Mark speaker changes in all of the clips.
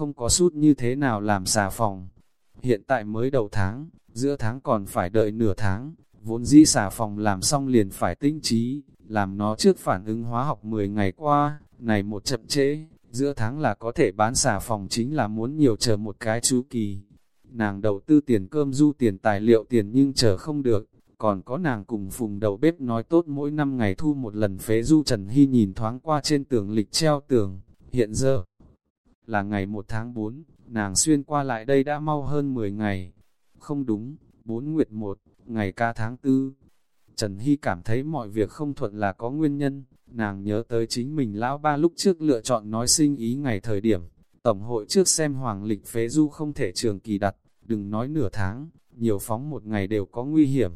Speaker 1: không có sút như thế nào làm xà phòng. Hiện tại mới đầu tháng, giữa tháng còn phải đợi nửa tháng, vốn dĩ xà phòng làm xong liền phải tinh trí, làm nó trước phản ứng hóa học 10 ngày qua, này một chậm trễ, giữa tháng là có thể bán xà phòng chính là muốn nhiều chờ một cái chú kỳ. Nàng đầu tư tiền cơm du tiền tài liệu tiền nhưng chờ không được, còn có nàng cùng phùng đầu bếp nói tốt mỗi năm ngày thu một lần phế du Trần Hy nhìn thoáng qua trên tường lịch treo tường, hiện giờ là ngày 1 tháng 4, nàng xuyên qua lại đây đã mau hơn 10 ngày. Không đúng, 4 nguyệt 1, ngày ca tháng 4. Trần Hy cảm thấy mọi việc không thuận là có nguyên nhân, nàng nhớ tới chính mình lão ba lúc trước lựa chọn nói sinh ý ngày thời điểm. Tổng hội trước xem hoàng lịch phế du không thể trường kỳ đặt, đừng nói nửa tháng, nhiều phóng một ngày đều có nguy hiểm.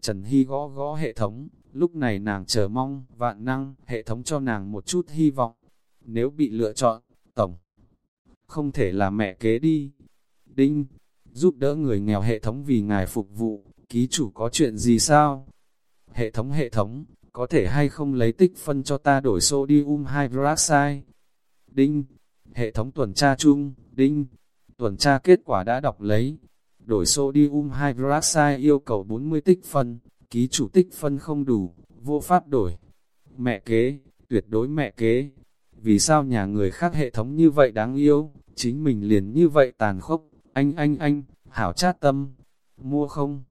Speaker 1: Trần Hy gõ gõ hệ thống, lúc này nàng chờ mong, vạn năng, hệ thống cho nàng một chút hy vọng. Nếu bị lựa chọn, tổng, không thể là mẹ kế đi. Đinh, giúp đỡ người nghèo hệ thống vì ngài phục vụ, ký chủ có chuyện gì sao? Hệ thống hệ thống, có thể hay không lấy tích phân cho ta đổi sodium hydroxide? Đinh, hệ thống tuần tra chung, đinh, tuần tra kết quả đã đọc lấy. Đổi sodium hydroxide yêu cầu 40 tích phân, ký chủ tích phân không đủ, vô pháp đổi. Mẹ kế, tuyệt đối mẹ kế. Vì sao nhà người khác hệ thống như vậy đáng yêu, chính mình liền như vậy tàn khốc, anh anh anh, hảo chát tâm, mua không?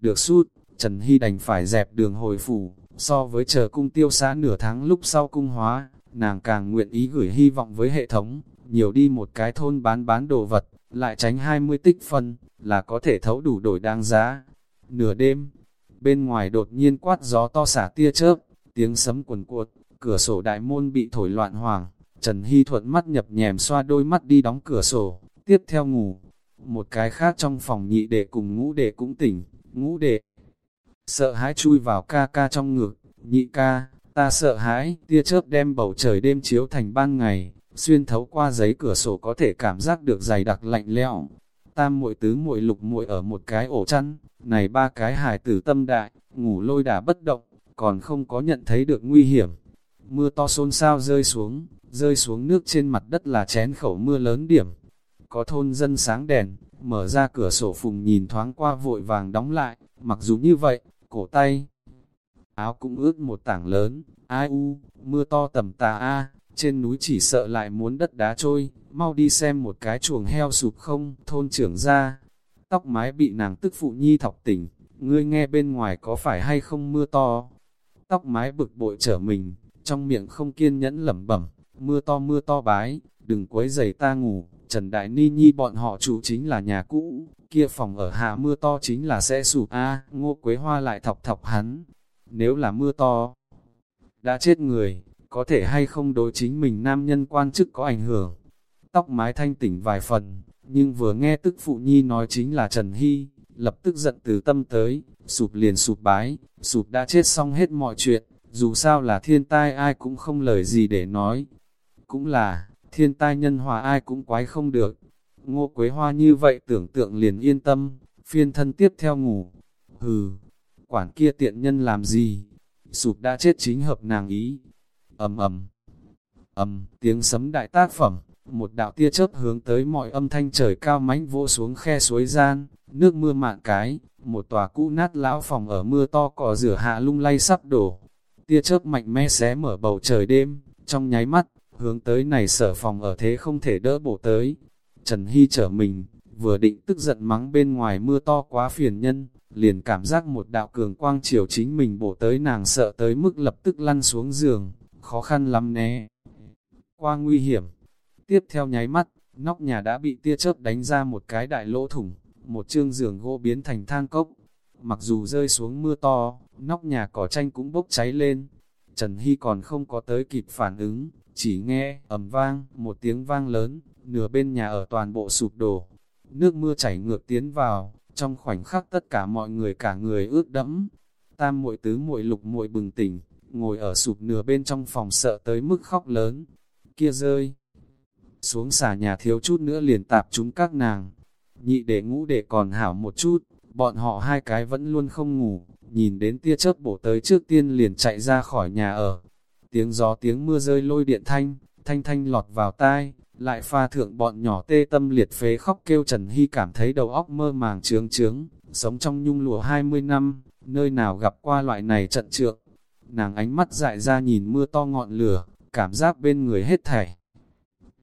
Speaker 1: Được sút, Trần Hy đành phải dẹp đường hồi phủ, so với chờ cung tiêu xã nửa tháng lúc sau cung hóa, nàng càng nguyện ý gửi hy vọng với hệ thống, nhiều đi một cái thôn bán bán đồ vật, lại tránh 20 tích phân, là có thể thấu đủ đổi đáng giá. Nửa đêm, bên ngoài đột nhiên quát gió to xả tia chớp, tiếng sấm quần cuột, cửa sổ đại môn bị thổi loạn hoàng, Trần Hy thuận mắt nhập nhèm xoa đôi mắt đi đóng cửa sổ, tiếp theo ngủ. Một cái khác trong phòng nhị đệ cùng ngũ đệ cũng tỉnh, ngũ đệ. Sợ hãi chui vào ca ca trong ngực, nhị ca, ta sợ hãi, tia chớp đem bầu trời đêm chiếu thành ban ngày, xuyên thấu qua giấy cửa sổ có thể cảm giác được dày đặc lạnh lẽo. Tam muội tứ muội lục muội ở một cái ổ chăn, này ba cái hài tử tâm đại, ngủ lôi đà bất động, còn không có nhận thấy được nguy hiểm. Mưa to xôn xao rơi xuống, rơi xuống nước trên mặt đất là chén khẩu mưa lớn điểm. Có thôn dân sáng đèn, mở ra cửa sổ phùng nhìn thoáng qua vội vàng đóng lại, mặc dù như vậy, cổ tay, áo cũng ướt một tảng lớn, ai u, mưa to tầm tà a trên núi chỉ sợ lại muốn đất đá trôi, mau đi xem một cái chuồng heo sụp không, thôn trưởng ra. Tóc mái bị nàng tức phụ nhi thọc tỉnh, ngươi nghe bên ngoài có phải hay không mưa to. Tóc mái bực bội trở mình, trong miệng không kiên nhẫn lẩm bẩm, mưa to mưa to bái, đừng quấy giày ta ngủ, Trần Đại Ni Nhi bọn họ chủ chính là nhà cũ, kia phòng ở hạ mưa to chính là sẽ sụp. A ngô quế hoa lại thọc thọc hắn, nếu là mưa to, đã chết người, có thể hay không đối chính mình nam nhân quan chức có ảnh hưởng. Tóc mái thanh tỉnh vài phần, nhưng vừa nghe tức phụ nhi nói chính là Trần Hy, lập tức giận từ tâm tới, sụp liền sụp bái, sụp đã chết xong hết mọi chuyện, dù sao là thiên tai ai cũng không lời gì để nói. Cũng là, thiên tai nhân hòa ai cũng quái không được. Ngô Quế Hoa như vậy tưởng tượng liền yên tâm, phiên thân tiếp theo ngủ. Hừ, quản kia tiện nhân làm gì? Sụp đã chết chính hợp nàng ý. ầm ầm ầm tiếng sấm đại tác phẩm, một đạo tia chớp hướng tới mọi âm thanh trời cao mãnh vỗ xuống khe suối gian, nước mưa mạn cái, một tòa cũ nát lão phòng ở mưa to cỏ rửa hạ lung lay sắp đổ. Tia chớp mạnh mẽ xé mở bầu trời đêm, trong nháy mắt, hướng tới này sở phòng ở thế không thể đỡ bổ tới. Trần Hy trở mình, vừa định tức giận mắng bên ngoài mưa to quá phiền nhân, liền cảm giác một đạo cường quang chiều chính mình bổ tới nàng sợ tới mức lập tức lăn xuống giường, khó khăn lắm né. Qua nguy hiểm, tiếp theo nháy mắt, nóc nhà đã bị tia chớp đánh ra một cái đại lỗ thủng, một chương giường gỗ biến thành than cốc. Mặc dù rơi xuống mưa to, nóc nhà cỏ tranh cũng bốc cháy lên. Trần Hy còn không có tới kịp phản ứng, chỉ nghe ầm vang, một tiếng vang lớn, nửa bên nhà ở toàn bộ sụp đổ. Nước mưa chảy ngược tiến vào, trong khoảnh khắc tất cả mọi người cả người ướt đẫm. Tam muội tứ muội lục muội bừng tỉnh, ngồi ở sụp nửa bên trong phòng sợ tới mức khóc lớn. Kia rơi xuống xà nhà thiếu chút nữa liền tạp chúng các nàng. Nhị để ngũ để còn hảo một chút, bọn họ hai cái vẫn luôn không ngủ, nhìn đến tia chớp bổ tới trước tiên liền chạy ra khỏi nhà ở. Tiếng gió tiếng mưa rơi lôi điện thanh, thanh thanh lọt vào tai, lại pha thượng bọn nhỏ tê tâm liệt phế khóc kêu Trần Hy cảm thấy đầu óc mơ màng trướng trướng, sống trong nhung lụa 20 năm, nơi nào gặp qua loại này trận trượng. Nàng ánh mắt dại ra nhìn mưa to ngọn lửa, cảm giác bên người hết thảy.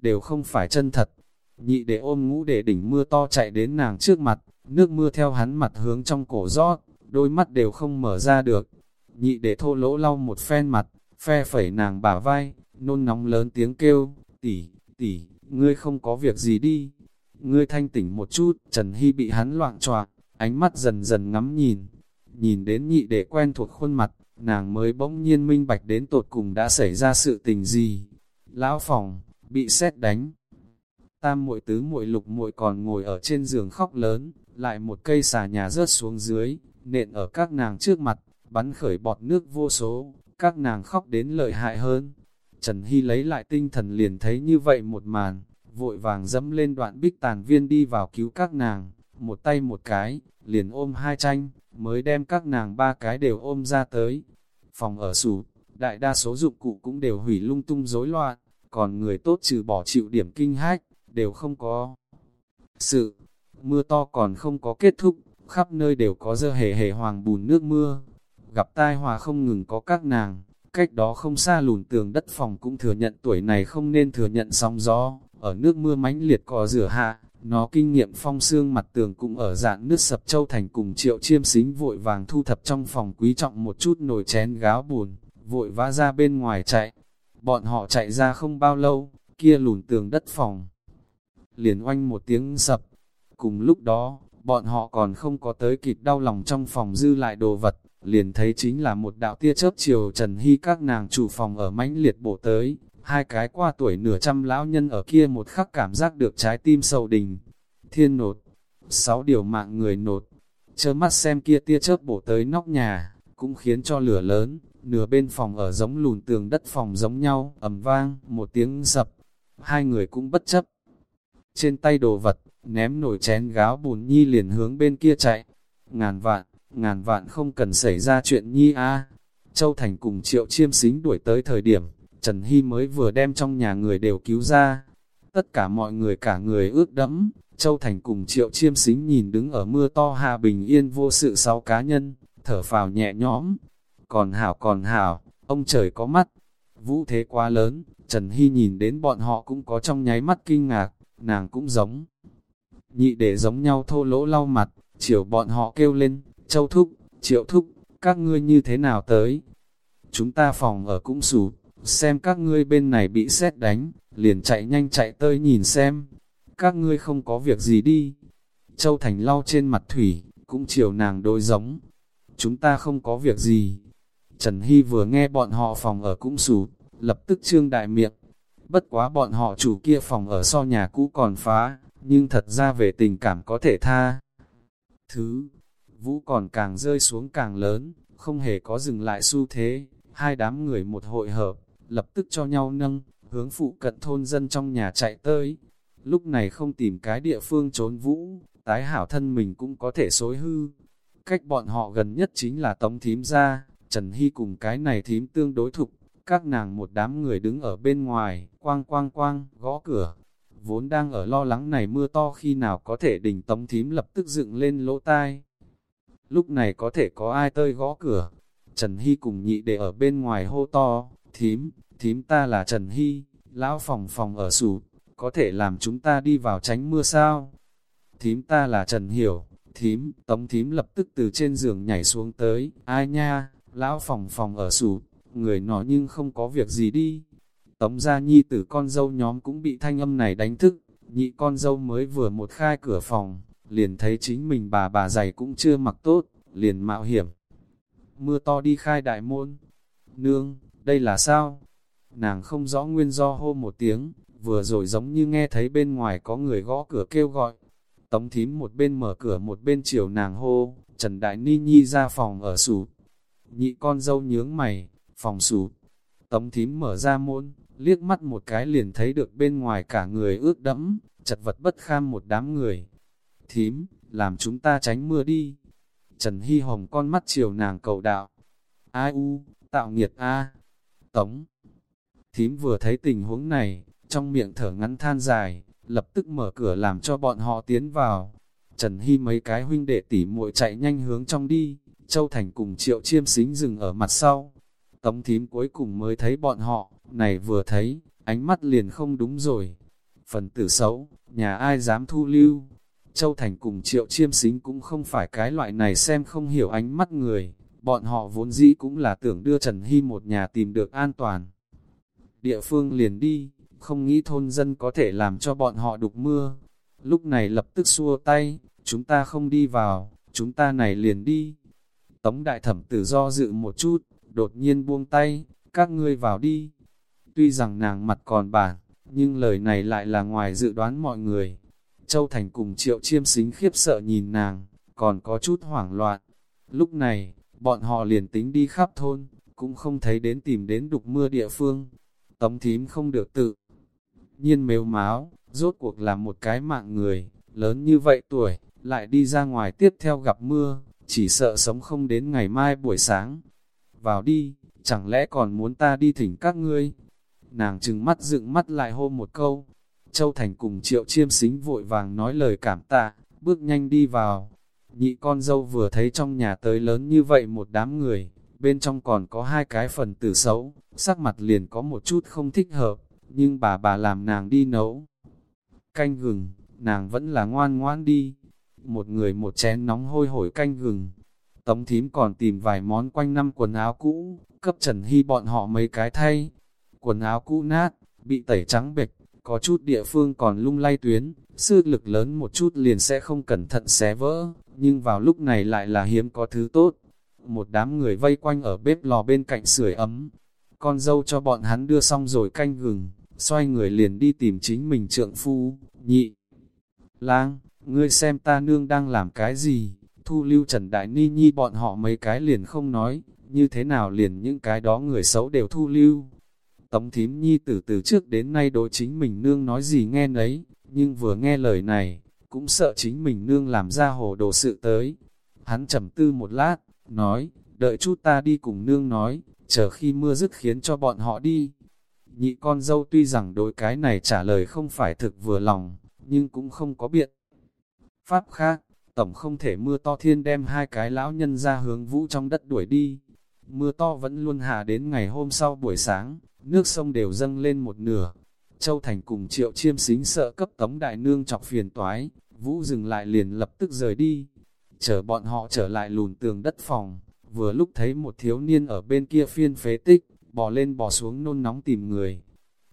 Speaker 1: Đều không phải chân thật. Nhị để ôm ngũ để đỉnh mưa to chạy đến nàng trước mặt, nước mưa theo hắn mặt hướng trong cổ rót, đôi mắt đều không mở ra được. Nhị để thô lỗ lau một phen mặt, phe phẩy nàng bả vai, nôn nóng lớn tiếng kêu, tỷ, tỷ, ngươi không có việc gì đi. Ngươi thanh tỉnh một chút, Trần Hy bị hắn loạn choạc, ánh mắt dần dần ngắm nhìn. Nhìn đến nhị để quen thuộc khuôn mặt, nàng mới bỗng nhiên minh bạch đến tột cùng đã xảy ra sự tình gì. Lão phòng, bị xét đánh. Tam muội tứ muội lục muội còn ngồi ở trên giường khóc lớn, lại một cây xà nhà rớt xuống dưới, nện ở các nàng trước mặt, bắn khởi bọt nước vô số, các nàng khóc đến lợi hại hơn. Trần Hy lấy lại tinh thần liền thấy như vậy một màn, vội vàng dẫm lên đoạn bích tàn viên đi vào cứu các nàng, một tay một cái, liền ôm hai tranh, mới đem các nàng ba cái đều ôm ra tới. Phòng ở sụp, đại đa số dụng cụ cũng đều hủy lung tung rối loạn, còn người tốt trừ bỏ chịu điểm kinh hách, đều không có. Sự, mưa to còn không có kết thúc, khắp nơi đều có dơ hề hề hoàng bùn nước mưa. Gặp tai hòa không ngừng có các nàng, cách đó không xa lùn tường đất phòng cũng thừa nhận tuổi này không nên thừa nhận sóng gió, ở nước mưa mãnh liệt cò rửa hạ, nó kinh nghiệm phong xương mặt tường cũng ở dạng nước sập châu thành cùng triệu chiêm xính vội vàng thu thập trong phòng quý trọng một chút nồi chén gáo buồn, vội vã ra bên ngoài chạy. Bọn họ chạy ra không bao lâu, kia lùn tường đất phòng. Liền oanh một tiếng sập. Cùng lúc đó, bọn họ còn không có tới kịp đau lòng trong phòng dư lại đồ vật, liền thấy chính là một đạo tia chớp chiều Trần Hy các nàng chủ phòng ở mãnh liệt bổ tới, hai cái qua tuổi nửa trăm lão nhân ở kia một khắc cảm giác được trái tim sầu đình. Thiên nột, sáu điều mạng người nột, chơ mắt xem kia tia chớp bổ tới nóc nhà, cũng khiến cho lửa lớn, nửa bên phòng ở giống lùn tường đất phòng giống nhau, ầm vang, một tiếng sập, hai người cũng bất chấp. Trên tay đồ vật, ném nổi chén gáo bùn nhi liền hướng bên kia chạy, ngàn vạn, ngàn vạn không cần xảy ra chuyện nhi a. Châu Thành cùng triệu chiêm xính đuổi tới thời điểm, Trần Hy mới vừa đem trong nhà người đều cứu ra. Tất cả mọi người cả người ước đẫm, Châu Thành cùng triệu chiêm xính nhìn đứng ở mưa to hà bình yên vô sự sáu cá nhân, thở phào nhẹ nhõm. Còn hảo còn hảo, ông trời có mắt. Vũ thế quá lớn, Trần Hy nhìn đến bọn họ cũng có trong nháy mắt kinh ngạc, nàng cũng giống. Nhị để giống nhau thô lỗ lau mặt, chiều bọn họ kêu lên, Châu Thúc, Triệu Thúc, các ngươi như thế nào tới? Chúng ta phòng ở cũng sụp, xem các ngươi bên này bị xét đánh, liền chạy nhanh chạy tới nhìn xem. Các ngươi không có việc gì đi. Châu Thành lau trên mặt thủy, cũng chiều nàng đôi giống. Chúng ta không có việc gì. Trần Hy vừa nghe bọn họ phòng ở cũng sụp, lập tức trương đại miệng. Bất quá bọn họ chủ kia phòng ở so nhà cũ còn phá, nhưng thật ra về tình cảm có thể tha. Thứ, vũ còn càng rơi xuống càng lớn, không hề có dừng lại xu thế, hai đám người một hội hợp, lập tức cho nhau nâng, hướng phụ cận thôn dân trong nhà chạy tới. Lúc này không tìm cái địa phương trốn vũ, tái hảo thân mình cũng có thể xối hư. Cách bọn họ gần nhất chính là tống thím ra, Trần Hy cùng cái này thím tương đối thục, các nàng một đám người đứng ở bên ngoài, quang quang quang, gõ cửa. Vốn đang ở lo lắng này mưa to khi nào có thể đình tống thím lập tức dựng lên lỗ tai lúc này có thể có ai tơi gõ cửa. Trần Hy cùng nhị để ở bên ngoài hô to, thím, thím ta là Trần Hy, lão phòng phòng ở sụp, có thể làm chúng ta đi vào tránh mưa sao? Thím ta là Trần Hiểu, thím, tống thím lập tức từ trên giường nhảy xuống tới, ai nha, lão phòng phòng ở sụp, người nọ nhưng không có việc gì đi. Tống gia nhi tử con dâu nhóm cũng bị thanh âm này đánh thức, nhị con dâu mới vừa một khai cửa phòng, liền thấy chính mình bà bà giày cũng chưa mặc tốt, liền mạo hiểm. Mưa to đi khai đại môn. Nương, đây là sao? Nàng không rõ nguyên do hô một tiếng, vừa rồi giống như nghe thấy bên ngoài có người gõ cửa kêu gọi. Tống thím một bên mở cửa một bên chiều nàng hô, Trần Đại Ni Nhi ra phòng ở sụp. Nhị con dâu nhướng mày, phòng sụp. Tống thím mở ra môn, liếc mắt một cái liền thấy được bên ngoài cả người ướt đẫm, chật vật bất kham một đám người thím, làm chúng ta tránh mưa đi. Trần Hy Hồng con mắt chiều nàng cầu đạo. Ai u, tạo nghiệt a Tống. Thím vừa thấy tình huống này, trong miệng thở ngắn than dài, lập tức mở cửa làm cho bọn họ tiến vào. Trần Hy mấy cái huynh đệ tỉ muội chạy nhanh hướng trong đi, Châu Thành cùng triệu chiêm xính dừng ở mặt sau. Tống thím cuối cùng mới thấy bọn họ, này vừa thấy, ánh mắt liền không đúng rồi. Phần tử xấu, nhà ai dám thu lưu. Châu Thành cùng triệu chiêm xính cũng không phải cái loại này xem không hiểu ánh mắt người. Bọn họ vốn dĩ cũng là tưởng đưa Trần Hy một nhà tìm được an toàn. Địa phương liền đi, không nghĩ thôn dân có thể làm cho bọn họ đục mưa. Lúc này lập tức xua tay, chúng ta không đi vào, chúng ta này liền đi. Tống đại thẩm tử do dự một chút, đột nhiên buông tay, các ngươi vào đi. Tuy rằng nàng mặt còn bản, nhưng lời này lại là ngoài dự đoán mọi người. Châu Thành cùng triệu chiêm xính khiếp sợ nhìn nàng, còn có chút hoảng loạn. Lúc này, bọn họ liền tính đi khắp thôn, cũng không thấy đến tìm đến đục mưa địa phương. Tống thím không được tự. Nhiên mếu máu, rốt cuộc là một cái mạng người, lớn như vậy tuổi, lại đi ra ngoài tiếp theo gặp mưa, chỉ sợ sống không đến ngày mai buổi sáng. Vào đi, chẳng lẽ còn muốn ta đi thỉnh các ngươi? Nàng trừng mắt dựng mắt lại hô một câu. Châu Thành cùng triệu chiêm xính vội vàng nói lời cảm tạ, bước nhanh đi vào. Nhị con dâu vừa thấy trong nhà tới lớn như vậy một đám người, bên trong còn có hai cái phần tử xấu, sắc mặt liền có một chút không thích hợp, nhưng bà bà làm nàng đi nấu. Canh gừng, nàng vẫn là ngoan ngoan đi. Một người một chén nóng hôi hổi canh gừng. Tống thím còn tìm vài món quanh năm quần áo cũ, cấp Trần Hy bọn họ mấy cái thay. Quần áo cũ nát, bị tẩy trắng bệch, có chút địa phương còn lung lay tuyến, sư lực lớn một chút liền sẽ không cẩn thận xé vỡ, nhưng vào lúc này lại là hiếm có thứ tốt. Một đám người vây quanh ở bếp lò bên cạnh sưởi ấm, con dâu cho bọn hắn đưa xong rồi canh gừng, xoay người liền đi tìm chính mình trượng phu, nhị. Lang, ngươi xem ta nương đang làm cái gì, thu lưu Trần Đại Ni Nhi bọn họ mấy cái liền không nói, như thế nào liền những cái đó người xấu đều thu lưu. Tống thím Nhi từ từ trước đến nay đối chính mình nương nói gì nghe nấy, nhưng vừa nghe lời này, cũng sợ chính mình nương làm ra hồ đồ sự tới. Hắn trầm tư một lát, nói, đợi chút ta đi cùng nương nói, chờ khi mưa dứt khiến cho bọn họ đi. Nhị con dâu tuy rằng đối cái này trả lời không phải thực vừa lòng, nhưng cũng không có biện. Pháp khác, tổng không thể mưa to thiên đem hai cái lão nhân ra hướng vũ trong đất đuổi đi. Mưa to vẫn luôn hạ đến ngày hôm sau buổi sáng, nước sông đều dâng lên một nửa. Châu Thành cùng triệu chiêm xính sợ cấp tống đại nương chọc phiền toái, vũ dừng lại liền lập tức rời đi. Chờ bọn họ trở lại lùn tường đất phòng, vừa lúc thấy một thiếu niên ở bên kia phiên phế tích, bò lên bò xuống nôn nóng tìm người.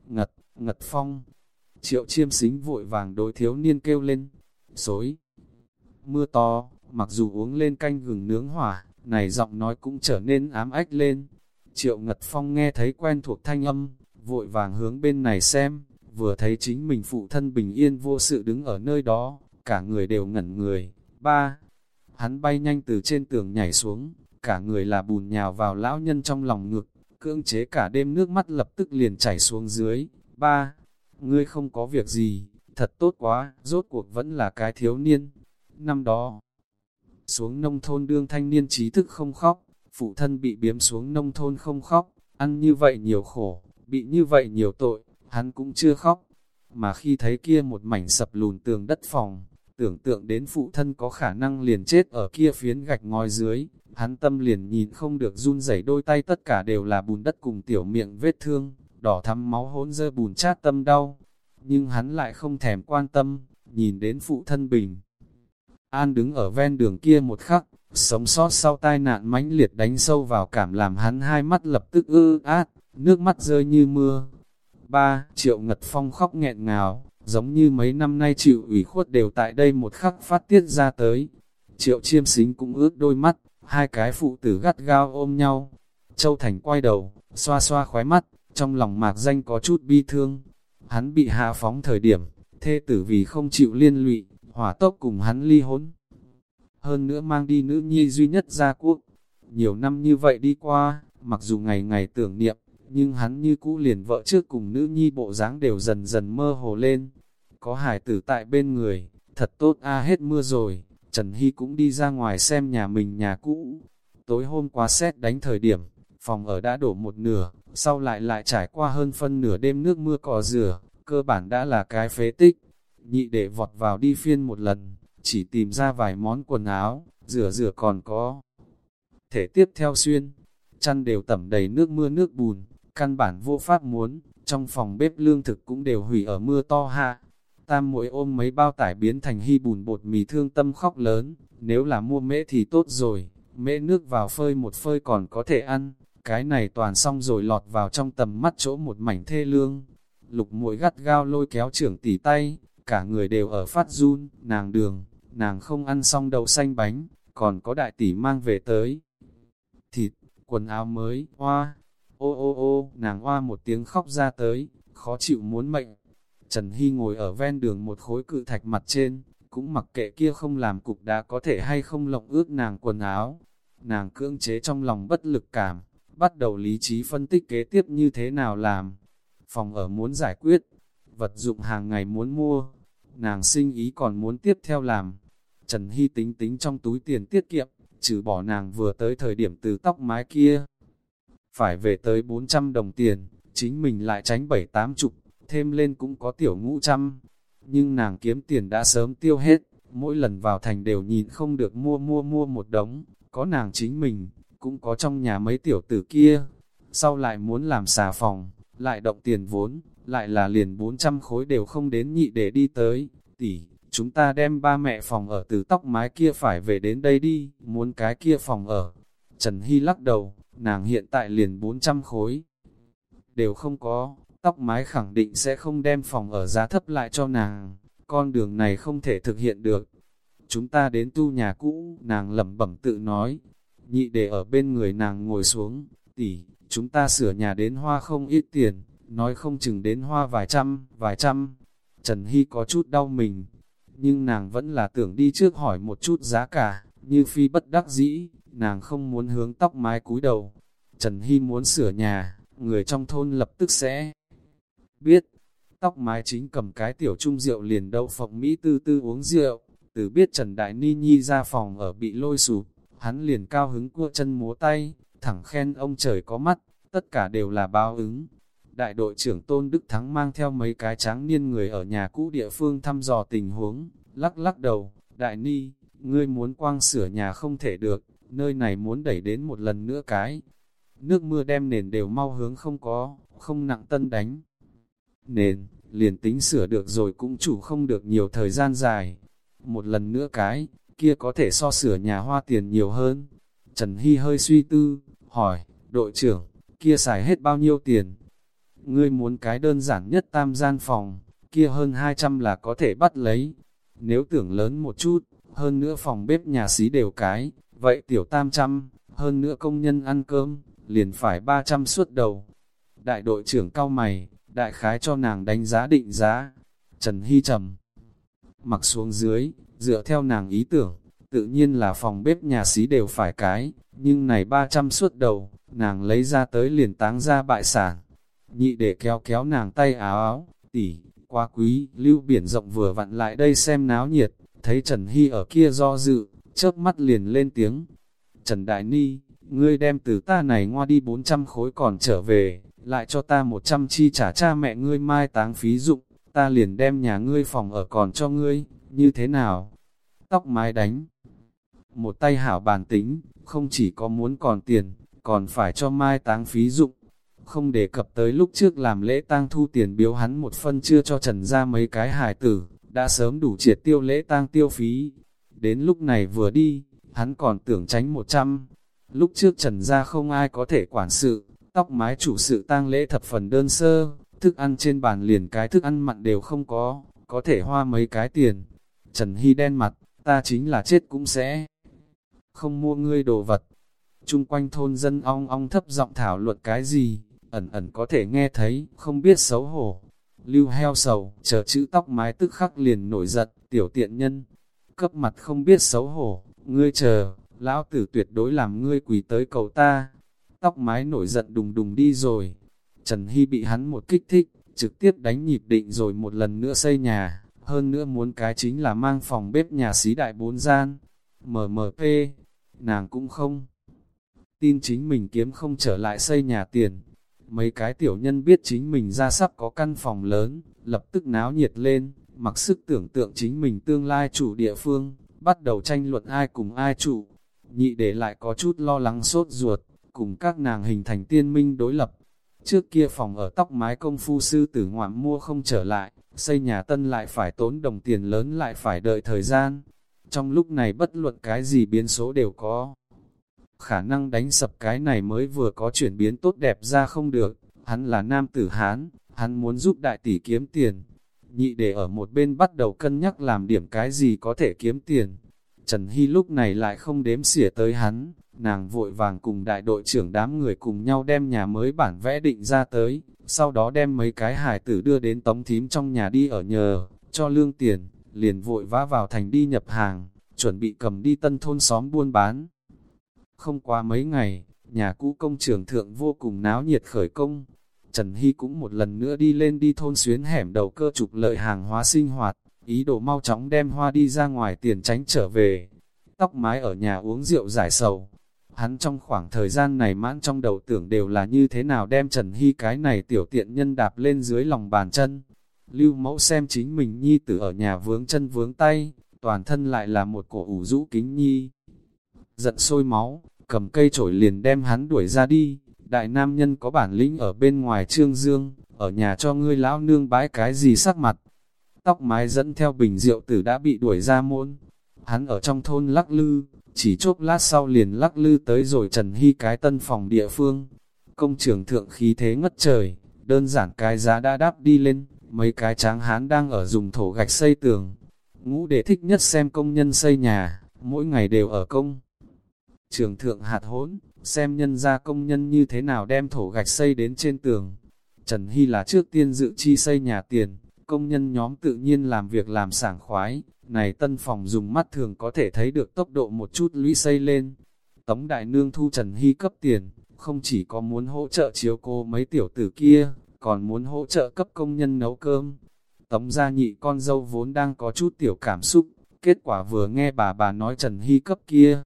Speaker 1: Ngật, ngật phong, triệu chiêm xính vội vàng đối thiếu niên kêu lên, xối. Mưa to, mặc dù uống lên canh gừng nướng hỏa, này giọng nói cũng trở nên ám ách lên. Triệu Ngật Phong nghe thấy quen thuộc thanh âm, vội vàng hướng bên này xem, vừa thấy chính mình phụ thân bình yên vô sự đứng ở nơi đó, cả người đều ngẩn người. Ba, hắn bay nhanh từ trên tường nhảy xuống, cả người là bùn nhào vào lão nhân trong lòng ngực, cưỡng chế cả đêm nước mắt lập tức liền chảy xuống dưới. Ba, ngươi không có việc gì, thật tốt quá, rốt cuộc vẫn là cái thiếu niên. Năm đó, xuống nông thôn đương thanh niên trí thức không khóc, phụ thân bị biếm xuống nông thôn không khóc, ăn như vậy nhiều khổ, bị như vậy nhiều tội, hắn cũng chưa khóc. Mà khi thấy kia một mảnh sập lùn tường đất phòng, tưởng tượng đến phụ thân có khả năng liền chết ở kia phiến gạch ngói dưới, hắn tâm liền nhìn không được run rẩy đôi tay tất cả đều là bùn đất cùng tiểu miệng vết thương, đỏ thắm máu hỗn dơ bùn chát tâm đau. Nhưng hắn lại không thèm quan tâm, nhìn đến phụ thân bình. An đứng ở ven đường kia một khắc, sống sót sau tai nạn mãnh liệt đánh sâu vào cảm làm hắn hai mắt lập tức ư át, nước mắt rơi như mưa. Ba, Triệu Ngật Phong khóc nghẹn ngào, giống như mấy năm nay chịu ủy khuất đều tại đây một khắc phát tiết ra tới. Triệu chiêm xính cũng ướt đôi mắt, hai cái phụ tử gắt gao ôm nhau. Châu Thành quay đầu, xoa xoa khóe mắt, trong lòng mạc danh có chút bi thương. Hắn bị hạ phóng thời điểm, thê tử vì không chịu liên lụy, hỏa tốc cùng hắn ly hôn. Hơn nữa mang đi nữ nhi duy nhất ra quốc. Nhiều năm như vậy đi qua, mặc dù ngày ngày tưởng niệm, nhưng hắn như cũ liền vợ trước cùng nữ nhi bộ dáng đều dần dần mơ hồ lên. Có hải tử tại bên người, thật tốt a hết mưa rồi, Trần Hy cũng đi ra ngoài xem nhà mình nhà cũ. Tối hôm qua xét đánh thời điểm, phòng ở đã đổ một nửa, sau lại lại trải qua hơn phân nửa đêm nước mưa cỏ rửa, cơ bản đã là cái phế tích. Nhị để vọt vào đi phiên một lần, chỉ tìm ra vài món quần áo, rửa rửa còn có. Thể tiếp theo xuyên, chăn đều tẩm đầy nước mưa nước bùn, căn bản vô pháp muốn, trong phòng bếp lương thực cũng đều hủy ở mưa to hạ. Tam muội ôm mấy bao tải biến thành hy bùn bột mì thương tâm khóc lớn, nếu là mua mễ thì tốt rồi, mễ nước vào phơi một phơi còn có thể ăn, cái này toàn xong rồi lọt vào trong tầm mắt chỗ một mảnh thê lương. Lục muội gắt gao lôi kéo trưởng tỉ tay, cả người đều ở phát run, nàng đường, nàng không ăn xong đậu xanh bánh, còn có đại tỷ mang về tới. Thịt, quần áo mới, hoa, ô ô ô, nàng hoa một tiếng khóc ra tới, khó chịu muốn mệnh. Trần Hy ngồi ở ven đường một khối cự thạch mặt trên, cũng mặc kệ kia không làm cục đá có thể hay không lộng ướt nàng quần áo. Nàng cưỡng chế trong lòng bất lực cảm, bắt đầu lý trí phân tích kế tiếp như thế nào làm. Phòng ở muốn giải quyết, vật dụng hàng ngày muốn mua, nàng sinh ý còn muốn tiếp theo làm. Trần Hy tính tính trong túi tiền tiết kiệm, trừ bỏ nàng vừa tới thời điểm từ tóc mái kia. Phải về tới 400 đồng tiền, chính mình lại tránh 7-8 chục, thêm lên cũng có tiểu ngũ trăm. Nhưng nàng kiếm tiền đã sớm tiêu hết, mỗi lần vào thành đều nhìn không được mua mua mua một đống, có nàng chính mình, cũng có trong nhà mấy tiểu tử kia. Sau lại muốn làm xà phòng, lại động tiền vốn, lại là liền 400 khối đều không đến nhị để đi tới, tỷ, chúng ta đem ba mẹ phòng ở từ tóc mái kia phải về đến đây đi, muốn cái kia phòng ở. Trần Hy lắc đầu, nàng hiện tại liền 400 khối. Đều không có, tóc mái khẳng định sẽ không đem phòng ở giá thấp lại cho nàng, con đường này không thể thực hiện được. Chúng ta đến tu nhà cũ, nàng lẩm bẩm tự nói, nhị để ở bên người nàng ngồi xuống, tỷ, chúng ta sửa nhà đến hoa không ít tiền, nói không chừng đến hoa vài trăm, vài trăm. Trần Hy có chút đau mình, nhưng nàng vẫn là tưởng đi trước hỏi một chút giá cả, như phi bất đắc dĩ, nàng không muốn hướng tóc mái cúi đầu. Trần Hy muốn sửa nhà, người trong thôn lập tức sẽ biết. Tóc mái chính cầm cái tiểu trung rượu liền đậu phộng Mỹ tư tư uống rượu, từ biết Trần Đại Ni Nhi ra phòng ở bị lôi sụp, hắn liền cao hứng cua chân múa tay, thẳng khen ông trời có mắt, tất cả đều là báo ứng. Đại đội trưởng Tôn Đức Thắng mang theo mấy cái tráng niên người ở nhà cũ địa phương thăm dò tình huống, lắc lắc đầu, Đại Ni, ngươi muốn quang sửa nhà không thể được, nơi này muốn đẩy đến một lần nữa cái. Nước mưa đem nền đều mau hướng không có, không nặng tân đánh. Nền, liền tính sửa được rồi cũng chủ không được nhiều thời gian dài. Một lần nữa cái, kia có thể so sửa nhà hoa tiền nhiều hơn. Trần Hy hơi suy tư, hỏi, đội trưởng, kia xài hết bao nhiêu tiền? Ngươi muốn cái đơn giản nhất tam gian phòng, kia hơn 200 là có thể bắt lấy. Nếu tưởng lớn một chút, hơn nữa phòng bếp nhà xí đều cái, vậy tiểu tam trăm, hơn nữa công nhân ăn cơm, liền phải 300 suốt đầu. Đại đội trưởng cao mày, đại khái cho nàng đánh giá định giá. Trần Hy trầm mặc xuống dưới, dựa theo nàng ý tưởng, tự nhiên là phòng bếp nhà xí đều phải cái, nhưng này 300 suốt đầu, nàng lấy ra tới liền táng ra bại sản. Nhị để kéo kéo nàng tay áo áo, tỉ, quá quý, lưu biển rộng vừa vặn lại đây xem náo nhiệt, thấy Trần Hy ở kia do dự, chớp mắt liền lên tiếng. Trần Đại Ni, ngươi đem từ ta này ngoa đi 400 khối còn trở về, lại cho ta 100 chi trả cha mẹ ngươi mai táng phí dụng, ta liền đem nhà ngươi phòng ở còn cho ngươi, như thế nào? Tóc mái đánh. Một tay hảo bàn tính, không chỉ có muốn còn tiền, còn phải cho mai táng phí dụng. Không đề cập tới lúc trước làm lễ tang thu tiền biếu hắn một phân chưa cho trần ra mấy cái hài tử, đã sớm đủ triệt tiêu lễ tang tiêu phí. Đến lúc này vừa đi, hắn còn tưởng tránh một trăm. Lúc trước trần ra không ai có thể quản sự, tóc mái chủ sự tang lễ thập phần đơn sơ, thức ăn trên bàn liền cái thức ăn mặn đều không có, có thể hoa mấy cái tiền. Trần Hy đen mặt, ta chính là chết cũng sẽ không mua ngươi đồ vật. Trung quanh thôn dân ong ong thấp giọng thảo luận cái gì, ẩn ẩn có thể nghe thấy, không biết xấu hổ. Lưu heo sầu, chờ chữ tóc mái tức khắc liền nổi giật, tiểu tiện nhân. Cấp mặt không biết xấu hổ, ngươi chờ, lão tử tuyệt đối làm ngươi quỳ tới cầu ta. Tóc mái nổi giận đùng đùng đi rồi. Trần Hy bị hắn một kích thích, trực tiếp đánh nhịp định rồi một lần nữa xây nhà. Hơn nữa muốn cái chính là mang phòng bếp nhà xí đại bốn gian. MMP, nàng cũng không. Tin chính mình kiếm không trở lại xây nhà tiền. Mấy cái tiểu nhân biết chính mình ra sắp có căn phòng lớn, lập tức náo nhiệt lên, mặc sức tưởng tượng chính mình tương lai chủ địa phương, bắt đầu tranh luận ai cùng ai chủ. Nhị để lại có chút lo lắng sốt ruột, cùng các nàng hình thành tiên minh đối lập. Trước kia phòng ở tóc mái công phu sư tử ngoạm mua không trở lại, xây nhà tân lại phải tốn đồng tiền lớn lại phải đợi thời gian. Trong lúc này bất luận cái gì biến số đều có. Khả năng đánh sập cái này mới vừa có chuyển biến tốt đẹp ra không được, hắn là nam tử Hán, hắn muốn giúp đại tỷ kiếm tiền. Nhị để ở một bên bắt đầu cân nhắc làm điểm cái gì có thể kiếm tiền. Trần Hy lúc này lại không đếm xỉa tới hắn, nàng vội vàng cùng đại đội trưởng đám người cùng nhau đem nhà mới bản vẽ định ra tới, sau đó đem mấy cái hải tử đưa đến tống thím trong nhà đi ở nhờ, cho lương tiền, liền vội vã vào thành đi nhập hàng, chuẩn bị cầm đi tân thôn xóm buôn bán. Không qua mấy ngày, nhà cũ công trường thượng vô cùng náo nhiệt khởi công, Trần Hy cũng một lần nữa đi lên đi thôn xuyến hẻm đầu cơ trục lợi hàng hóa sinh hoạt, ý đồ mau chóng đem hoa đi ra ngoài tiền tránh trở về. Tóc mái ở nhà uống rượu giải sầu. Hắn trong khoảng thời gian này mãn trong đầu tưởng đều là như thế nào đem Trần Hy cái này tiểu tiện nhân đạp lên dưới lòng bàn chân. Lưu mẫu xem chính mình nhi tử ở nhà vướng chân vướng tay, toàn thân lại là một cổ ủ rũ kính nhi. Giận sôi máu, cầm cây chổi liền đem hắn đuổi ra đi, đại nam nhân có bản lĩnh ở bên ngoài trương dương, ở nhà cho ngươi lão nương bãi cái gì sắc mặt. Tóc mái dẫn theo bình rượu tử đã bị đuổi ra môn. Hắn ở trong thôn lắc lư, chỉ chốc lát sau liền lắc lư tới rồi Trần Hy cái tân phòng địa phương. Công trường thượng khí thế ngất trời, đơn giản cái giá đã đáp đi lên, mấy cái tráng hán đang ở dùng thổ gạch xây tường. Ngũ đệ thích nhất xem công nhân xây nhà, mỗi ngày đều ở công. Trường thượng hạt hỗn, xem nhân gia công nhân như thế nào đem thổ gạch xây đến trên tường. Trần Hy là trước tiên dự chi xây nhà tiền, công nhân nhóm tự nhiên làm việc làm sảng khoái, này tân phòng dùng mắt thường có thể thấy được tốc độ một chút lũy xây lên. Tống Đại Nương thu Trần Hy cấp tiền, không chỉ có muốn hỗ trợ chiếu cô mấy tiểu tử kia, còn muốn hỗ trợ cấp công nhân nấu cơm. Tống gia nhị con dâu vốn đang có chút tiểu cảm xúc, kết quả vừa nghe bà bà nói Trần Hy cấp kia.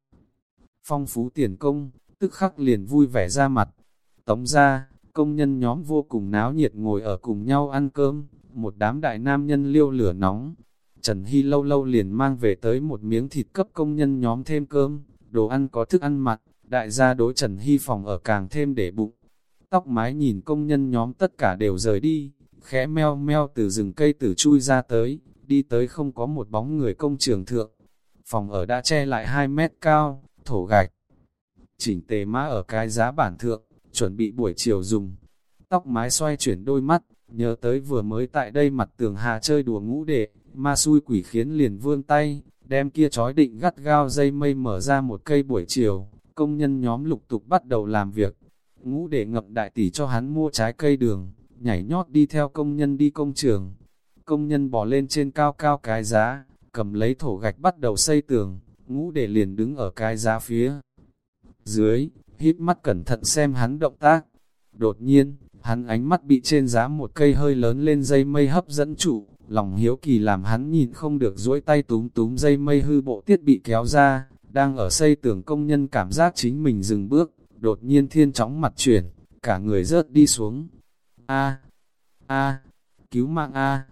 Speaker 1: Phong phú tiền công, tức khắc liền vui vẻ ra mặt. Tống ra, công nhân nhóm vô cùng náo nhiệt ngồi ở cùng nhau ăn cơm, một đám đại nam nhân liêu lửa nóng. Trần Hy lâu lâu liền mang về tới một miếng thịt cấp công nhân nhóm thêm cơm, đồ ăn có thức ăn mặn, đại gia đối Trần Hy phòng ở càng thêm để bụng. Tóc mái nhìn công nhân nhóm tất cả đều rời đi, khẽ meo meo từ rừng cây tử chui ra tới, đi tới không có một bóng người công trường thượng. Phòng ở đã che lại 2 mét cao, thổ gạch, chỉnh tề mã ở cái giá bản thượng, chuẩn bị buổi chiều dùng. Tóc mái xoay chuyển đôi mắt, nhớ tới vừa mới tại đây mặt tường hà chơi đùa ngũ đệ, ma xui quỷ khiến liền vươn tay, đem kia chói định gắt gao dây mây mở ra một cây buổi chiều, công nhân nhóm lục tục bắt đầu làm việc. Ngũ đệ ngập đại tỷ cho hắn mua trái cây đường, nhảy nhót đi theo công nhân đi công trường. Công nhân bỏ lên trên cao cao cái giá, cầm lấy thổ gạch bắt đầu xây tường, ngũ để liền đứng ở cái giá phía dưới, hít mắt cẩn thận xem hắn động tác. Đột nhiên, hắn ánh mắt bị trên giá một cây hơi lớn lên dây mây hấp dẫn trụ, lòng hiếu kỳ làm hắn nhìn không được duỗi tay túm túm dây mây hư bộ thiết bị kéo ra, đang ở xây tường công nhân cảm giác chính mình dừng bước, đột nhiên thiên chóng mặt chuyển, cả người rớt đi xuống. A, a, cứu mạng A,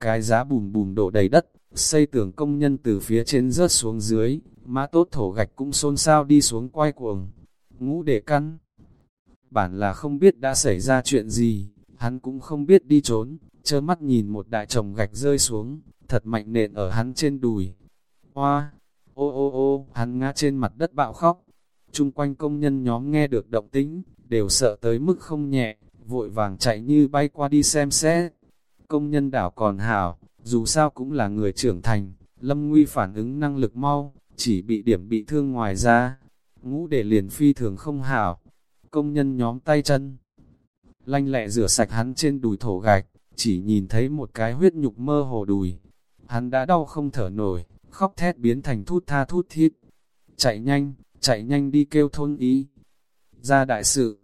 Speaker 1: cái giá bùm bùm đổ đầy đất, xây tường công nhân từ phía trên rớt xuống dưới, mã tốt thổ gạch cũng xôn xao đi xuống quay cuồng. Ngũ để căn. Bản là không biết đã xảy ra chuyện gì, hắn cũng không biết đi trốn, chơ mắt nhìn một đại chồng gạch rơi xuống, thật mạnh nện ở hắn trên đùi. Hoa, ô ô ô, hắn ngã trên mặt đất bạo khóc. Trung quanh công nhân nhóm nghe được động tĩnh, đều sợ tới mức không nhẹ, vội vàng chạy như bay qua đi xem xét. Công nhân đảo còn hảo, dù sao cũng là người trưởng thành, Lâm Nguy phản ứng năng lực mau, chỉ bị điểm bị thương ngoài ra. Ngũ để liền phi thường không hảo, công nhân nhóm tay chân. Lanh lẹ rửa sạch hắn trên đùi thổ gạch, chỉ nhìn thấy một cái huyết nhục mơ hồ đùi. Hắn đã đau không thở nổi, khóc thét biến thành thút tha thút thít. Chạy nhanh, chạy nhanh đi kêu thôn ý. Ra đại sự,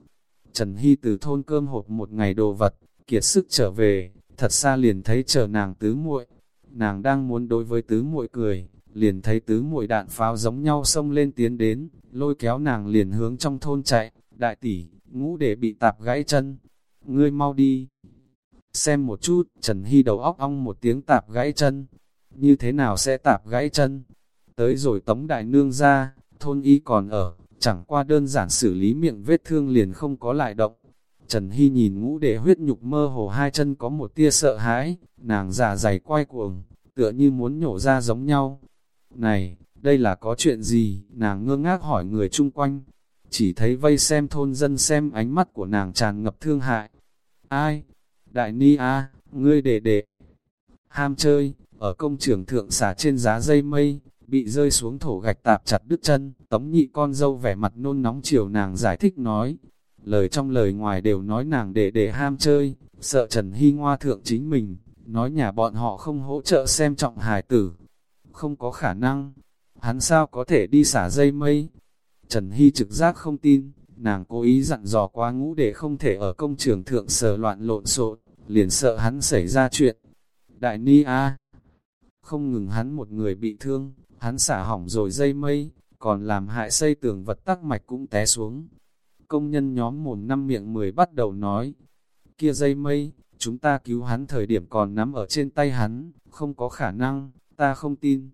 Speaker 1: Trần Hy từ thôn cơm hộp một ngày đồ vật, kiệt sức trở về, thật xa liền thấy chờ nàng tứ muội. Nàng đang muốn đối với tứ muội cười, liền thấy tứ muội đạn pháo giống nhau xông lên tiến đến, lôi kéo nàng liền hướng trong thôn chạy, đại tỷ, ngũ để bị tạp gãy chân, ngươi mau đi. Xem một chút, Trần Hy đầu óc ong một tiếng tạp gãy chân. Như thế nào sẽ tạp gãy chân? Tới rồi tống đại nương ra, thôn y còn ở, chẳng qua đơn giản xử lý miệng vết thương liền không có lại động. Trần Hy nhìn ngũ đệ huyết nhục mơ hồ hai chân có một tia sợ hãi, nàng già dày quay cuồng, tựa như muốn nhổ ra giống nhau. Này, đây là có chuyện gì? Nàng ngơ ngác hỏi người chung quanh. Chỉ thấy vây xem thôn dân xem ánh mắt của nàng tràn ngập thương hại. Ai? Đại Ni A, ngươi để để. Ham chơi, ở công trường thượng xả trên giá dây mây, bị rơi xuống thổ gạch tạp chặt đứt chân, tống nhị con dâu vẻ mặt nôn nóng chiều nàng giải thích nói. Lời trong lời ngoài đều nói nàng để để ham chơi, sợ Trần Hy Ngoa thượng chính mình, nói nhà bọn họ không hỗ trợ xem trọng hài tử. Không có khả năng, hắn sao có thể đi xả dây mây? Trần Hy trực giác không tin, nàng cố ý dặn dò quá ngũ để không thể ở công trường thượng sờ loạn lộn xộn, liền sợ hắn xảy ra chuyện. Đại Ni A không ngừng hắn một người bị thương, hắn xả hỏng rồi dây mây, còn làm hại xây tường vật tắc mạch cũng té xuống. Công nhân nhóm mồm năm miệng mười bắt đầu nói, kia dây mây, chúng ta cứu hắn thời điểm còn nắm ở trên tay hắn, không có khả năng, ta không tin.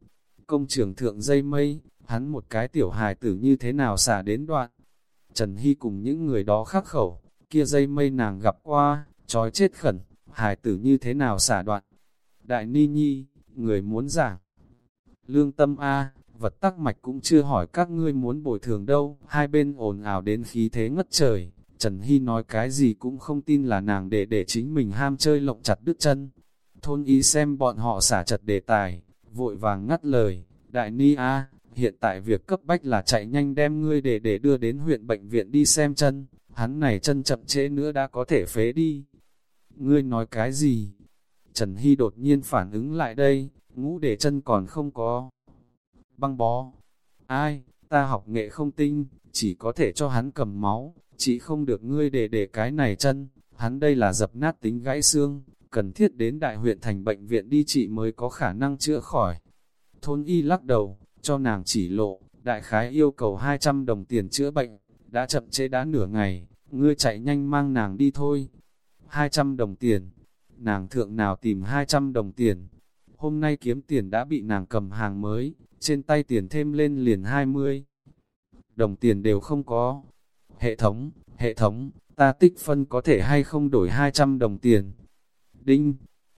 Speaker 1: Công trưởng thượng dây mây, hắn một cái tiểu hài tử như thế nào xả đến đoạn. Trần Hy cùng những người đó khắc khẩu, kia dây mây nàng gặp qua, trói chết khẩn, hài tử như thế nào xả đoạn. Đại Ni Nhi, người muốn giảng. Lương tâm A, vật tắc mạch cũng chưa hỏi các ngươi muốn bồi thường đâu, hai bên ồn ào đến khí thế ngất trời. Trần Hy nói cái gì cũng không tin là nàng để để chính mình ham chơi lộng chặt đứt chân. Thôn ý xem bọn họ xả chật đề tài, vội vàng ngắt lời, Đại Ni A, hiện tại việc cấp bách là chạy nhanh đem ngươi để để đưa đến huyện bệnh viện đi xem chân, hắn này chân chậm trễ nữa đã có thể phế đi. Ngươi nói cái gì? Trần Hy đột nhiên phản ứng lại đây, ngũ để chân còn không có. Băng bó. Ai, ta học nghệ không tinh, chỉ có thể cho hắn cầm máu, chỉ không được ngươi để để cái này chân, hắn đây là dập nát tính gãy xương, cần thiết đến đại huyện thành bệnh viện đi trị mới có khả năng chữa khỏi. Thôn y lắc đầu, cho nàng chỉ lộ, đại khái yêu cầu 200 đồng tiền chữa bệnh, đã chậm chế đã nửa ngày, ngươi chạy nhanh mang nàng đi thôi. 200 đồng tiền, nàng thượng nào tìm 200 đồng tiền. Hôm nay kiếm tiền đã bị nàng cầm hàng mới, trên tay tiền thêm lên liền 20. Đồng tiền đều không có. Hệ thống, hệ thống, ta tích phân có thể hay không đổi 200 đồng tiền. Đinh,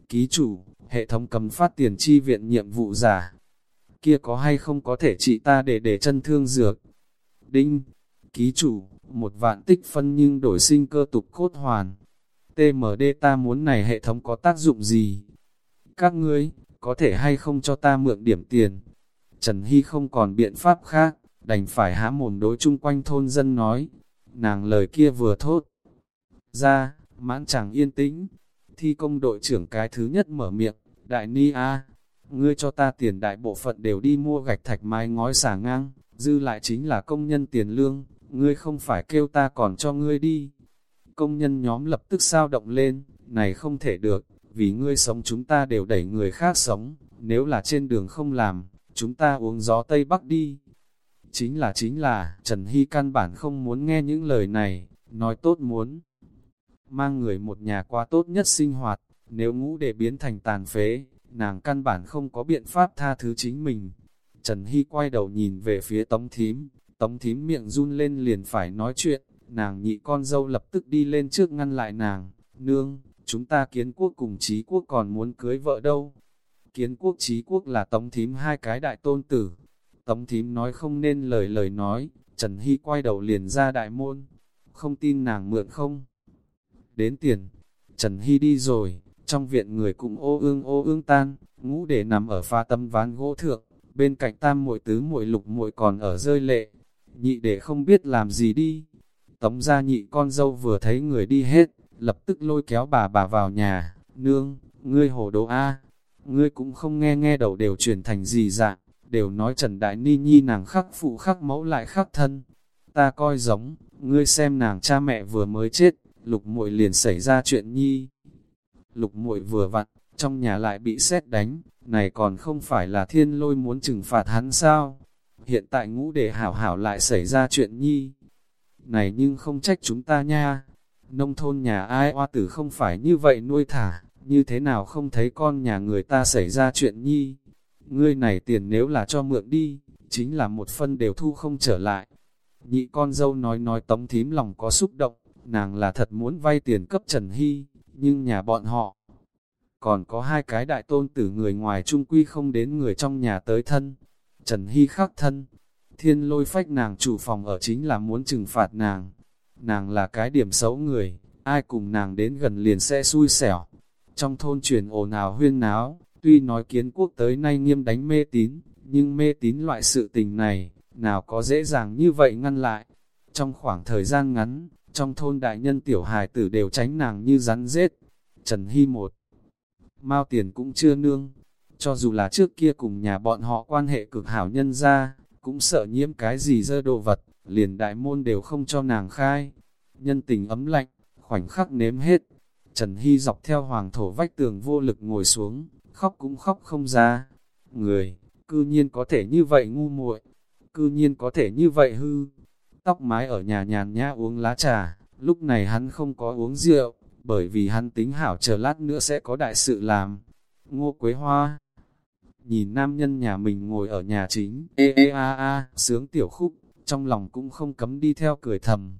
Speaker 1: ký chủ, hệ thống cầm phát tiền chi viện nhiệm vụ giả. Kia có hay không có thể trị ta để để chân thương dược. Đinh, ký chủ, một vạn tích phân nhưng đổi sinh cơ tục cốt hoàn. TMD ta muốn này hệ thống có tác dụng gì? Các ngươi, có thể hay không cho ta mượn điểm tiền? Trần Hy không còn biện pháp khác, đành phải há mồm đối chung quanh thôn dân nói. Nàng lời kia vừa thốt. Ra, mãn chẳng yên tĩnh. Thi công đội trưởng cái thứ nhất mở miệng, Đại Ni A, ngươi cho ta tiền đại bộ phận đều đi mua gạch thạch mái ngói xả ngang, dư lại chính là công nhân tiền lương, ngươi không phải kêu ta còn cho ngươi đi. Công nhân nhóm lập tức sao động lên, này không thể được, vì ngươi sống chúng ta đều đẩy người khác sống, nếu là trên đường không làm, chúng ta uống gió Tây Bắc đi. Chính là chính là, Trần Hy căn bản không muốn nghe những lời này, nói tốt muốn. Mang người một nhà qua tốt nhất sinh hoạt, nếu ngũ để biến thành tàn phế, nàng căn bản không có biện pháp tha thứ chính mình. Trần Hy quay đầu nhìn về phía tống thím, tống thím miệng run lên liền phải nói chuyện, nàng nhị con dâu lập tức đi lên trước ngăn lại nàng, nương, chúng ta kiến quốc cùng trí quốc còn muốn cưới vợ đâu. Kiến quốc trí quốc là tống thím hai cái đại tôn tử. Tống thím nói không nên lời lời nói, Trần Hy quay đầu liền ra đại môn. Không tin nàng mượn không? Đến tiền, Trần Hy đi rồi, trong viện người cũng ô ương ô ương tan, ngũ để nằm ở pha tâm ván gỗ thượng, bên cạnh tam muội tứ muội lục muội còn ở rơi lệ. Nhị để không biết làm gì đi. Tống gia nhị con dâu vừa thấy người đi hết, lập tức lôi kéo bà bà vào nhà, nương, ngươi hồ đồ A, ngươi cũng không nghe nghe đầu đều chuyển thành gì dạng, đều nói Trần Đại Ni Nhi nàng khắc phụ khắc mẫu lại khắc thân. Ta coi giống, ngươi xem nàng cha mẹ vừa mới chết, lục muội liền xảy ra chuyện nhi. Lục muội vừa vặn, trong nhà lại bị xét đánh, này còn không phải là thiên lôi muốn trừng phạt hắn sao? Hiện tại ngũ để hảo hảo lại xảy ra chuyện nhi. Này nhưng không trách chúng ta nha, nông thôn nhà ai oa tử không phải như vậy nuôi thả, như thế nào không thấy con nhà người ta xảy ra chuyện nhi. Ngươi này tiền nếu là cho mượn đi, chính là một phân đều thu không trở lại. Nhị con dâu nói nói tống thím lòng có xúc động, nàng là thật muốn vay tiền cấp Trần Hy, nhưng nhà bọn họ còn có hai cái đại tôn tử người ngoài trung quy không đến người trong nhà tới thân. Trần Hy khắc thân, thiên lôi phách nàng chủ phòng ở chính là muốn trừng phạt nàng. Nàng là cái điểm xấu người, ai cùng nàng đến gần liền sẽ xui xẻo. Trong thôn truyền ồn ào huyên náo, tuy nói kiến quốc tới nay nghiêm đánh mê tín, nhưng mê tín loại sự tình này, nào có dễ dàng như vậy ngăn lại. Trong khoảng thời gian ngắn, trong thôn đại nhân tiểu hài tử đều tránh nàng như rắn rết. Trần Hy một Mao tiền cũng chưa nương, cho dù là trước kia cùng nhà bọn họ quan hệ cực hảo nhân ra, cũng sợ nhiễm cái gì dơ đồ vật, liền đại môn đều không cho nàng khai. Nhân tình ấm lạnh, khoảnh khắc nếm hết. Trần Hy dọc theo hoàng thổ vách tường vô lực ngồi xuống, khóc cũng khóc không ra. Người, cư nhiên có thể như vậy ngu muội cư nhiên có thể như vậy hư. Tóc mái ở nhà nhàn nhã uống lá trà, lúc này hắn không có uống rượu, bởi vì hắn tính hảo chờ lát nữa sẽ có đại sự làm. Ngô Quế Hoa Nhìn nam nhân nhà mình ngồi ở nhà chính, ê ê a a, sướng tiểu khúc, trong lòng cũng không cấm đi theo cười thầm.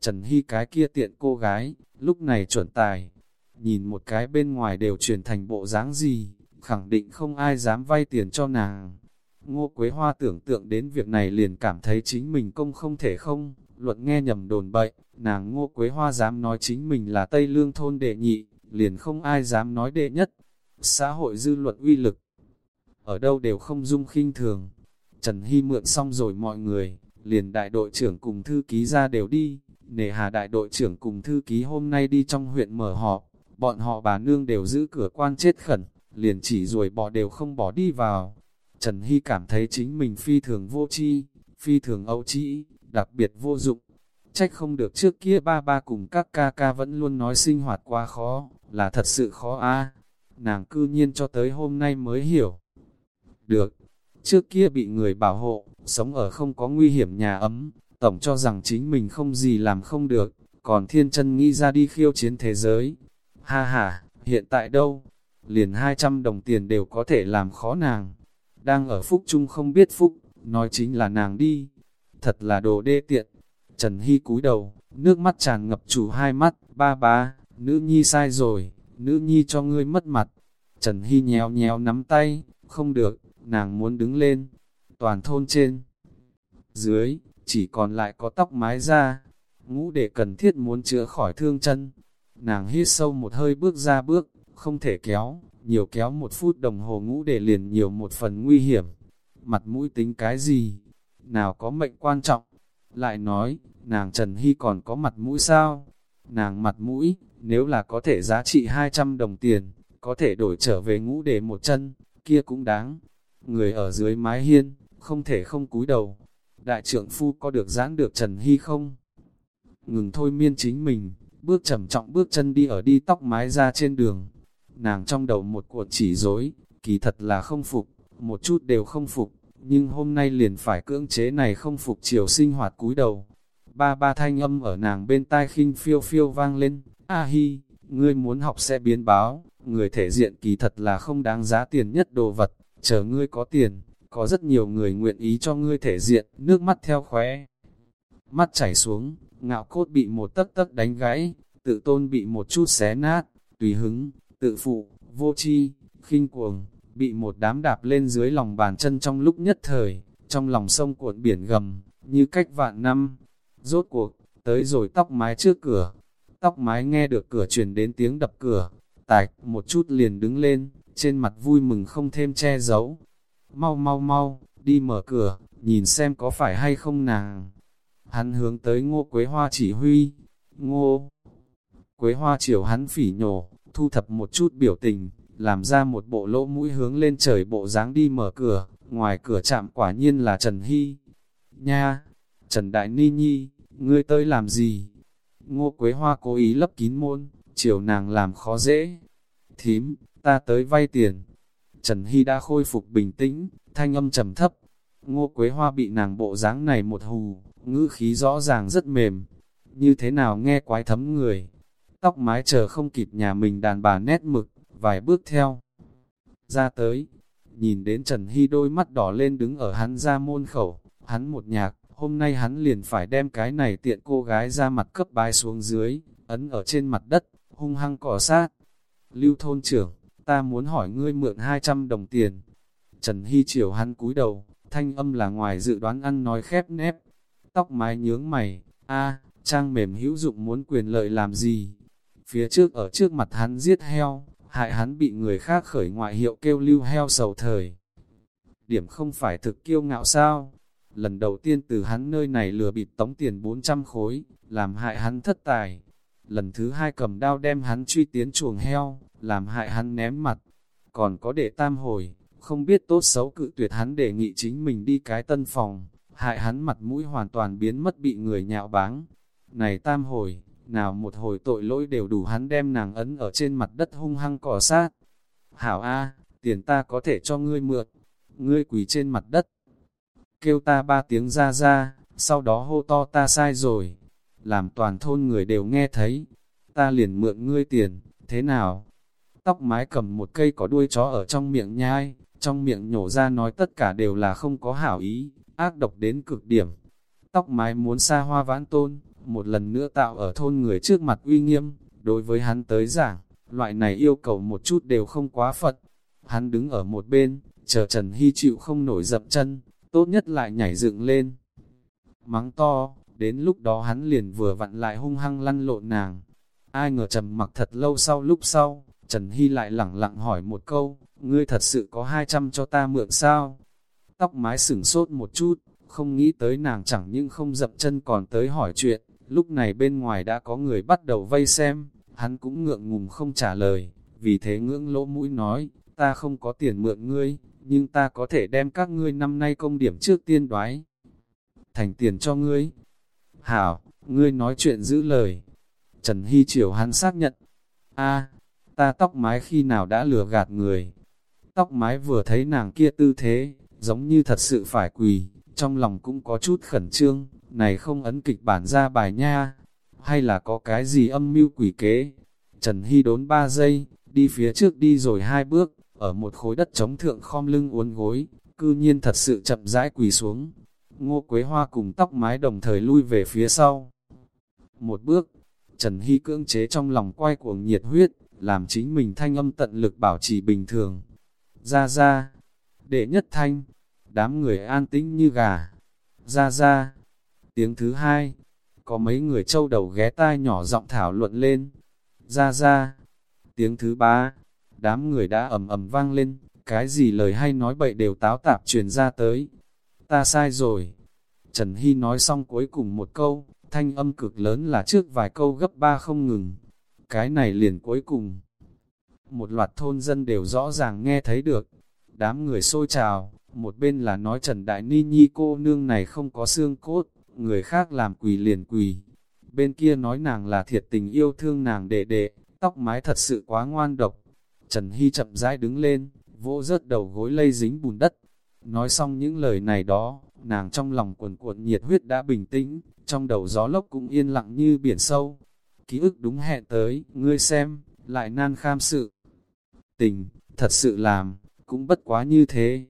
Speaker 1: Trần Hy cái kia tiện cô gái, lúc này chuẩn tài, nhìn một cái bên ngoài đều chuyển thành bộ dáng gì, khẳng định không ai dám vay tiền cho nàng. Ngô Quế Hoa tưởng tượng đến việc này liền cảm thấy chính mình công không thể không, luận nghe nhầm đồn bậy, nàng Ngô Quế Hoa dám nói chính mình là Tây Lương thôn đệ nhị, liền không ai dám nói đệ nhất. Xã hội dư luận uy lực, ở đâu đều không dung khinh thường. Trần Hy mượn xong rồi mọi người, liền đại đội trưởng cùng thư ký ra đều đi, nề hà đại đội trưởng cùng thư ký hôm nay đi trong huyện mở họp, bọn họ bà nương đều giữ cửa quan chết khẩn, liền chỉ rồi bỏ đều không bỏ đi vào. Trần Hy cảm thấy chính mình phi thường vô chi, phi thường âu trĩ, đặc biệt vô dụng. Trách không được trước kia ba ba cùng các ca ca vẫn luôn nói sinh hoạt quá khó, là thật sự khó a Nàng cư nhiên cho tới hôm nay mới hiểu. Được, trước kia bị người bảo hộ, sống ở không có nguy hiểm nhà ấm, tổng cho rằng chính mình không gì làm không được, còn thiên chân nghĩ ra đi khiêu chiến thế giới. Ha ha, hiện tại đâu? Liền 200 đồng tiền đều có thể làm khó nàng. Đang ở phúc chung không biết phúc, nói chính là nàng đi. Thật là đồ đê tiện. Trần Hy cúi đầu, nước mắt tràn ngập chủ hai mắt, ba ba, nữ nhi sai rồi, nữ nhi cho ngươi mất mặt. Trần Hy nhéo nhéo nắm tay, không được, nàng muốn đứng lên. Toàn thôn trên, dưới, chỉ còn lại có tóc mái ra. Ngũ để cần thiết muốn chữa khỏi thương chân. Nàng hít sâu một hơi bước ra bước, không thể kéo, nhiều kéo một phút đồng hồ ngũ để liền nhiều một phần nguy hiểm. Mặt mũi tính cái gì? Nào có mệnh quan trọng? Lại nói, nàng Trần Hy còn có mặt mũi sao? Nàng mặt mũi, nếu là có thể giá trị 200 đồng tiền, có thể đổi trở về ngũ để một chân, kia cũng đáng. Người ở dưới mái hiên, không thể không cúi đầu. Đại trưởng phu có được giãn được Trần Hy không? Ngừng thôi miên chính mình, bước trầm trọng bước chân đi ở đi tóc mái ra trên đường. Nàng trong đầu một cuộn chỉ dối, kỳ thật là không phục, một chút đều không phục, nhưng hôm nay liền phải cưỡng chế này không phục chiều sinh hoạt cúi đầu. Ba ba thanh âm ở nàng bên tai khinh phiêu phiêu vang lên, A hi, ngươi muốn học sẽ biến báo, người thể diện kỳ thật là không đáng giá tiền nhất đồ vật, chờ ngươi có tiền, có rất nhiều người nguyện ý cho ngươi thể diện, nước mắt theo khóe. Mắt chảy xuống, ngạo cốt bị một tấc tấc đánh gãy, tự tôn bị một chút xé nát, tùy hứng, tự phụ, vô chi, khinh cuồng, bị một đám đạp lên dưới lòng bàn chân trong lúc nhất thời, trong lòng sông cuộn biển gầm, như cách vạn năm. Rốt cuộc, tới rồi tóc mái trước cửa, tóc mái nghe được cửa truyền đến tiếng đập cửa, tạch một chút liền đứng lên, trên mặt vui mừng không thêm che giấu. Mau mau mau, đi mở cửa, nhìn xem có phải hay không nàng. Hắn hướng tới ngô quế hoa chỉ huy, ngô. Quế hoa chiều hắn phỉ nhổ, thu thập một chút biểu tình, làm ra một bộ lỗ mũi hướng lên trời bộ dáng đi mở cửa, ngoài cửa chạm quả nhiên là Trần Hy. Nha, Trần Đại Ni Nhi, ngươi tới làm gì? Ngô Quế Hoa cố ý lấp kín môn, chiều nàng làm khó dễ. Thím, ta tới vay tiền. Trần Hy đã khôi phục bình tĩnh, thanh âm trầm thấp. Ngô Quế Hoa bị nàng bộ dáng này một hù, ngữ khí rõ ràng rất mềm. Như thế nào nghe quái thấm người, Tóc mái chờ không kịp nhà mình đàn bà nét mực, vài bước theo. Ra tới, nhìn đến Trần Hy đôi mắt đỏ lên đứng ở hắn ra môn khẩu, hắn một nhạc, hôm nay hắn liền phải đem cái này tiện cô gái ra mặt cấp bái xuống dưới, ấn ở trên mặt đất, hung hăng cỏ sát. Lưu thôn trưởng, ta muốn hỏi ngươi mượn 200 đồng tiền. Trần Hy chiều hắn cúi đầu, thanh âm là ngoài dự đoán ăn nói khép nép. Tóc mái nhướng mày, a trang mềm hữu dụng muốn quyền lợi làm gì? Phía trước ở trước mặt hắn giết heo, hại hắn bị người khác khởi ngoại hiệu kêu lưu heo sầu thời. Điểm không phải thực kiêu ngạo sao? Lần đầu tiên từ hắn nơi này lừa bịp tống tiền 400 khối, làm hại hắn thất tài. Lần thứ hai cầm đao đem hắn truy tiến chuồng heo, làm hại hắn ném mặt. Còn có để tam hồi, không biết tốt xấu cự tuyệt hắn đề nghị chính mình đi cái tân phòng, hại hắn mặt mũi hoàn toàn biến mất bị người nhạo báng. Này tam hồi, nào một hồi tội lỗi đều đủ hắn đem nàng ấn ở trên mặt đất hung hăng cỏ sát. Hảo A, tiền ta có thể cho ngươi mượn, ngươi quỳ trên mặt đất. Kêu ta ba tiếng ra ra, sau đó hô to ta sai rồi, làm toàn thôn người đều nghe thấy, ta liền mượn ngươi tiền, thế nào? Tóc mái cầm một cây có đuôi chó ở trong miệng nhai, trong miệng nhổ ra nói tất cả đều là không có hảo ý, ác độc đến cực điểm. Tóc mái muốn xa hoa vãn tôn, một lần nữa tạo ở thôn người trước mặt uy nghiêm, đối với hắn tới giảng, loại này yêu cầu một chút đều không quá phật. Hắn đứng ở một bên, chờ Trần Hy chịu không nổi dập chân, tốt nhất lại nhảy dựng lên. Mắng to, đến lúc đó hắn liền vừa vặn lại hung hăng lăn lộn nàng. Ai ngờ trầm mặc thật lâu sau lúc sau, Trần Hy lại lẳng lặng hỏi một câu, ngươi thật sự có 200 cho ta mượn sao? Tóc mái sửng sốt một chút, không nghĩ tới nàng chẳng những không dập chân còn tới hỏi chuyện, lúc này bên ngoài đã có người bắt đầu vây xem, hắn cũng ngượng ngùng không trả lời, vì thế ngưỡng lỗ mũi nói, ta không có tiền mượn ngươi, nhưng ta có thể đem các ngươi năm nay công điểm trước tiên đoái. Thành tiền cho ngươi. Hảo, ngươi nói chuyện giữ lời. Trần Hy Triều hắn xác nhận. a ta tóc mái khi nào đã lừa gạt người. Tóc mái vừa thấy nàng kia tư thế, giống như thật sự phải quỳ, trong lòng cũng có chút khẩn trương, này không ấn kịch bản ra bài nha, hay là có cái gì âm mưu quỷ kế. Trần Hy đốn ba giây, đi phía trước đi rồi hai bước, ở một khối đất trống thượng khom lưng uốn gối, cư nhiên thật sự chậm rãi quỳ xuống. Ngô Quế Hoa cùng tóc mái đồng thời lui về phía sau. Một bước, Trần Hy cưỡng chế trong lòng quay cuồng nhiệt huyết, làm chính mình thanh âm tận lực bảo trì bình thường. Ra ra, đệ nhất thanh, đám người an tĩnh như gà. Ra ra, tiếng thứ hai, có mấy người trâu đầu ghé tai nhỏ giọng thảo luận lên. Ra ra, tiếng thứ ba, đám người đã ầm ầm vang lên, cái gì lời hay nói bậy đều táo tạp truyền ra tới. Ta sai rồi. Trần Hy nói xong cuối cùng một câu, thanh âm cực lớn là trước vài câu gấp ba không ngừng. Cái này liền cuối cùng. Một loạt thôn dân đều rõ ràng nghe thấy được. Đám người xôi trào, một bên là nói Trần Đại Ni Nhi cô nương này không có xương cốt, người khác làm quỳ liền quỳ. Bên kia nói nàng là thiệt tình yêu thương nàng đệ đệ, tóc mái thật sự quá ngoan độc, Trần Hy chậm rãi đứng lên, vỗ rớt đầu gối lây dính bùn đất. Nói xong những lời này đó, nàng trong lòng cuồn cuộn nhiệt huyết đã bình tĩnh, trong đầu gió lốc cũng yên lặng như biển sâu. Ký ức đúng hẹn tới, ngươi xem, lại nan kham sự. Tình, thật sự làm, cũng bất quá như thế.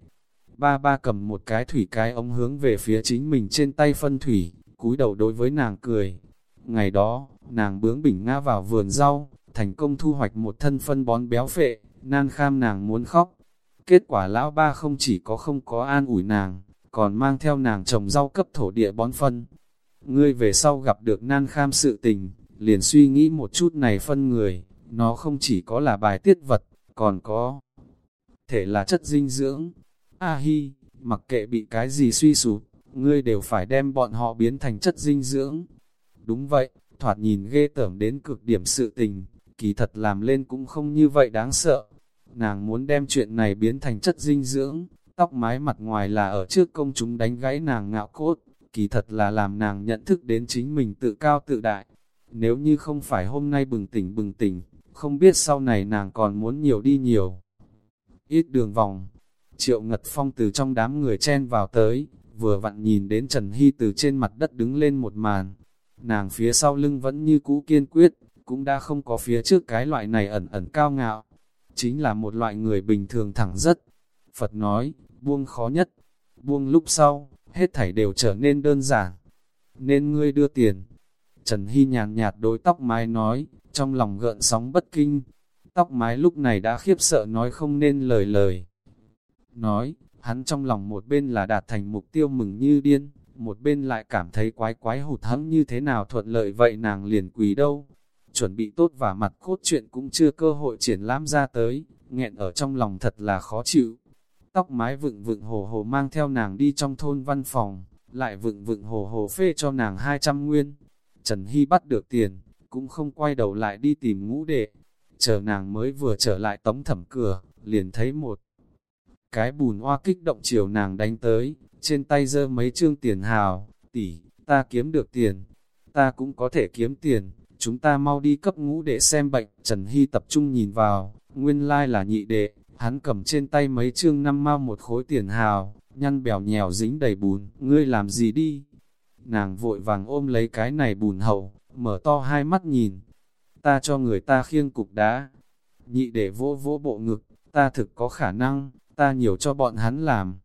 Speaker 1: Ba ba cầm một cái thủy cái ống hướng về phía chính mình trên tay phân thủy, cúi đầu đối với nàng cười. Ngày đó, nàng bướng bỉnh ngã vào vườn rau, thành công thu hoạch một thân phân bón béo phệ, nan kham nàng muốn khóc. Kết quả lão ba không chỉ có không có an ủi nàng, còn mang theo nàng trồng rau cấp thổ địa bón phân. Ngươi về sau gặp được nan kham sự tình, liền suy nghĩ một chút này phân người, nó không chỉ có là bài tiết vật, còn có thể là chất dinh dưỡng. A hi, mặc kệ bị cái gì suy sụp, ngươi đều phải đem bọn họ biến thành chất dinh dưỡng. Đúng vậy, thoạt nhìn ghê tởm đến cực điểm sự tình, kỳ thật làm lên cũng không như vậy đáng sợ. Nàng muốn đem chuyện này biến thành chất dinh dưỡng, tóc mái mặt ngoài là ở trước công chúng đánh gãy nàng ngạo cốt, kỳ thật là làm nàng nhận thức đến chính mình tự cao tự đại. Nếu như không phải hôm nay bừng tỉnh bừng tỉnh, không biết sau này nàng còn muốn nhiều đi nhiều. Ít đường vòng, triệu ngật phong từ trong đám người chen vào tới, vừa vặn nhìn đến Trần Hy từ trên mặt đất đứng lên một màn. Nàng phía sau lưng vẫn như cũ kiên quyết, cũng đã không có phía trước cái loại này ẩn ẩn cao ngạo, chính là một loại người bình thường thẳng rất. Phật nói, buông khó nhất, buông lúc sau, hết thảy đều trở nên đơn giản. Nên ngươi đưa tiền. Trần Hy nhàn nhạt đối tóc mái nói, trong lòng gợn sóng bất kinh. Tóc mái lúc này đã khiếp sợ nói không nên lời lời. Nói, hắn trong lòng một bên là đạt thành mục tiêu mừng như điên, một bên lại cảm thấy quái quái hụt hẫng như thế nào thuận lợi vậy nàng liền quỳ đâu. Chuẩn bị tốt và mặt cốt chuyện cũng chưa cơ hội triển lãm ra tới, nghẹn ở trong lòng thật là khó chịu. Tóc mái vựng vựng hồ hồ mang theo nàng đi trong thôn văn phòng, lại vựng vựng hồ hồ phê cho nàng 200 nguyên. Trần Hy bắt được tiền, cũng không quay đầu lại đi tìm ngũ đệ. Chờ nàng mới vừa trở lại tống thẩm cửa, liền thấy một cái bùn hoa kích động chiều nàng đánh tới, trên tay giơ mấy trương tiền hào, tỷ, ta kiếm được tiền, ta cũng có thể kiếm tiền, chúng ta mau đi cấp ngũ để xem bệnh, Trần Hy tập trung nhìn vào, nguyên lai là nhị đệ, hắn cầm trên tay mấy trương năm mau một khối tiền hào, nhăn bèo nhèo dính đầy bùn, ngươi làm gì đi? Nàng vội vàng ôm lấy cái này bùn hậu, mở to hai mắt nhìn, ta cho người ta khiêng cục đá, nhị để vỗ vỗ bộ ngực, ta thực có khả năng, ta nhiều cho bọn hắn làm.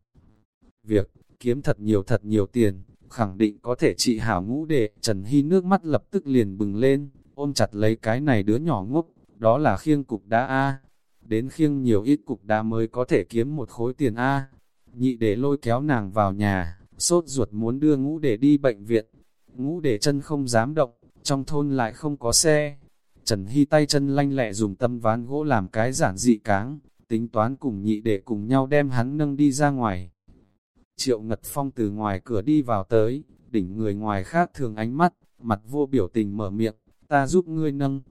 Speaker 1: Việc, kiếm thật nhiều thật nhiều tiền, khẳng định có thể trị hảo ngũ đệ. Trần Hy nước mắt lập tức liền bừng lên, ôm chặt lấy cái này đứa nhỏ ngốc, đó là khiêng cục đá A. Đến khiêng nhiều ít cục đá mới có thể kiếm một khối tiền A. Nhị để lôi kéo nàng vào nhà, sốt ruột muốn đưa ngũ đệ đi bệnh viện. Ngũ đệ chân không dám động, trong thôn lại không có xe. Trần Hy tay chân lanh lẹ dùng tâm ván gỗ làm cái giản dị cáng, tính toán cùng nhị đệ cùng nhau đem hắn nâng đi ra ngoài. Triệu Ngật Phong từ ngoài cửa đi vào tới, đỉnh người ngoài khác thường ánh mắt, mặt vô biểu tình mở miệng, ta giúp ngươi nâng.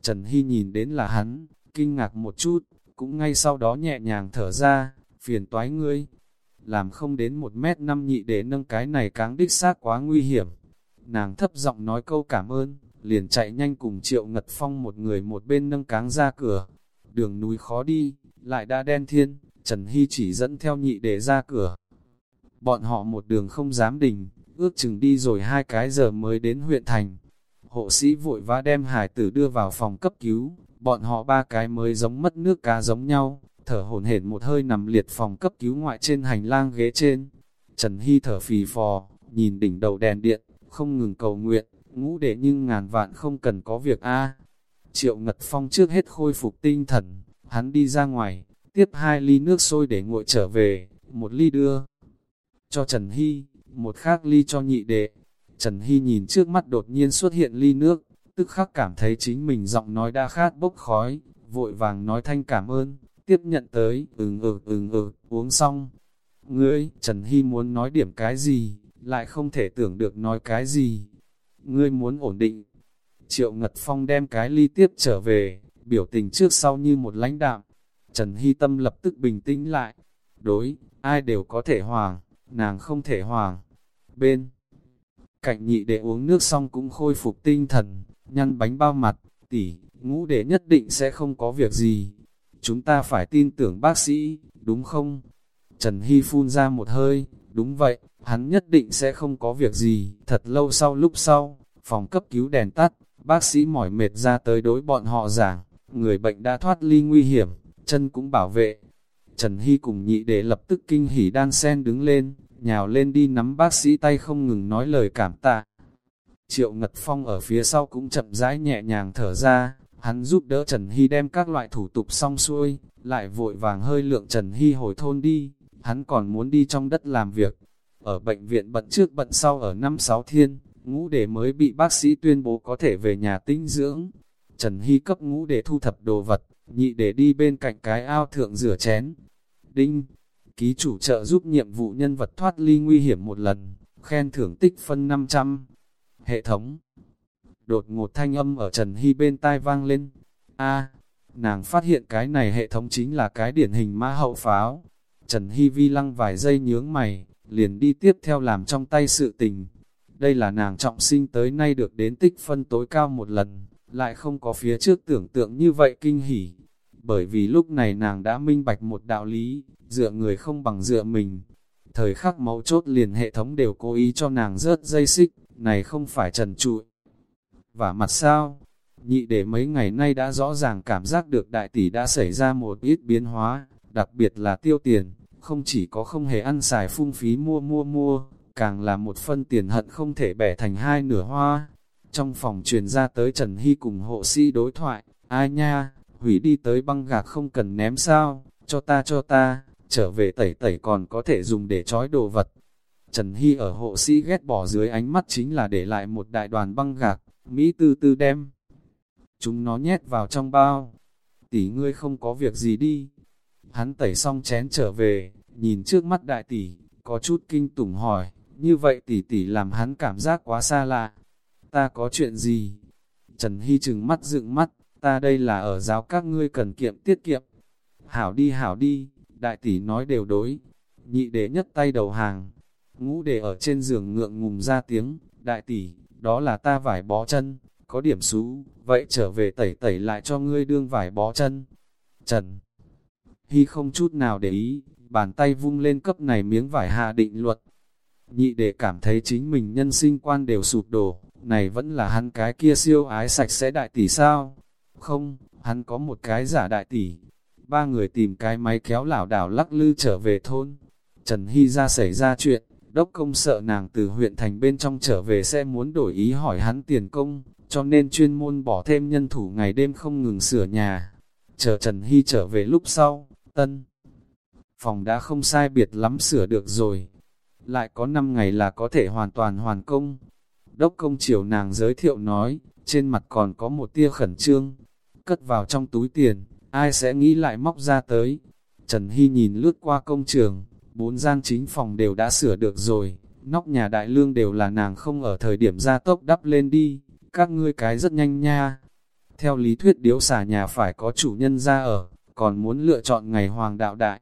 Speaker 1: Trần Hy nhìn đến là hắn, kinh ngạc một chút, cũng ngay sau đó nhẹ nhàng thở ra, phiền toái ngươi. Làm không đến một mét năm nhị để nâng cái này cáng đích xác quá nguy hiểm. Nàng thấp giọng nói câu cảm ơn, liền chạy nhanh cùng Triệu Ngật Phong một người một bên nâng cáng ra cửa. Đường núi khó đi, lại đã đen thiên, Trần Hy chỉ dẫn theo nhị để ra cửa. Bọn họ một đường không dám đình, ước chừng đi rồi hai cái giờ mới đến huyện thành. Hộ sĩ vội vã đem hải tử đưa vào phòng cấp cứu, bọn họ ba cái mới giống mất nước cá giống nhau, thở hổn hển một hơi nằm liệt phòng cấp cứu ngoại trên hành lang ghế trên. Trần Hy thở phì phò, nhìn đỉnh đầu đèn điện, không ngừng cầu nguyện, ngũ đệ nhưng ngàn vạn không cần có việc a Triệu Ngật Phong trước hết khôi phục tinh thần, hắn đi ra ngoài, tiếp hai ly nước sôi để nguội trở về, một ly đưa cho Trần Hy, một khác ly cho nhị đệ. Trần Hy nhìn trước mắt đột nhiên xuất hiện ly nước, tức khắc cảm thấy chính mình giọng nói đã khát bốc khói, vội vàng nói thanh cảm ơn, tiếp nhận tới, ừng ừ ừng ừ, uống xong. Ngươi, Trần Hy muốn nói điểm cái gì, lại không thể tưởng được nói cái gì. Ngươi muốn ổn định. Triệu Ngật Phong đem cái ly tiếp trở về, biểu tình trước sau như một lãnh đạm. Trần Hy Tâm lập tức bình tĩnh lại. Đối, ai đều có thể hoàng, nàng không thể hoàng. Bên cạnh nhị để uống nước xong cũng khôi phục tinh thần, nhăn bánh bao mặt, tỷ, ngũ để nhất định sẽ không có việc gì. Chúng ta phải tin tưởng bác sĩ, đúng không? Trần Hy phun ra một hơi, đúng vậy, hắn nhất định sẽ không có việc gì. Thật lâu sau lúc sau, phòng cấp cứu đèn tắt, bác sĩ mỏi mệt ra tới đối bọn họ giảng, người bệnh đã thoát ly nguy hiểm, chân cũng bảo vệ. Trần Hy cùng nhị đệ lập tức kinh hỉ đan sen đứng lên, nhào lên đi nắm bác sĩ tay không ngừng nói lời cảm tạ. Triệu Ngật Phong ở phía sau cũng chậm rãi nhẹ nhàng thở ra, hắn giúp đỡ Trần Hy đem các loại thủ tục xong xuôi, lại vội vàng hơi lượng Trần Hy hồi thôn đi, hắn còn muốn đi trong đất làm việc. Ở bệnh viện bận trước bận sau ở năm sáu thiên, ngũ đề mới bị bác sĩ tuyên bố có thể về nhà tinh dưỡng. Trần Hy cấp ngũ đề thu thập đồ vật, nhị để đi bên cạnh cái ao thượng rửa chén. Đinh, ký chủ trợ giúp nhiệm vụ nhân vật thoát ly nguy hiểm một lần, khen thưởng tích phân 500. Hệ thống Đột ngột thanh âm ở Trần Hy bên tai vang lên. a nàng phát hiện cái này hệ thống chính là cái điển hình ma hậu pháo. Trần Hy vi lăng vài giây nhướng mày, liền đi tiếp theo làm trong tay sự tình. Đây là nàng trọng sinh tới nay được đến tích phân tối cao một lần, lại không có phía trước tưởng tượng như vậy kinh hỉ. Bởi vì lúc này nàng đã minh bạch một đạo lý, dựa người không bằng dựa mình. Thời khắc mấu chốt liền hệ thống đều cố ý cho nàng rớt dây xích, này không phải trần trụi. Và mặt sao? nhị để mấy ngày nay đã rõ ràng cảm giác được đại tỷ đã xảy ra một ít biến hóa, đặc biệt là tiêu tiền, không chỉ có không hề ăn xài phung phí mua mua mua, càng là một phân tiền hận không thể bẻ thành hai nửa hoa. Trong phòng truyền ra tới Trần Hy cùng hộ sĩ đối thoại, ai nha, hủy đi tới băng gạc không cần ném sao, cho ta cho ta, trở về tẩy tẩy còn có thể dùng để trói đồ vật. Trần Hy ở hộ sĩ ghét bỏ dưới ánh mắt chính là để lại một đại đoàn băng gạc, Mỹ tư tư đem. Chúng nó nhét vào trong bao. Tỷ ngươi không có việc gì đi. Hắn tẩy xong chén trở về, nhìn trước mắt đại tỷ, có chút kinh tủng hỏi, như vậy tỷ tỷ làm hắn cảm giác quá xa lạ. Ta có chuyện gì? Trần Hy chừng mắt dựng mắt, ta đây là ở giáo các ngươi cần kiệm tiết kiệm. Hảo đi hảo đi, đại tỷ nói đều đối. Nhị đế nhất tay đầu hàng, ngũ đề ở trên giường ngượng ngùng ra tiếng, đại tỷ, đó là ta vải bó chân, có điểm xú, vậy trở về tẩy tẩy lại cho ngươi đương vải bó chân. Trần Hy không chút nào để ý, bàn tay vung lên cấp này miếng vải hạ định luật. Nhị đệ cảm thấy chính mình nhân sinh quan đều sụp đổ, này vẫn là hắn cái kia siêu ái sạch sẽ đại tỷ sao? Không, hắn có một cái giả đại tỷ. Ba người tìm cái máy kéo lảo đảo lắc lư trở về thôn. Trần Hy ra xảy ra chuyện, đốc công sợ nàng từ huyện thành bên trong trở về sẽ muốn đổi ý hỏi hắn tiền công, cho nên chuyên môn bỏ thêm nhân thủ ngày đêm không ngừng sửa nhà. Chờ Trần Hy trở về lúc sau, tân phòng đã không sai biệt lắm sửa được rồi. Lại có 5 ngày là có thể hoàn toàn hoàn công. Đốc công chiều nàng giới thiệu nói, trên mặt còn có một tia khẩn trương. Cất vào trong túi tiền, ai sẽ nghĩ lại móc ra tới. Trần Hy nhìn lướt qua công trường, bốn gian chính phòng đều đã sửa được rồi. Nóc nhà đại lương đều là nàng không ở thời điểm ra tốc đắp lên đi, các ngươi cái rất nhanh nha. Theo lý thuyết điếu xả nhà phải có chủ nhân ra ở, còn muốn lựa chọn ngày hoàng đạo đại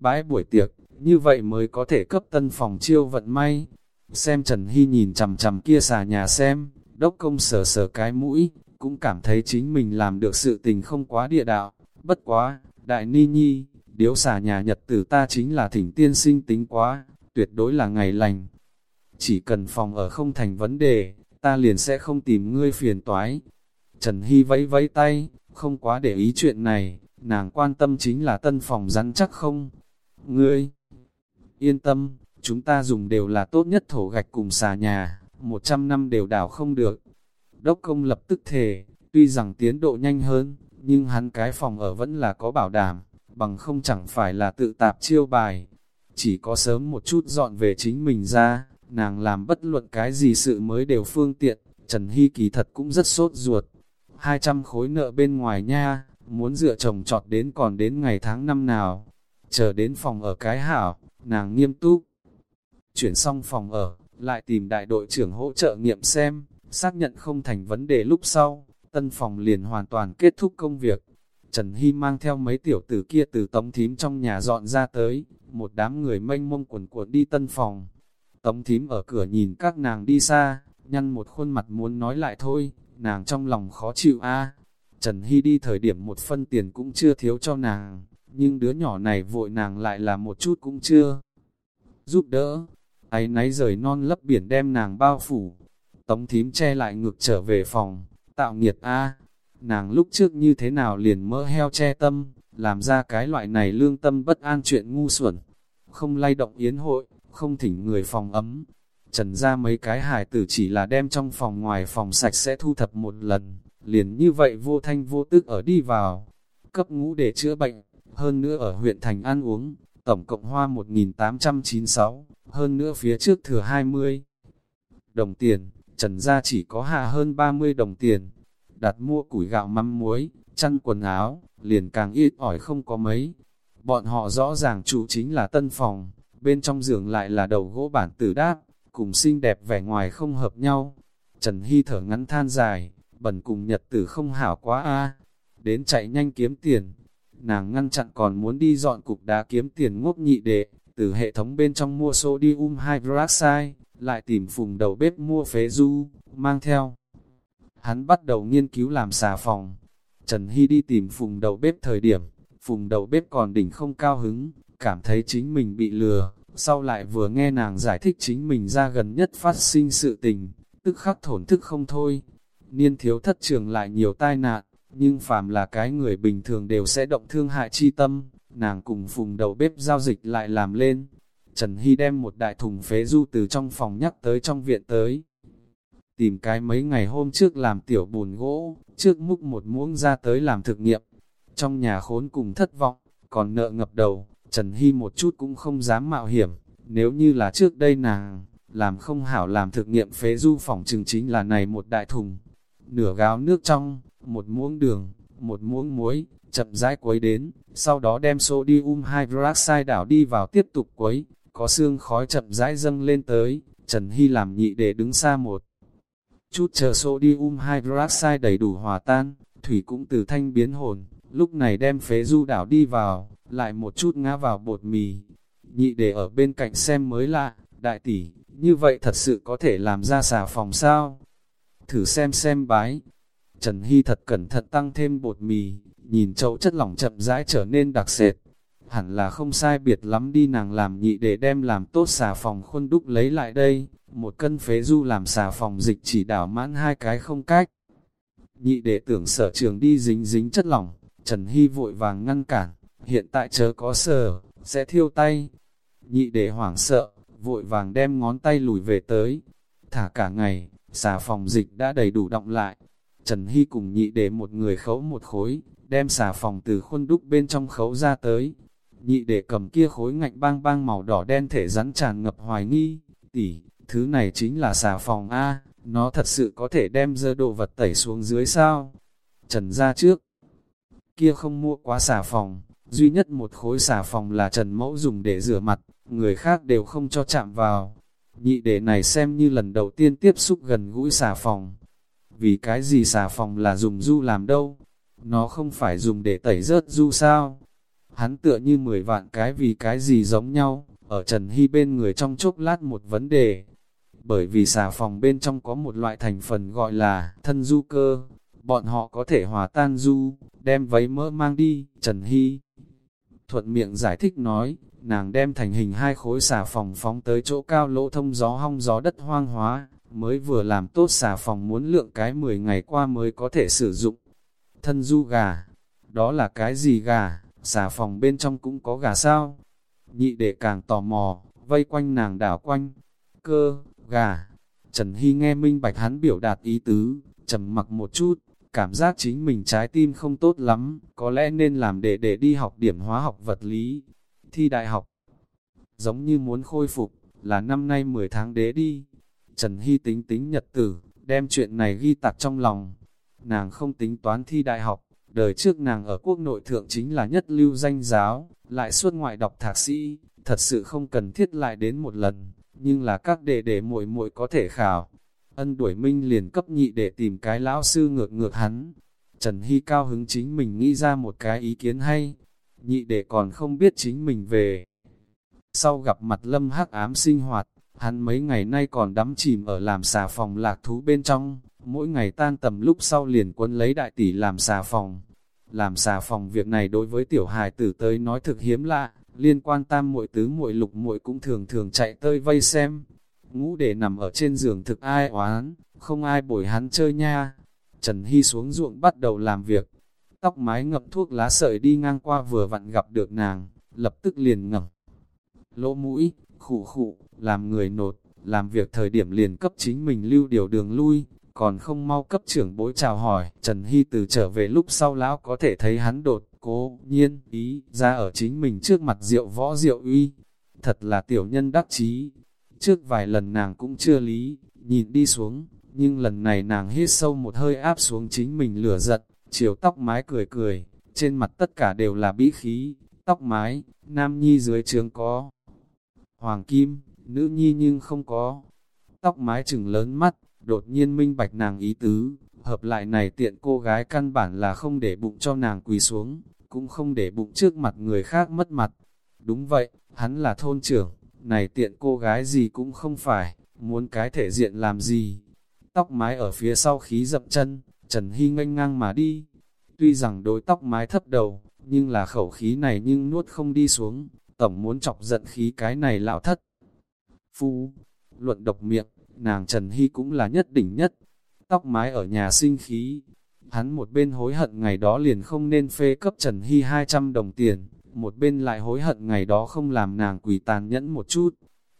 Speaker 1: bãi buổi tiệc, như vậy mới có thể cấp tân phòng chiêu vận may. Xem Trần Hy nhìn chằm chằm kia xà nhà xem, đốc công sờ sờ cái mũi, cũng cảm thấy chính mình làm được sự tình không quá địa đạo. Bất quá, đại ni nhi, điếu xà nhà nhật tử ta chính là thỉnh tiên sinh tính quá, tuyệt đối là ngày lành. Chỉ cần phòng ở không thành vấn đề, ta liền sẽ không tìm ngươi phiền toái. Trần Hy vẫy vẫy tay, không quá để ý chuyện này, nàng quan tâm chính là tân phòng rắn chắc không, Ngươi, yên tâm, chúng ta dùng đều là tốt nhất thổ gạch cùng xà nhà, 100 năm đều đảo không được. Đốc công lập tức thề, tuy rằng tiến độ nhanh hơn, nhưng hắn cái phòng ở vẫn là có bảo đảm, bằng không chẳng phải là tự tạp chiêu bài. Chỉ có sớm một chút dọn về chính mình ra, nàng làm bất luận cái gì sự mới đều phương tiện, Trần Hy kỳ thật cũng rất sốt ruột. 200 khối nợ bên ngoài nha, muốn dựa chồng trọt đến còn đến ngày tháng năm nào, chờ đến phòng ở cái hảo, nàng nghiêm túc. Chuyển xong phòng ở, lại tìm đại đội trưởng hỗ trợ nghiệm xem, xác nhận không thành vấn đề lúc sau, tân phòng liền hoàn toàn kết thúc công việc. Trần Hy mang theo mấy tiểu tử kia từ tống thím trong nhà dọn ra tới, một đám người mênh mông quần cuộn đi tân phòng. Tống thím ở cửa nhìn các nàng đi xa, nhăn một khuôn mặt muốn nói lại thôi, nàng trong lòng khó chịu a Trần Hy đi thời điểm một phân tiền cũng chưa thiếu cho nàng, nhưng đứa nhỏ này vội nàng lại là một chút cũng chưa. Giúp đỡ, ấy náy rời non lấp biển đem nàng bao phủ, tống thím che lại ngược trở về phòng, tạo nghiệt a nàng lúc trước như thế nào liền mỡ heo che tâm, làm ra cái loại này lương tâm bất an chuyện ngu xuẩn, không lay động yến hội, không thỉnh người phòng ấm. Trần ra mấy cái hài tử chỉ là đem trong phòng ngoài phòng sạch sẽ thu thập một lần, liền như vậy vô thanh vô tức ở đi vào, cấp ngũ để chữa bệnh, hơn nữa ở huyện thành ăn uống, tổng cộng hoa 1.896, hơn nữa phía trước thừa 20 đồng tiền, trần gia chỉ có hạ hơn 30 đồng tiền, đặt mua củi gạo mắm muối, chăn quần áo, liền càng ít ỏi không có mấy. Bọn họ rõ ràng chủ chính là tân phòng, bên trong giường lại là đầu gỗ bản tử đáp, cùng xinh đẹp vẻ ngoài không hợp nhau. Trần Hy thở ngắn than dài, bẩn cùng nhật tử không hảo quá a đến chạy nhanh kiếm tiền, nàng ngăn chặn còn muốn đi dọn cục đá kiếm tiền ngốc nhị đệ, từ hệ thống bên trong mua sodium hydroxide, lại tìm phùng đầu bếp mua phế du, mang theo. Hắn bắt đầu nghiên cứu làm xà phòng. Trần Hy đi tìm phùng đầu bếp thời điểm, phùng đầu bếp còn đỉnh không cao hứng, cảm thấy chính mình bị lừa, sau lại vừa nghe nàng giải thích chính mình ra gần nhất phát sinh sự tình, tức khắc thổn thức không thôi niên thiếu thất trường lại nhiều tai nạn, nhưng phàm là cái người bình thường đều sẽ động thương hại chi tâm, nàng cùng phùng đầu bếp giao dịch lại làm lên. Trần Hy đem một đại thùng phế du từ trong phòng nhắc tới trong viện tới. Tìm cái mấy ngày hôm trước làm tiểu bùn gỗ, trước múc một muỗng ra tới làm thực nghiệm. Trong nhà khốn cùng thất vọng, còn nợ ngập đầu, Trần Hy một chút cũng không dám mạo hiểm. Nếu như là trước đây nàng, làm không hảo làm thực nghiệm phế du phòng chừng chính là này một đại thùng. Nửa gáo nước trong, một muỗng đường, một muỗng muối, chậm rãi quấy đến, sau đó đem sodium hydroxide đảo đi vào tiếp tục quấy, có xương khói chậm rãi dâng lên tới, Trần Hy làm nhị để đứng xa một chút chờ sodium hydroxide đầy đủ hòa tan, thủy cũng từ thanh biến hồn, lúc này đem phế du đảo đi vào, lại một chút ngã vào bột mì. Nhị để ở bên cạnh xem mới lạ, đại tỷ, như vậy thật sự có thể làm ra xà phòng sao? Thử xem xem bái. Trần Hy thật cẩn thận tăng thêm bột mì, nhìn chậu chất lỏng chậm rãi trở nên đặc sệt. Hẳn là không sai biệt lắm đi nàng làm nhị để đem làm tốt xà phòng khuôn đúc lấy lại đây, một cân phế du làm xà phòng dịch chỉ đảo mãn hai cái không cách. Nhị đệ tưởng sở trường đi dính dính chất lỏng, Trần Hy vội vàng ngăn cản, hiện tại chớ có sở, sẽ thiêu tay. Nhị đệ hoảng sợ, vội vàng đem ngón tay lùi về tới. Thả cả ngày, xà phòng dịch đã đầy đủ động lại. Trần Hy cùng nhị đệ một người khấu một khối, đem xà phòng từ khuôn đúc bên trong khấu ra tới. Nhị đệ cầm kia khối ngạnh bang bang màu đỏ đen thể rắn tràn ngập hoài nghi, tỷ, thứ này chính là xà phòng A, nó thật sự có thể đem dơ đồ vật tẩy xuống dưới sao? Trần ra trước, kia không mua quá xà phòng, duy nhất một khối xà phòng là Trần Mẫu dùng để rửa mặt, người khác đều không cho chạm vào. Nhị đệ này xem như lần đầu tiên tiếp xúc gần gũi xà phòng. Vì cái gì xà phòng là dùng du làm đâu? Nó không phải dùng để tẩy rớt du sao? Hắn tựa như 10 vạn cái vì cái gì giống nhau, ở Trần Hy bên người trong chốc lát một vấn đề, bởi vì xà phòng bên trong có một loại thành phần gọi là thân du cơ, bọn họ có thể hòa tan du, đem váy mỡ mang đi, Trần Hy. Thuận miệng giải thích nói, nàng đem thành hình hai khối xà phòng phóng tới chỗ cao lỗ thông gió hong gió đất hoang hóa, mới vừa làm tốt xà phòng muốn lượng cái 10 ngày qua mới có thể sử dụng. Thân du gà, đó là cái gì gà, xà phòng bên trong cũng có gà sao? Nhị đệ càng tò mò, vây quanh nàng đảo quanh. Cơ, gà. Trần Hy nghe minh bạch hắn biểu đạt ý tứ, trầm mặc một chút, cảm giác chính mình trái tim không tốt lắm, có lẽ nên làm để để đi học điểm hóa học vật lý, thi đại học. Giống như muốn khôi phục, là năm nay 10 tháng đế đi. Trần Hy tính tính nhật tử, đem chuyện này ghi tạc trong lòng. Nàng không tính toán thi đại học, đời trước nàng ở quốc nội thượng chính là nhất lưu danh giáo, lại suốt ngoại đọc thạc sĩ, thật sự không cần thiết lại đến một lần nhưng là các đệ đệ muội muội có thể khảo. Ân đuổi minh liền cấp nhị để tìm cái lão sư ngược ngược hắn. Trần Hy cao hứng chính mình nghĩ ra một cái ý kiến hay, nhị đệ còn không biết chính mình về. Sau gặp mặt lâm hắc ám sinh hoạt, hắn mấy ngày nay còn đắm chìm ở làm xà phòng lạc thú bên trong, mỗi ngày tan tầm lúc sau liền quân lấy đại tỷ làm xà phòng. Làm xà phòng việc này đối với tiểu hài tử tới nói thực hiếm lạ, liên quan tam muội tứ muội lục muội cũng thường thường chạy tơi vây xem. Ngũ để nằm ở trên giường thực ai oán, không ai bồi hắn chơi nha. Trần Hy xuống ruộng bắt đầu làm việc, tóc mái ngậm thuốc lá sợi đi ngang qua vừa vặn gặp được nàng, lập tức liền ngẩng lỗ mũi, khụ khụ, làm người nột, làm việc thời điểm liền cấp chính mình lưu điều đường lui, còn không mau cấp trưởng bối chào hỏi. Trần Hy từ trở về lúc sau lão có thể thấy hắn đột, cố, nhiên, ý, ra ở chính mình trước mặt rượu võ rượu uy. Thật là tiểu nhân đắc chí Trước vài lần nàng cũng chưa lý, nhìn đi xuống, nhưng lần này nàng hít sâu một hơi áp xuống chính mình lửa giật, chiều tóc mái cười cười, trên mặt tất cả đều là bĩ khí, tóc mái, nam nhi dưới trường có. Hoàng kim, nữ nhi nhưng không có. Tóc mái trừng lớn mắt, đột nhiên minh bạch nàng ý tứ, hợp lại này tiện cô gái căn bản là không để bụng cho nàng quỳ xuống, cũng không để bụng trước mặt người khác mất mặt. Đúng vậy, hắn là thôn trưởng, này tiện cô gái gì cũng không phải, muốn cái thể diện làm gì. Tóc mái ở phía sau khí dậm chân, Trần Hy nganh ngang mà đi. Tuy rằng đối tóc mái thấp đầu, nhưng là khẩu khí này nhưng nuốt không đi xuống, tổng muốn chọc giận khí cái này lão thất. Phu, luận độc miệng, nàng Trần Hy cũng là nhất đỉnh nhất. tóc mái ở nhà sinh khí. Hắn một bên hối hận ngày đó liền không nên phê cấp Trần Hy 200 đồng tiền, một bên lại hối hận ngày đó không làm nàng quỷ tàn nhẫn một chút.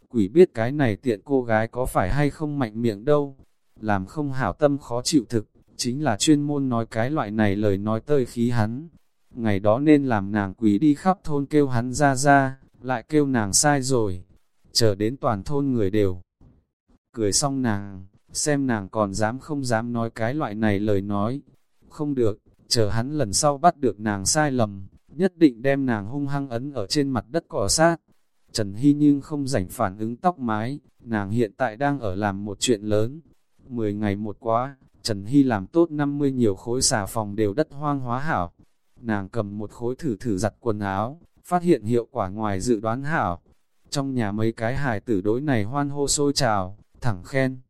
Speaker 1: Quỷ biết cái này tiện cô gái có phải hay không mạnh miệng đâu, làm không hảo tâm khó chịu thực, chính là chuyên môn nói cái loại này lời nói tơi khí hắn. Ngày đó nên làm nàng quỷ đi khắp thôn kêu hắn ra ra, lại kêu nàng sai rồi. Chờ đến toàn thôn người đều. Cười xong nàng, xem nàng còn dám không dám nói cái loại này lời nói. Không được, chờ hắn lần sau bắt được nàng sai lầm, nhất định đem nàng hung hăng ấn ở trên mặt đất cỏ sát. Trần Hy nhưng không rảnh phản ứng tóc mái, nàng hiện tại đang ở làm một chuyện lớn. Mười ngày một quá, Trần Hy làm tốt 50 nhiều khối xà phòng đều đất hoang hóa hảo. Nàng cầm một khối thử thử giặt quần áo, phát hiện hiệu quả ngoài dự đoán hảo. Trong nhà mấy cái hài tử đối này hoan hô sôi trào, thẳng khen.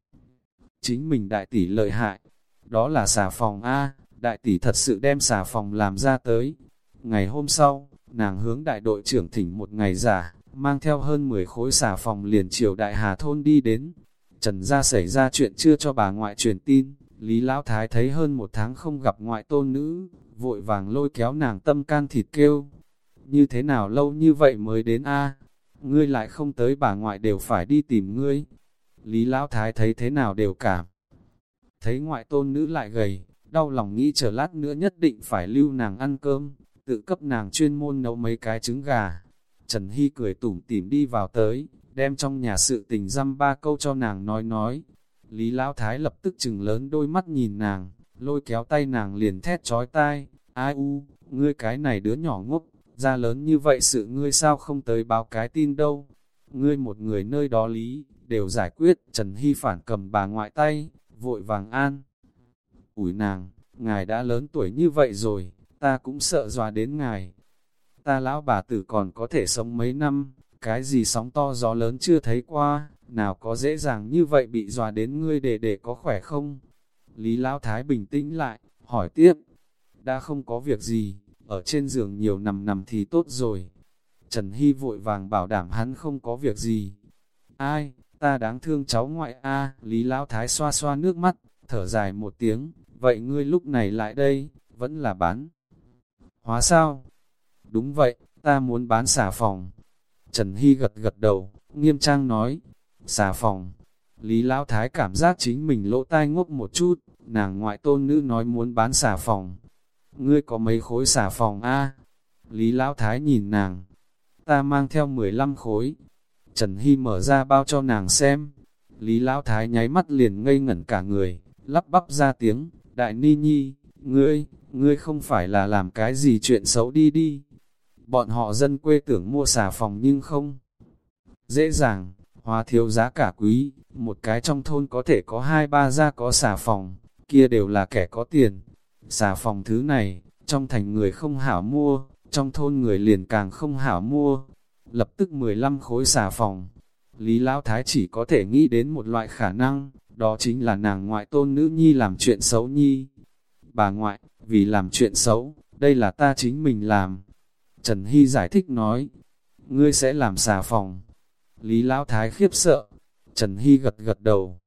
Speaker 1: Chính mình đại tỷ lợi hại, đó là xà phòng A, đại tỷ thật sự đem xà phòng làm ra tới. Ngày hôm sau, nàng hướng đại đội trưởng thỉnh một ngày giả, mang theo hơn 10 khối xà phòng liền chiều đại hà thôn đi đến. Trần gia xảy ra chuyện chưa cho bà ngoại truyền tin, Lý Lão Thái thấy hơn một tháng không gặp ngoại tôn nữ, vội vàng lôi kéo nàng tâm can thịt kêu. Như thế nào lâu như vậy mới đến a Ngươi lại không tới bà ngoại đều phải đi tìm ngươi. Lý Lão Thái thấy thế nào đều cảm. Thấy ngoại tôn nữ lại gầy, đau lòng nghĩ chờ lát nữa nhất định phải lưu nàng ăn cơm, tự cấp nàng chuyên môn nấu mấy cái trứng gà. Trần Hy cười tủm tỉm đi vào tới, đem trong nhà sự tình dăm ba câu cho nàng nói nói. Lý Lão Thái lập tức chừng lớn đôi mắt nhìn nàng, lôi kéo tay nàng liền thét trói tai, ai u, ngươi cái này đứa nhỏ ngốc, ra lớn như vậy sự ngươi sao không tới báo cái tin đâu. Ngươi một người nơi đó lý, đều giải quyết, Trần Hy phản cầm bà ngoại tay, vội vàng an. Ủi nàng, ngài đã lớn tuổi như vậy rồi, ta cũng sợ dòa đến ngài. Ta lão bà tử còn có thể sống mấy năm, cái gì sóng to gió lớn chưa thấy qua, nào có dễ dàng như vậy bị dòa đến ngươi để để có khỏe không? Lý Lão Thái bình tĩnh lại, hỏi tiếp, đã không có việc gì, ở trên giường nhiều nằm nằm thì tốt rồi. Trần Hy vội vàng bảo đảm hắn không có việc gì. Ai, ta đáng thương cháu ngoại A, Lý Lão Thái xoa xoa nước mắt, thở dài một tiếng, vậy ngươi lúc này lại đây, vẫn là bán. Hóa sao? Đúng vậy, ta muốn bán xà phòng. Trần Hy gật gật đầu, nghiêm trang nói, xà phòng. Lý Lão Thái cảm giác chính mình lỗ tai ngốc một chút, nàng ngoại tôn nữ nói muốn bán xà phòng. Ngươi có mấy khối xà phòng a? Lý Lão Thái nhìn nàng, ta mang theo 15 khối. Trần Hy mở ra bao cho nàng xem. Lý Lão Thái nháy mắt liền ngây ngẩn cả người, lắp bắp ra tiếng, Đại Ni Nhi, ngươi, ngươi không phải là làm cái gì chuyện xấu đi đi. Bọn họ dân quê tưởng mua xà phòng nhưng không. Dễ dàng, hóa thiếu giá cả quý, một cái trong thôn có thể có hai ba gia có xà phòng, kia đều là kẻ có tiền. Xà phòng thứ này, trong thành người không hảo mua, trong thôn người liền càng không hảo mua. Lập tức 15 khối xà phòng. Lý Lão Thái chỉ có thể nghĩ đến một loại khả năng, đó chính là nàng ngoại tôn nữ nhi làm chuyện xấu nhi. Bà ngoại, vì làm chuyện xấu, đây là ta chính mình làm. Trần Hy giải thích nói, ngươi sẽ làm xà phòng. Lý Lão Thái khiếp sợ, Trần Hy gật gật đầu.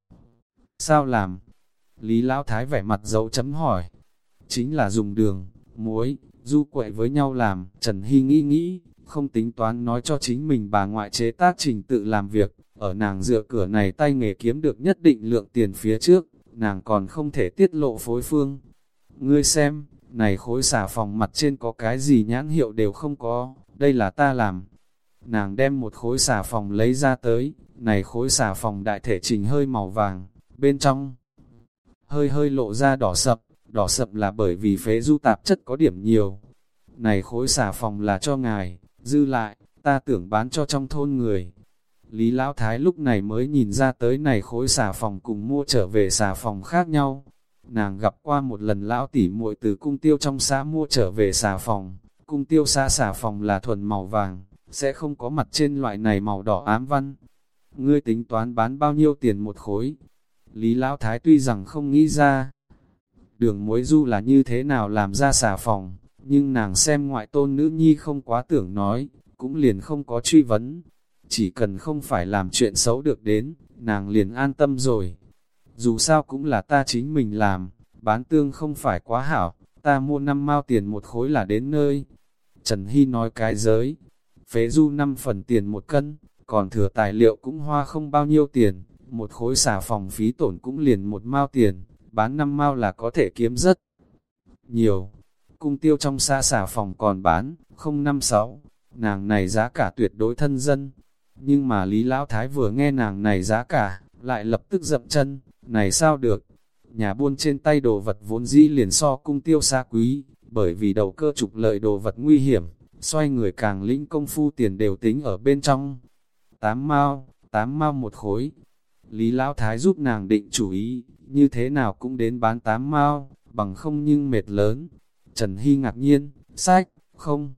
Speaker 1: Sao làm? Lý Lão Thái vẻ mặt dấu chấm hỏi. Chính là dùng đường, muối, du quậy với nhau làm. Trần Hy nghĩ nghĩ, không tính toán nói cho chính mình bà ngoại chế tác trình tự làm việc. Ở nàng dựa cửa này tay nghề kiếm được nhất định lượng tiền phía trước, nàng còn không thể tiết lộ phối phương. Ngươi xem, này khối xà phòng mặt trên có cái gì nhãn hiệu đều không có, đây là ta làm. Nàng đem một khối xà phòng lấy ra tới, này khối xà phòng đại thể trình hơi màu vàng, bên trong hơi hơi lộ ra đỏ sập, đỏ sập là bởi vì phế du tạp chất có điểm nhiều. Này khối xà phòng là cho ngài, dư lại, ta tưởng bán cho trong thôn người. Lý Lão Thái lúc này mới nhìn ra tới này khối xà phòng cùng mua trở về xà phòng khác nhau. Nàng gặp qua một lần lão tỉ muội từ cung tiêu trong xã mua trở về xà phòng. Cung tiêu xã xà phòng là thuần màu vàng, sẽ không có mặt trên loại này màu đỏ ám văn. Ngươi tính toán bán bao nhiêu tiền một khối? Lý Lão Thái tuy rằng không nghĩ ra, đường muối du là như thế nào làm ra xà phòng, nhưng nàng xem ngoại tôn nữ nhi không quá tưởng nói, cũng liền không có truy vấn. Chỉ cần không phải làm chuyện xấu được đến, nàng liền an tâm rồi. dù sao cũng là ta chính mình làm, bán tương không phải quá hảo, ta mua năm mao tiền một khối là đến nơi. Trần Hy nói cái giới, phế du 5 phần tiền một cân, còn thừa tài liệu cũng hoa không bao nhiêu tiền, một khối xà phòng phí tổn cũng liền một mao tiền, bán năm mao là có thể kiếm rất nhiều. Cung tiêu trong xa xà phòng còn bán, không năm sáu, nàng này giá cả tuyệt đối thân dân. Nhưng mà Lý Lão Thái vừa nghe nàng này giá cả, lại lập tức dậm chân, này sao được? Nhà buôn trên tay đồ vật vốn dĩ liền so cung tiêu xa quý, bởi vì đầu cơ trục lợi đồ vật nguy hiểm, xoay người càng lĩnh công phu tiền đều tính ở bên trong. Tám mao, tám mao một khối. Lý Lão Thái giúp nàng định chủ ý, như thế nào cũng đến bán tám mao, bằng không nhưng mệt lớn. Trần Hy ngạc nhiên, sách, không.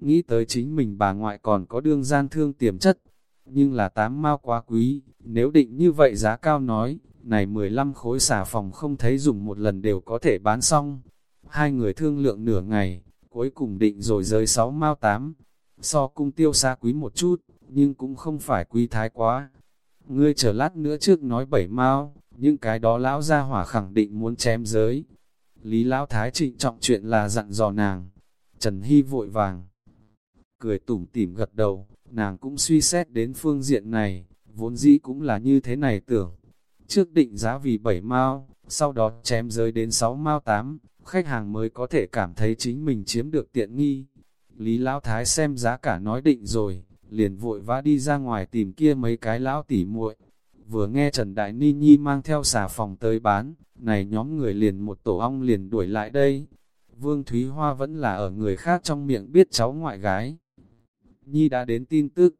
Speaker 1: Nghĩ tới chính mình bà ngoại còn có đương gian thương tiềm chất, nhưng là tám mao quá quý, nếu định như vậy giá cao nói, này 15 khối xà phòng không thấy dùng một lần đều có thể bán xong. Hai người thương lượng nửa ngày, cuối cùng định rồi rơi 6 mao 8. So cung tiêu xa quý một chút, nhưng cũng không phải quý thái quá. Ngươi chờ lát nữa trước nói 7 mao, nhưng cái đó lão gia hỏa khẳng định muốn chém giới. Lý lão thái trịnh trọng chuyện là dặn dò nàng. Trần Hy vội vàng, cười tủm tỉm gật đầu, nàng cũng suy xét đến phương diện này, vốn dĩ cũng là như thế này tưởng. Trước định giá vì 7 mao, sau đó chém giới đến 6 mao 8, khách hàng mới có thể cảm thấy chính mình chiếm được tiện nghi. Lý Lão Thái xem giá cả nói định rồi, liền vội vã đi ra ngoài tìm kia mấy cái lão tỉ muội. Vừa nghe Trần Đại Ni Nhi mang theo xà phòng tới bán, này nhóm người liền một tổ ong liền đuổi lại đây. Vương Thúy Hoa vẫn là ở người khác trong miệng biết cháu ngoại gái. Nhi đã đến tin tức,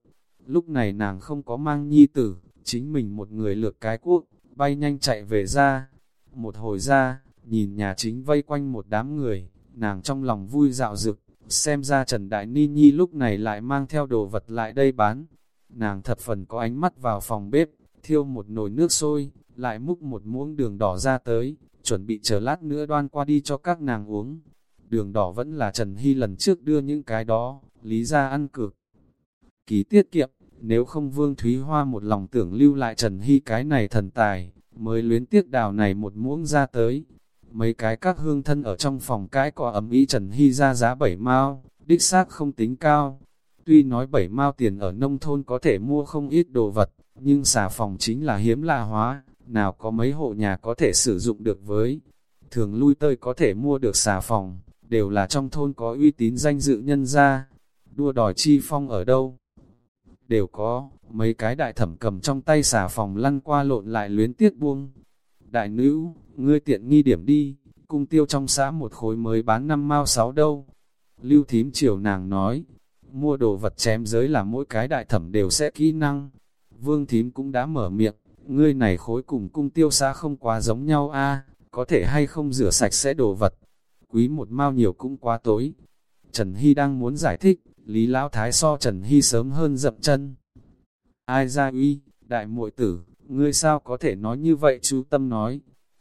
Speaker 1: lúc này nàng không có mang Nhi tử, chính mình một người lược cái cuốc bay nhanh chạy về ra. Một hồi ra, nhìn nhà chính vây quanh một đám người, nàng trong lòng vui dạo dực, xem ra Trần Đại Ni Nhi lúc này lại mang theo đồ vật lại đây bán. Nàng thật phần có ánh mắt vào phòng bếp, thiêu một nồi nước sôi, lại múc một muỗng đường đỏ ra tới, chuẩn bị chờ lát nữa đoan qua đi cho các nàng uống. Đường đỏ vẫn là Trần Hy lần trước đưa những cái đó, lý ra ăn cực. Ký tiết kiệm, nếu không Vương Thúy Hoa một lòng tưởng lưu lại Trần Hy cái này thần tài, mới luyến tiếc đào này một muỗng ra tới. Mấy cái các hương thân ở trong phòng cái có ấm ý Trần Hy ra giá bảy mao, đích xác không tính cao. Tuy nói bảy mao tiền ở nông thôn có thể mua không ít đồ vật, nhưng xà phòng chính là hiếm lạ hóa, nào có mấy hộ nhà có thể sử dụng được với. Thường lui tơi có thể mua được xà phòng, đều là trong thôn có uy tín danh dự nhân gia. Đua đòi chi phong ở đâu? Đều có, mấy cái đại thẩm cầm trong tay xà phòng lăn qua lộn lại luyến tiếc buông. Đại nữ, ngươi tiện nghi điểm đi, cung tiêu trong xã một khối mới bán năm mao sáu đâu. Lưu thím chiều nàng nói, mua đồ vật chém giới là mỗi cái đại thẩm đều sẽ kỹ năng. Vương thím cũng đã mở miệng, ngươi này khối cùng cung tiêu xã không quá giống nhau a có thể hay không rửa sạch sẽ đồ vật. Quý một mao nhiều cũng quá tối. Trần Hy đang muốn giải thích, Lý Lão Thái so Trần Hy sớm hơn dậm chân. Ai ra uy, đại muội tử, ngươi sao có thể nói như vậy chú tâm nói.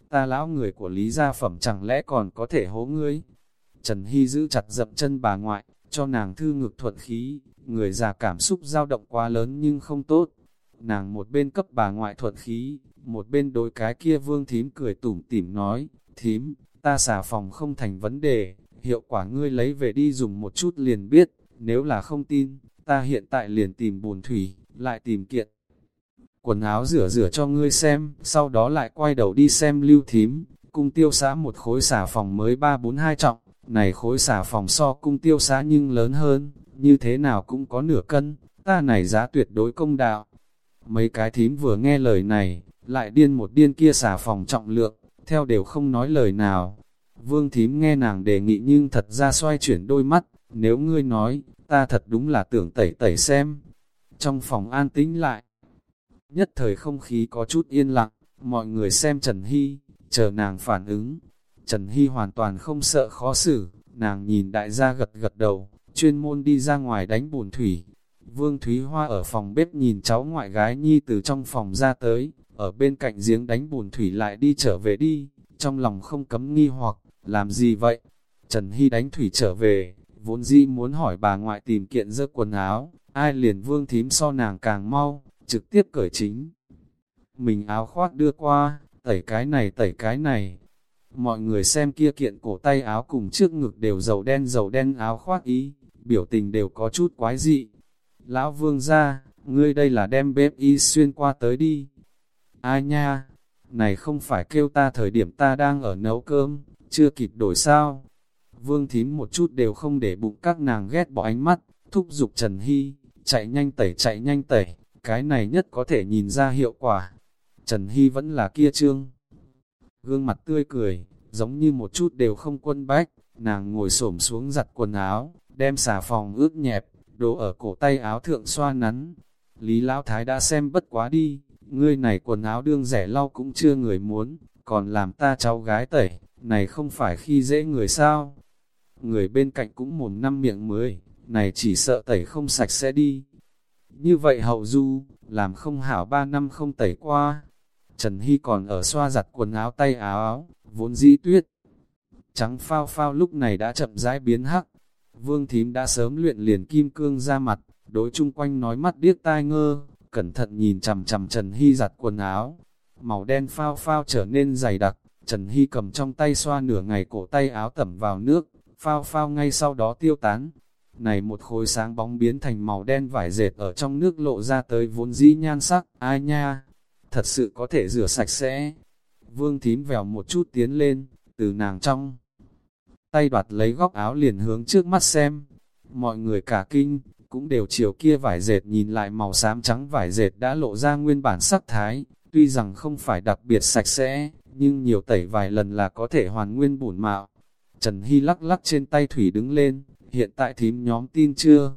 Speaker 1: Ta lão người của Lý gia phẩm chẳng lẽ còn có thể hố ngươi. Trần Hy giữ chặt dậm chân bà ngoại, cho nàng thư ngực thuận khí, người già cảm xúc dao động quá lớn nhưng không tốt. Nàng một bên cấp bà ngoại thuận khí, một bên đối cái kia vương thím cười tủm tỉm nói, thím, ta xả phòng không thành vấn đề, hiệu quả ngươi lấy về đi dùng một chút liền biết, nếu là không tin, ta hiện tại liền tìm bùn thủy, lại tìm kiện. Quần áo rửa rửa cho ngươi xem, sau đó lại quay đầu đi xem lưu thím, cung tiêu xã một khối xả phòng mới 342 trọng, này khối xả phòng so cung tiêu xã nhưng lớn hơn, như thế nào cũng có nửa cân, ta này giá tuyệt đối công đạo. Mấy cái thím vừa nghe lời này, lại điên một điên kia xả phòng trọng lượng, theo đều không nói lời nào. Vương thím nghe nàng đề nghị nhưng thật ra xoay chuyển đôi mắt, nếu ngươi nói, ta thật đúng là tưởng tẩy tẩy xem. Trong phòng an tĩnh lại, nhất thời không khí có chút yên lặng, mọi người xem Trần Hy, chờ nàng phản ứng. Trần Hy hoàn toàn không sợ khó xử, nàng nhìn đại gia gật gật đầu, chuyên môn đi ra ngoài đánh bùn thủy. Vương Thúy Hoa ở phòng bếp nhìn cháu ngoại gái Nhi từ trong phòng ra tới, ở bên cạnh giếng đánh bùn thủy lại đi trở về đi, trong lòng không cấm nghi hoặc, làm gì vậy? Trần Hy đánh thủy trở về, vốn dĩ muốn hỏi bà ngoại tìm kiện dơ quần áo, ai liền vương thím so nàng càng mau, trực tiếp cởi chính. mình áo khoác đưa qua, tẩy cái này tẩy cái này. Mọi người xem kia kiện cổ tay áo cùng trước ngực đều dầu đen dầu đen áo khoác ý, biểu tình đều có chút quái dị. Lão vương ra, ngươi đây là đem bếp y xuyên qua tới đi. Ai nha, này không phải kêu ta thời điểm ta đang ở nấu cơm, chưa kịp đổi sao. Vương thím một chút đều không để bụng các nàng ghét bỏ ánh mắt, thúc giục Trần Hy, chạy nhanh tẩy chạy nhanh tẩy, cái này nhất có thể nhìn ra hiệu quả. Trần Hy vẫn là kia trương. Gương mặt tươi cười, giống như một chút đều không quân bách, nàng ngồi xổm xuống giặt quần áo, đem xà phòng ướt nhẹp, đổ ở cổ tay áo thượng xoa nắn. Lý Lão Thái đã xem bất quá đi, ngươi này quần áo đương rẻ lau cũng chưa người muốn, còn làm ta cháu gái tẩy, này không phải khi dễ người sao. Người bên cạnh cũng mồm năm miệng mới, này chỉ sợ tẩy không sạch sẽ đi. Như vậy hậu du, làm không hảo ba năm không tẩy qua. Trần Hy còn ở xoa giặt quần áo tay áo áo, vốn dĩ tuyết. Trắng phao phao lúc này đã chậm rãi biến hắc. Vương thím đã sớm luyện liền kim cương ra mặt, đối chung quanh nói mắt điếc tai ngơ, cẩn thận nhìn chằm chằm Trần Hy giặt quần áo. Màu đen phao phao trở nên dày đặc, Trần Hy cầm trong tay xoa nửa ngày cổ tay áo tẩm vào nước, phao phao ngay sau đó tiêu tán. Này một khối sáng bóng biến thành màu đen vải dệt ở trong nước lộ ra tới vốn dĩ nhan sắc, ai nha, thật sự có thể rửa sạch sẽ. Vương thím vèo một chút tiến lên, từ nàng trong. Tay đoạt lấy góc áo liền hướng trước mắt xem. Mọi người cả kinh, cũng đều chiều kia vải dệt nhìn lại màu xám trắng vải dệt đã lộ ra nguyên bản sắc thái. Tuy rằng không phải đặc biệt sạch sẽ, nhưng nhiều tẩy vài lần là có thể hoàn nguyên bổn mạo. Trần Hy lắc lắc trên tay thủy đứng lên, hiện tại thím nhóm tin chưa?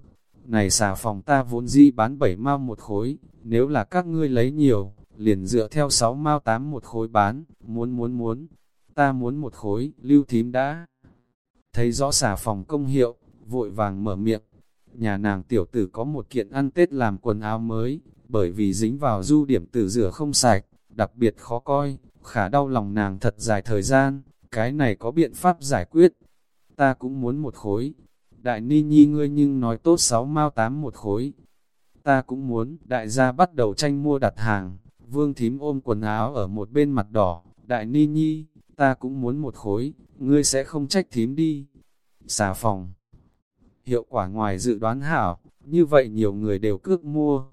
Speaker 1: Này xà phòng ta vốn dĩ bán 7 mao một khối, nếu là các ngươi lấy nhiều, liền dựa theo 6 mao 8 một khối bán, muốn muốn muốn, ta muốn một khối, lưu thím đã. Thấy rõ xà phòng công hiệu, vội vàng mở miệng, nhà nàng tiểu tử có một kiện ăn Tết làm quần áo mới, bởi vì dính vào du điểm tử rửa không sạch, đặc biệt khó coi, khả đau lòng nàng thật dài thời gian, cái này có biện pháp giải quyết. Ta cũng muốn một khối, đại ni nhi ngươi nhưng nói tốt sáu mao tám một khối. Ta cũng muốn, đại gia bắt đầu tranh mua đặt hàng, vương thím ôm quần áo ở một bên mặt đỏ, đại ni nhi, ta cũng muốn một khối, ngươi sẽ không trách thím đi. Xà phòng Hiệu quả ngoài dự đoán hảo, như vậy nhiều người đều cước mua.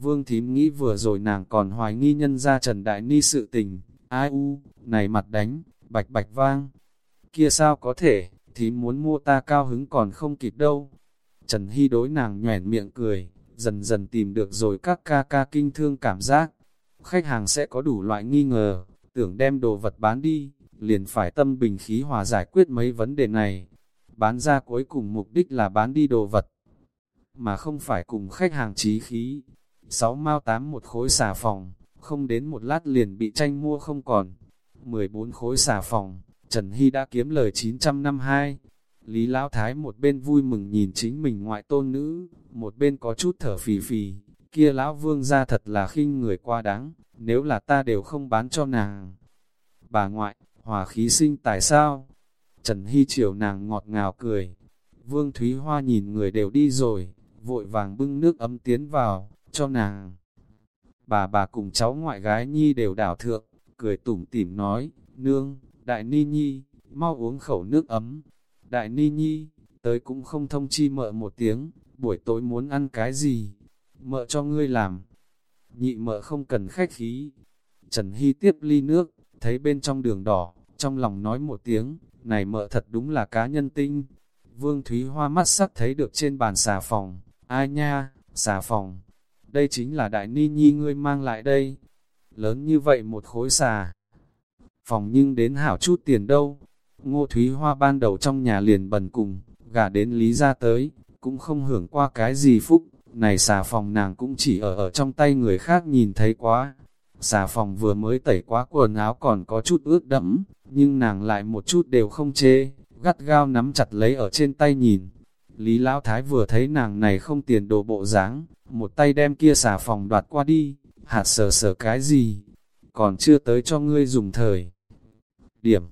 Speaker 1: Vương thím nghĩ vừa rồi nàng còn hoài nghi nhân ra Trần Đại Ni sự tình, ai u, này mặt đánh, bạch bạch vang. Kia sao có thể, thì muốn mua ta cao hứng còn không kịp đâu. Trần Hy đối nàng nhoẻn miệng cười, dần dần tìm được rồi các ca ca kinh thương cảm giác. Khách hàng sẽ có đủ loại nghi ngờ, tưởng đem đồ vật bán đi, liền phải tâm bình khí hòa giải quyết mấy vấn đề này. Bán ra cuối cùng mục đích là bán đi đồ vật, mà không phải cùng khách hàng trí khí. Sáu mao tám một khối xà phòng, không đến một lát liền bị tranh mua không còn. 14 khối xà phòng, Trần Hy đã kiếm lời 952. Lý Lão Thái một bên vui mừng nhìn chính mình ngoại tôn nữ, một bên có chút thở phì phì, kia Lão Vương ra thật là khinh người qua đáng, nếu là ta đều không bán cho nàng. Bà ngoại, hòa khí sinh tại sao? Trần Hy chiều nàng ngọt ngào cười. Vương Thúy Hoa nhìn người đều đi rồi, vội vàng bưng nước ấm tiến vào, cho nàng. Bà bà cùng cháu ngoại gái Nhi đều đảo thượng, cười tủm tỉm nói, nương, đại ni nhi, mau uống khẩu nước ấm. Đại ni nhi, tới cũng không thông chi mợ một tiếng, buổi tối muốn ăn cái gì, mợ cho ngươi làm. Nhị mợ không cần khách khí. Trần Hy tiếp ly nước, thấy bên trong đường đỏ, trong lòng nói một tiếng, này mợ thật đúng là cá nhân tinh. Vương Thúy Hoa mắt sắc thấy được trên bàn xà phòng, ai nha, xà phòng, đây chính là đại ni nhi ngươi mang lại đây. Lớn như vậy một khối xà. Phòng nhưng đến hảo chút tiền đâu. Ngô Thúy Hoa ban đầu trong nhà liền bần cùng, gả đến lý ra tới, cũng không hưởng qua cái gì phúc. Này xà phòng nàng cũng chỉ ở ở trong tay người khác nhìn thấy quá. Xà phòng vừa mới tẩy quá quần áo còn có chút ướt đẫm, nhưng nàng lại một chút đều không chê, gắt gao nắm chặt lấy ở trên tay nhìn. Lý Lão Thái vừa thấy nàng này không tiền đồ bộ dáng, một tay đem kia xà phòng đoạt qua đi, hạt sờ sờ cái gì, còn chưa tới cho ngươi dùng thời. Điểm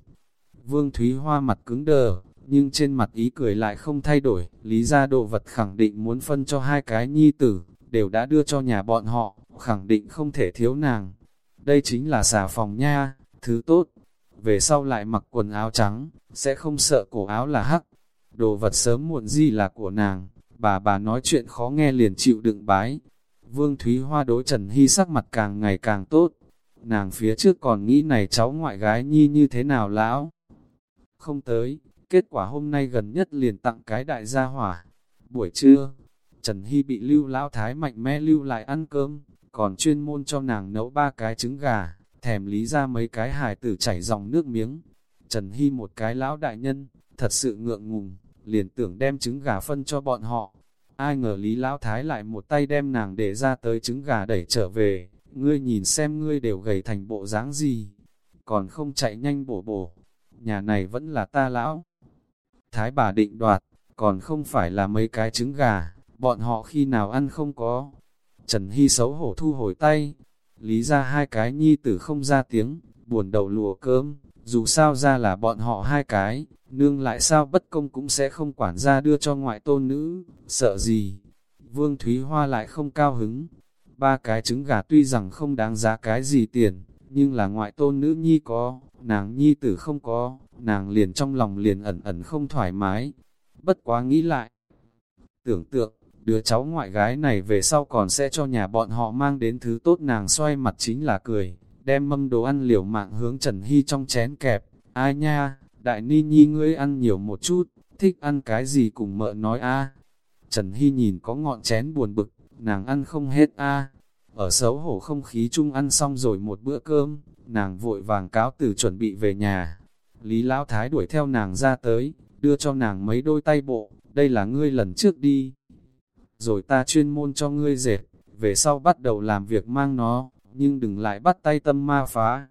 Speaker 1: Vương Thúy Hoa mặt cứng đờ, nhưng trên mặt ý cười lại không thay đổi, lý ra đồ vật khẳng định muốn phân cho hai cái nhi tử, đều đã đưa cho nhà bọn họ, khẳng định không thể thiếu nàng. đây chính là xà phòng nha, thứ tốt. Về sau lại mặc quần áo trắng, sẽ không sợ cổ áo là hắc. Đồ vật sớm muộn gì là của nàng, bà bà nói chuyện khó nghe liền chịu đựng bái. Vương Thúy Hoa đối Trần Hy sắc mặt càng ngày càng tốt. Nàng phía trước còn nghĩ này cháu ngoại gái nhi như thế nào lão. Không tới, kết quả hôm nay gần nhất liền tặng cái đại gia hỏa. Buổi trưa, Trần Hy bị lưu lão thái mạnh mẽ lưu lại ăn cơm, còn chuyên môn cho nàng nấu ba cái trứng gà, thèm lý ra mấy cái hài tử chảy dòng nước miếng. Trần Hy một cái lão đại nhân, thật sự ngượng ngùng, liền tưởng đem trứng gà phân cho bọn họ. Ai ngờ Lý Lão Thái lại một tay đem nàng để ra tới trứng gà đẩy trở về, ngươi nhìn xem ngươi đều gầy thành bộ dáng gì, còn không chạy nhanh bổ bổ, nhà này vẫn là ta lão. Thái bà định đoạt, còn không phải là mấy cái trứng gà, bọn họ khi nào ăn không có. Trần Hy xấu hổ thu hồi tay, lý ra hai cái nhi tử không ra tiếng, buồn đầu lùa cơm, dù sao ra là bọn họ hai cái, nương lại sao bất công cũng sẽ không quản ra đưa cho ngoại tôn nữ, sợ gì. Vương Thúy Hoa lại không cao hứng, ba cái trứng gà tuy rằng không đáng giá cái gì tiền, nhưng là ngoại tôn nữ nhi có, nàng nhi tử không có, nàng liền trong lòng liền ẩn ẩn không thoải mái. Bất quá nghĩ lại, tưởng tượng, đứa cháu ngoại gái này về sau còn sẽ cho nhà bọn họ mang đến thứ tốt nàng xoay mặt chính là cười, đem mâm đồ ăn liều mạng hướng Trần Hy trong chén kẹp, ai nha, đại ni nhi ngươi ăn nhiều một chút, thích ăn cái gì cùng mợ nói a Trần Hy nhìn có ngọn chén buồn bực, nàng ăn không hết a Ở xấu hổ không khí chung ăn xong rồi một bữa cơm, nàng vội vàng cáo từ chuẩn bị về nhà. Lý Lão Thái đuổi theo nàng ra tới, đưa cho nàng mấy đôi tay bộ, đây là ngươi lần trước đi. Rồi ta chuyên môn cho ngươi dệt, về sau bắt đầu làm việc mang nó, nhưng đừng lại bắt tay tâm ma phá.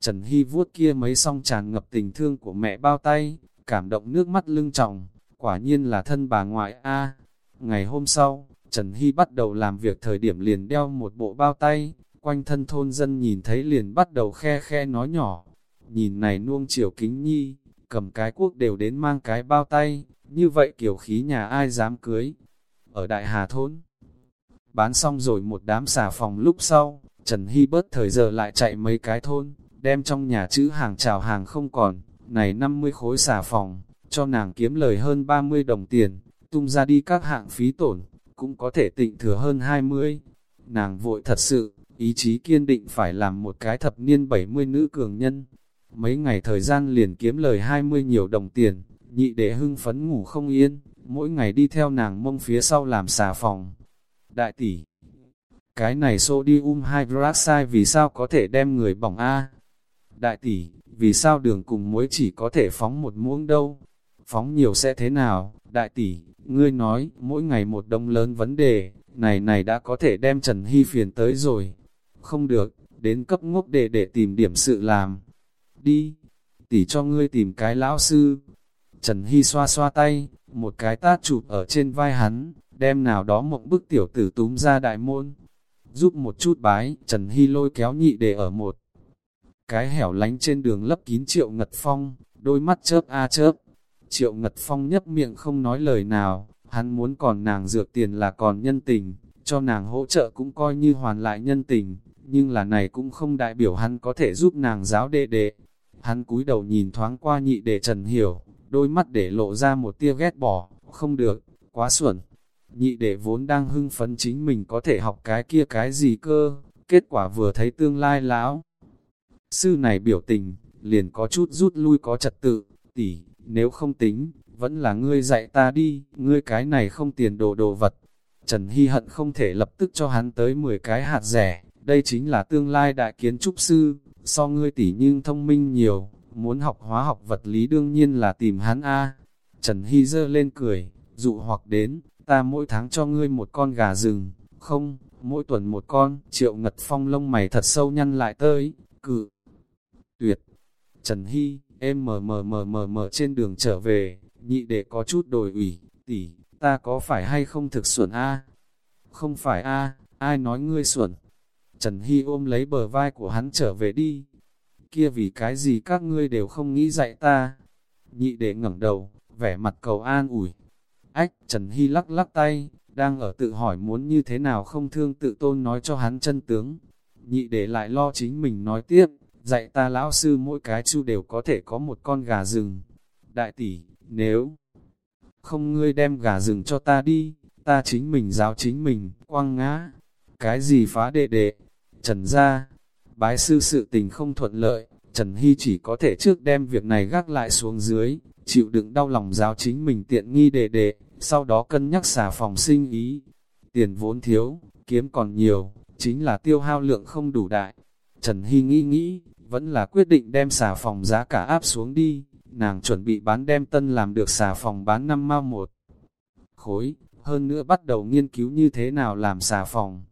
Speaker 1: Trần Hy vuốt kia mấy song tràn ngập tình thương của mẹ bao tay, cảm động nước mắt lưng trọng, quả nhiên là thân bà ngoại A. Ngày hôm sau, Trần Hy bắt đầu làm việc thời điểm liền đeo một bộ bao tay, quanh thân thôn dân nhìn thấy liền bắt đầu khe khe nói nhỏ. Nhìn này nuông chiều kính nhi, cầm cái quốc đều đến mang cái bao tay, như vậy kiểu khí nhà ai dám cưới. Ở Đại Hà Thôn, bán xong rồi một đám xà phòng lúc sau, Trần Hy bớt thời giờ lại chạy mấy cái thôn, đem trong nhà chữ hàng chào hàng không còn, này 50 khối xà phòng, cho nàng kiếm lời hơn 30 đồng tiền, tung ra đi các hạng phí tổn, cũng có thể tịnh thừa hơn 20. Nàng vội thật sự, ý chí kiên định phải làm một cái thập niên 70 nữ cường nhân. Mấy ngày thời gian liền kiếm lời 20 nhiều đồng tiền, nhị để hưng phấn ngủ không yên, mỗi ngày đi theo nàng mông phía sau làm xà phòng. Đại tỷ, cái này sodium hydroxide vì sao có thể đem người bỏng A? Đại tỷ, vì sao đường cùng muối chỉ có thể phóng một muỗng đâu? Phóng nhiều sẽ thế nào? Đại tỷ, ngươi nói, mỗi ngày một đông lớn vấn đề, này này đã có thể đem Trần Hy phiền tới rồi. Không được, đến cấp ngốc để để tìm điểm sự làm. Đi, tỷ cho ngươi tìm cái lão sư. Trần Hy xoa xoa tay, một cái tát chụp ở trên vai hắn, đem nào đó mộng bức tiểu tử túm ra đại môn. Giúp một chút bái, Trần Hy lôi kéo nhị để ở một cái hẻo lánh trên đường lấp kín Triệu Ngật Phong, đôi mắt chớp a chớp. Triệu Ngật Phong nhấp miệng không nói lời nào, hắn muốn còn nàng dược tiền là còn nhân tình, cho nàng hỗ trợ cũng coi như hoàn lại nhân tình, nhưng là này cũng không đại biểu hắn có thể giúp nàng giáo đệ đệ. Hắn cúi đầu nhìn thoáng qua nhị đệ Trần Hiểu, đôi mắt để lộ ra một tia ghét bỏ, không được, quá xuẩn. Nhị đệ vốn đang hưng phấn chính mình có thể học cái kia cái gì cơ, kết quả vừa thấy tương lai lão. Sư này biểu tình, liền có chút rút lui có trật tự, tỷ, nếu không tính, vẫn là ngươi dạy ta đi, ngươi cái này không tiền đồ đồ vật. Trần Hy hận không thể lập tức cho hắn tới 10 cái hạt rẻ, đây chính là tương lai đại kiến trúc sư, so ngươi tỷ nhưng thông minh nhiều, muốn học hóa học vật lý đương nhiên là tìm hắn A. Trần Hy dơ lên cười, dụ hoặc đến, ta mỗi tháng cho ngươi một con gà rừng, không, mỗi tuần một con, triệu ngật phong lông mày thật sâu nhăn lại tới, cự, tuyệt. Trần Hy, em mờ mờ mờ mờ mờ trên đường trở về, nhị để có chút đồi ủy, tỷ, ta có phải hay không thực xuẩn a? Không phải a, ai nói ngươi xuẩn? Trần Hy ôm lấy bờ vai của hắn trở về đi. Kia vì cái gì các ngươi đều không nghĩ dạy ta? Nhị để ngẩng đầu, vẻ mặt cầu an ủi. Ách, Trần Hy lắc lắc tay, đang ở tự hỏi muốn như thế nào không thương tự tôn nói cho hắn chân tướng. nhị để lại lo chính mình nói tiếp, dạy ta lão sư mỗi cái chu đều có thể có một con gà rừng. Đại tỷ, nếu không ngươi đem gà rừng cho ta đi, ta chính mình giáo chính mình, quăng ngã. Cái gì phá đệ đệ? Trần ra, bái sư sự tình không thuận lợi, Trần Hy chỉ có thể trước đem việc này gác lại xuống dưới, chịu đựng đau lòng giáo chính mình tiện nghi đệ đệ, sau đó cân nhắc xả phòng sinh ý. Tiền vốn thiếu, kiếm còn nhiều, chính là tiêu hao lượng không đủ đại. Trần Hy nghĩ nghĩ, vẫn là quyết định đem xà phòng giá cả áp xuống đi, nàng chuẩn bị bán đem tân làm được xà phòng bán năm mao một khối, hơn nữa bắt đầu nghiên cứu như thế nào làm xà phòng.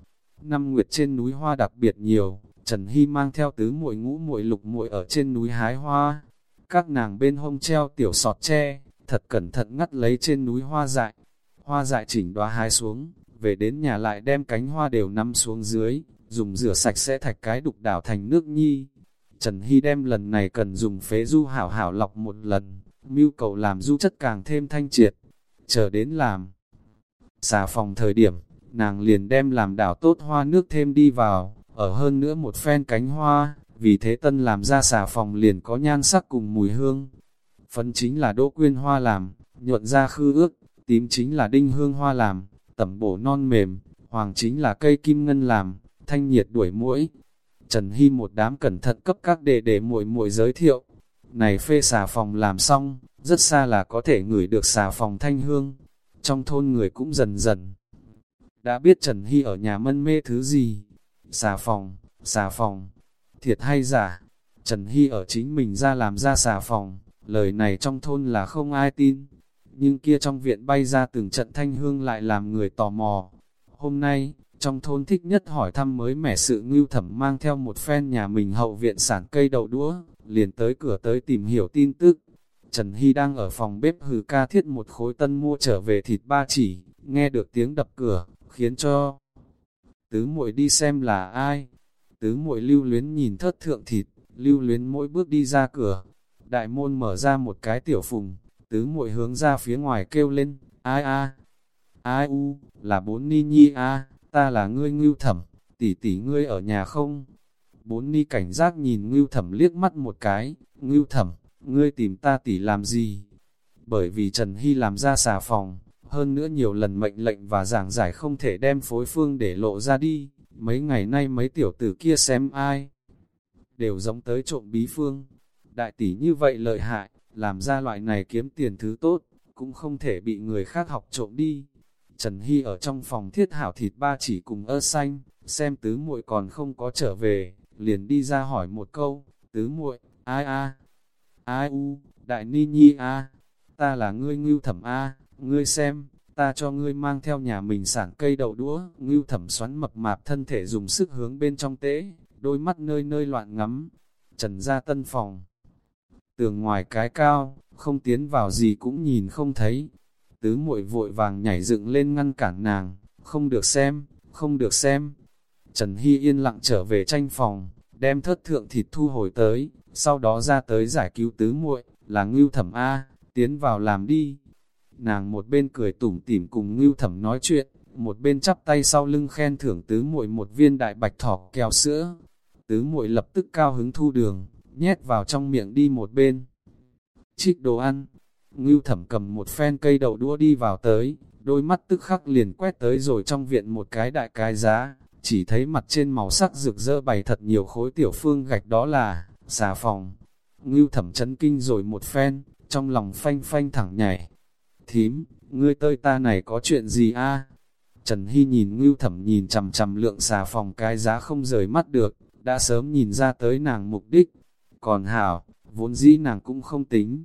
Speaker 1: Năm nguyệt trên núi hoa đặc biệt nhiều, Trần Hy mang theo tứ muội ngũ muội lục muội ở trên núi hái hoa. Các nàng bên hông treo tiểu sọt tre, thật cẩn thận ngắt lấy trên núi hoa dại. Hoa dại chỉnh đoá hái xuống, về đến nhà lại đem cánh hoa đều nằm xuống dưới, dùng rửa sạch sẽ thạch cái đục đảo thành nước nhi. Trần Hy đem lần này cần dùng phế du hảo hảo lọc một lần, mưu cầu làm du chất càng thêm thanh triệt, chờ đến làm. Xà phòng thời điểm, nàng liền đem làm đảo tốt hoa nước thêm đi vào, ở hơn nữa một phen cánh hoa, vì thế tân làm ra xà phòng liền có nhan sắc cùng mùi hương. Phấn chính là đỗ quyên hoa làm, nhuận ra khư ước, tím chính là đinh hương hoa làm, tẩm bổ non mềm, hoàng chính là cây kim ngân làm, thanh nhiệt đuổi mũi. Trần Hy một đám cẩn thận cấp các đệ để muội muội giới thiệu. Này phê xà phòng làm xong, rất xa là có thể ngửi được xà phòng thanh hương. Trong thôn người cũng dần dần đã biết Trần Hy ở nhà mân mê thứ gì. Xà phòng, xà phòng, thiệt hay giả. Trần Hy ở chính mình ra làm ra xà phòng, lời này trong thôn là không ai tin. Nhưng kia trong viện bay ra từng trận thanh hương lại làm người tò mò. Hôm nay, trong thôn thích nhất hỏi thăm mới mẻ sự ngưu thẩm mang theo một phen nhà mình hậu viện sản cây đậu đũa, liền tới cửa tới tìm hiểu tin tức. Trần Hy đang ở phòng bếp hừ ca thiết một khối tân mua trở về thịt ba chỉ, nghe được tiếng đập cửa, khiến cho tứ muội đi xem là ai. Tứ muội lưu luyến nhìn thất thượng thịt, lưu luyến mỗi bước đi ra cửa. Đại môn mở ra một cái tiểu phùng, tứ muội hướng ra phía ngoài kêu lên, ai a, ai u, là bốn ni nhi a, ta là ngươi ngưu thẩm, tỷ tỷ ngươi ở nhà không? Bốn ni cảnh giác nhìn ngưu thẩm liếc mắt một cái, ngưu thẩm, ngươi tìm ta tỷ làm gì? Bởi vì Trần Hy làm ra xà phòng, hơn nữa nhiều lần mệnh lệnh và giảng giải không thể đem phối phương để lộ ra đi, mấy ngày nay mấy tiểu tử kia xem ai, đều giống tới trộm bí phương. Đại tỷ như vậy lợi hại, làm ra loại này kiếm tiền thứ tốt, cũng không thể bị người khác học trộm đi. Trần Hy ở trong phòng thiết hảo thịt ba chỉ cùng ơ xanh, xem tứ muội còn không có trở về, liền đi ra hỏi một câu, tứ muội, ai a, ai u, đại ni nhi a, ta là ngươi ngưu thẩm a, ngươi xem, ta cho ngươi mang theo nhà mình sản cây đậu đũa, ngưu thẩm xoắn mập mạp thân thể dùng sức hướng bên trong tế, đôi mắt nơi nơi loạn ngắm, trần ra tân phòng. Tường ngoài cái cao, không tiến vào gì cũng nhìn không thấy, tứ muội vội vàng nhảy dựng lên ngăn cản nàng, không được xem, không được xem. Trần Hy yên lặng trở về tranh phòng, đem thất thượng thịt thu hồi tới, sau đó ra tới giải cứu tứ muội là ngưu thẩm A, tiến vào làm đi. Nàng một bên cười tủm tỉm cùng ngưu thẩm nói chuyện, một bên chắp tay sau lưng khen thưởng tứ muội một viên đại bạch thỏ kéo sữa. Tứ muội lập tức cao hứng thu đường, nhét vào trong miệng đi một bên. Trích đồ ăn, ngưu thẩm cầm một phen cây đậu đũa đi vào tới, đôi mắt tức khắc liền quét tới rồi trong viện một cái đại cái giá, chỉ thấy mặt trên màu sắc rực rỡ bày thật nhiều khối tiểu phương gạch đó là, xà phòng. Ngưu thẩm chấn kinh rồi một phen, trong lòng phanh phanh thẳng nhảy, thím, ngươi tơi ta này có chuyện gì a? Trần Hy nhìn ngưu thẩm nhìn chằm chằm lượng xà phòng cái giá không rời mắt được, đã sớm nhìn ra tới nàng mục đích. Còn Hảo, vốn dĩ nàng cũng không tính.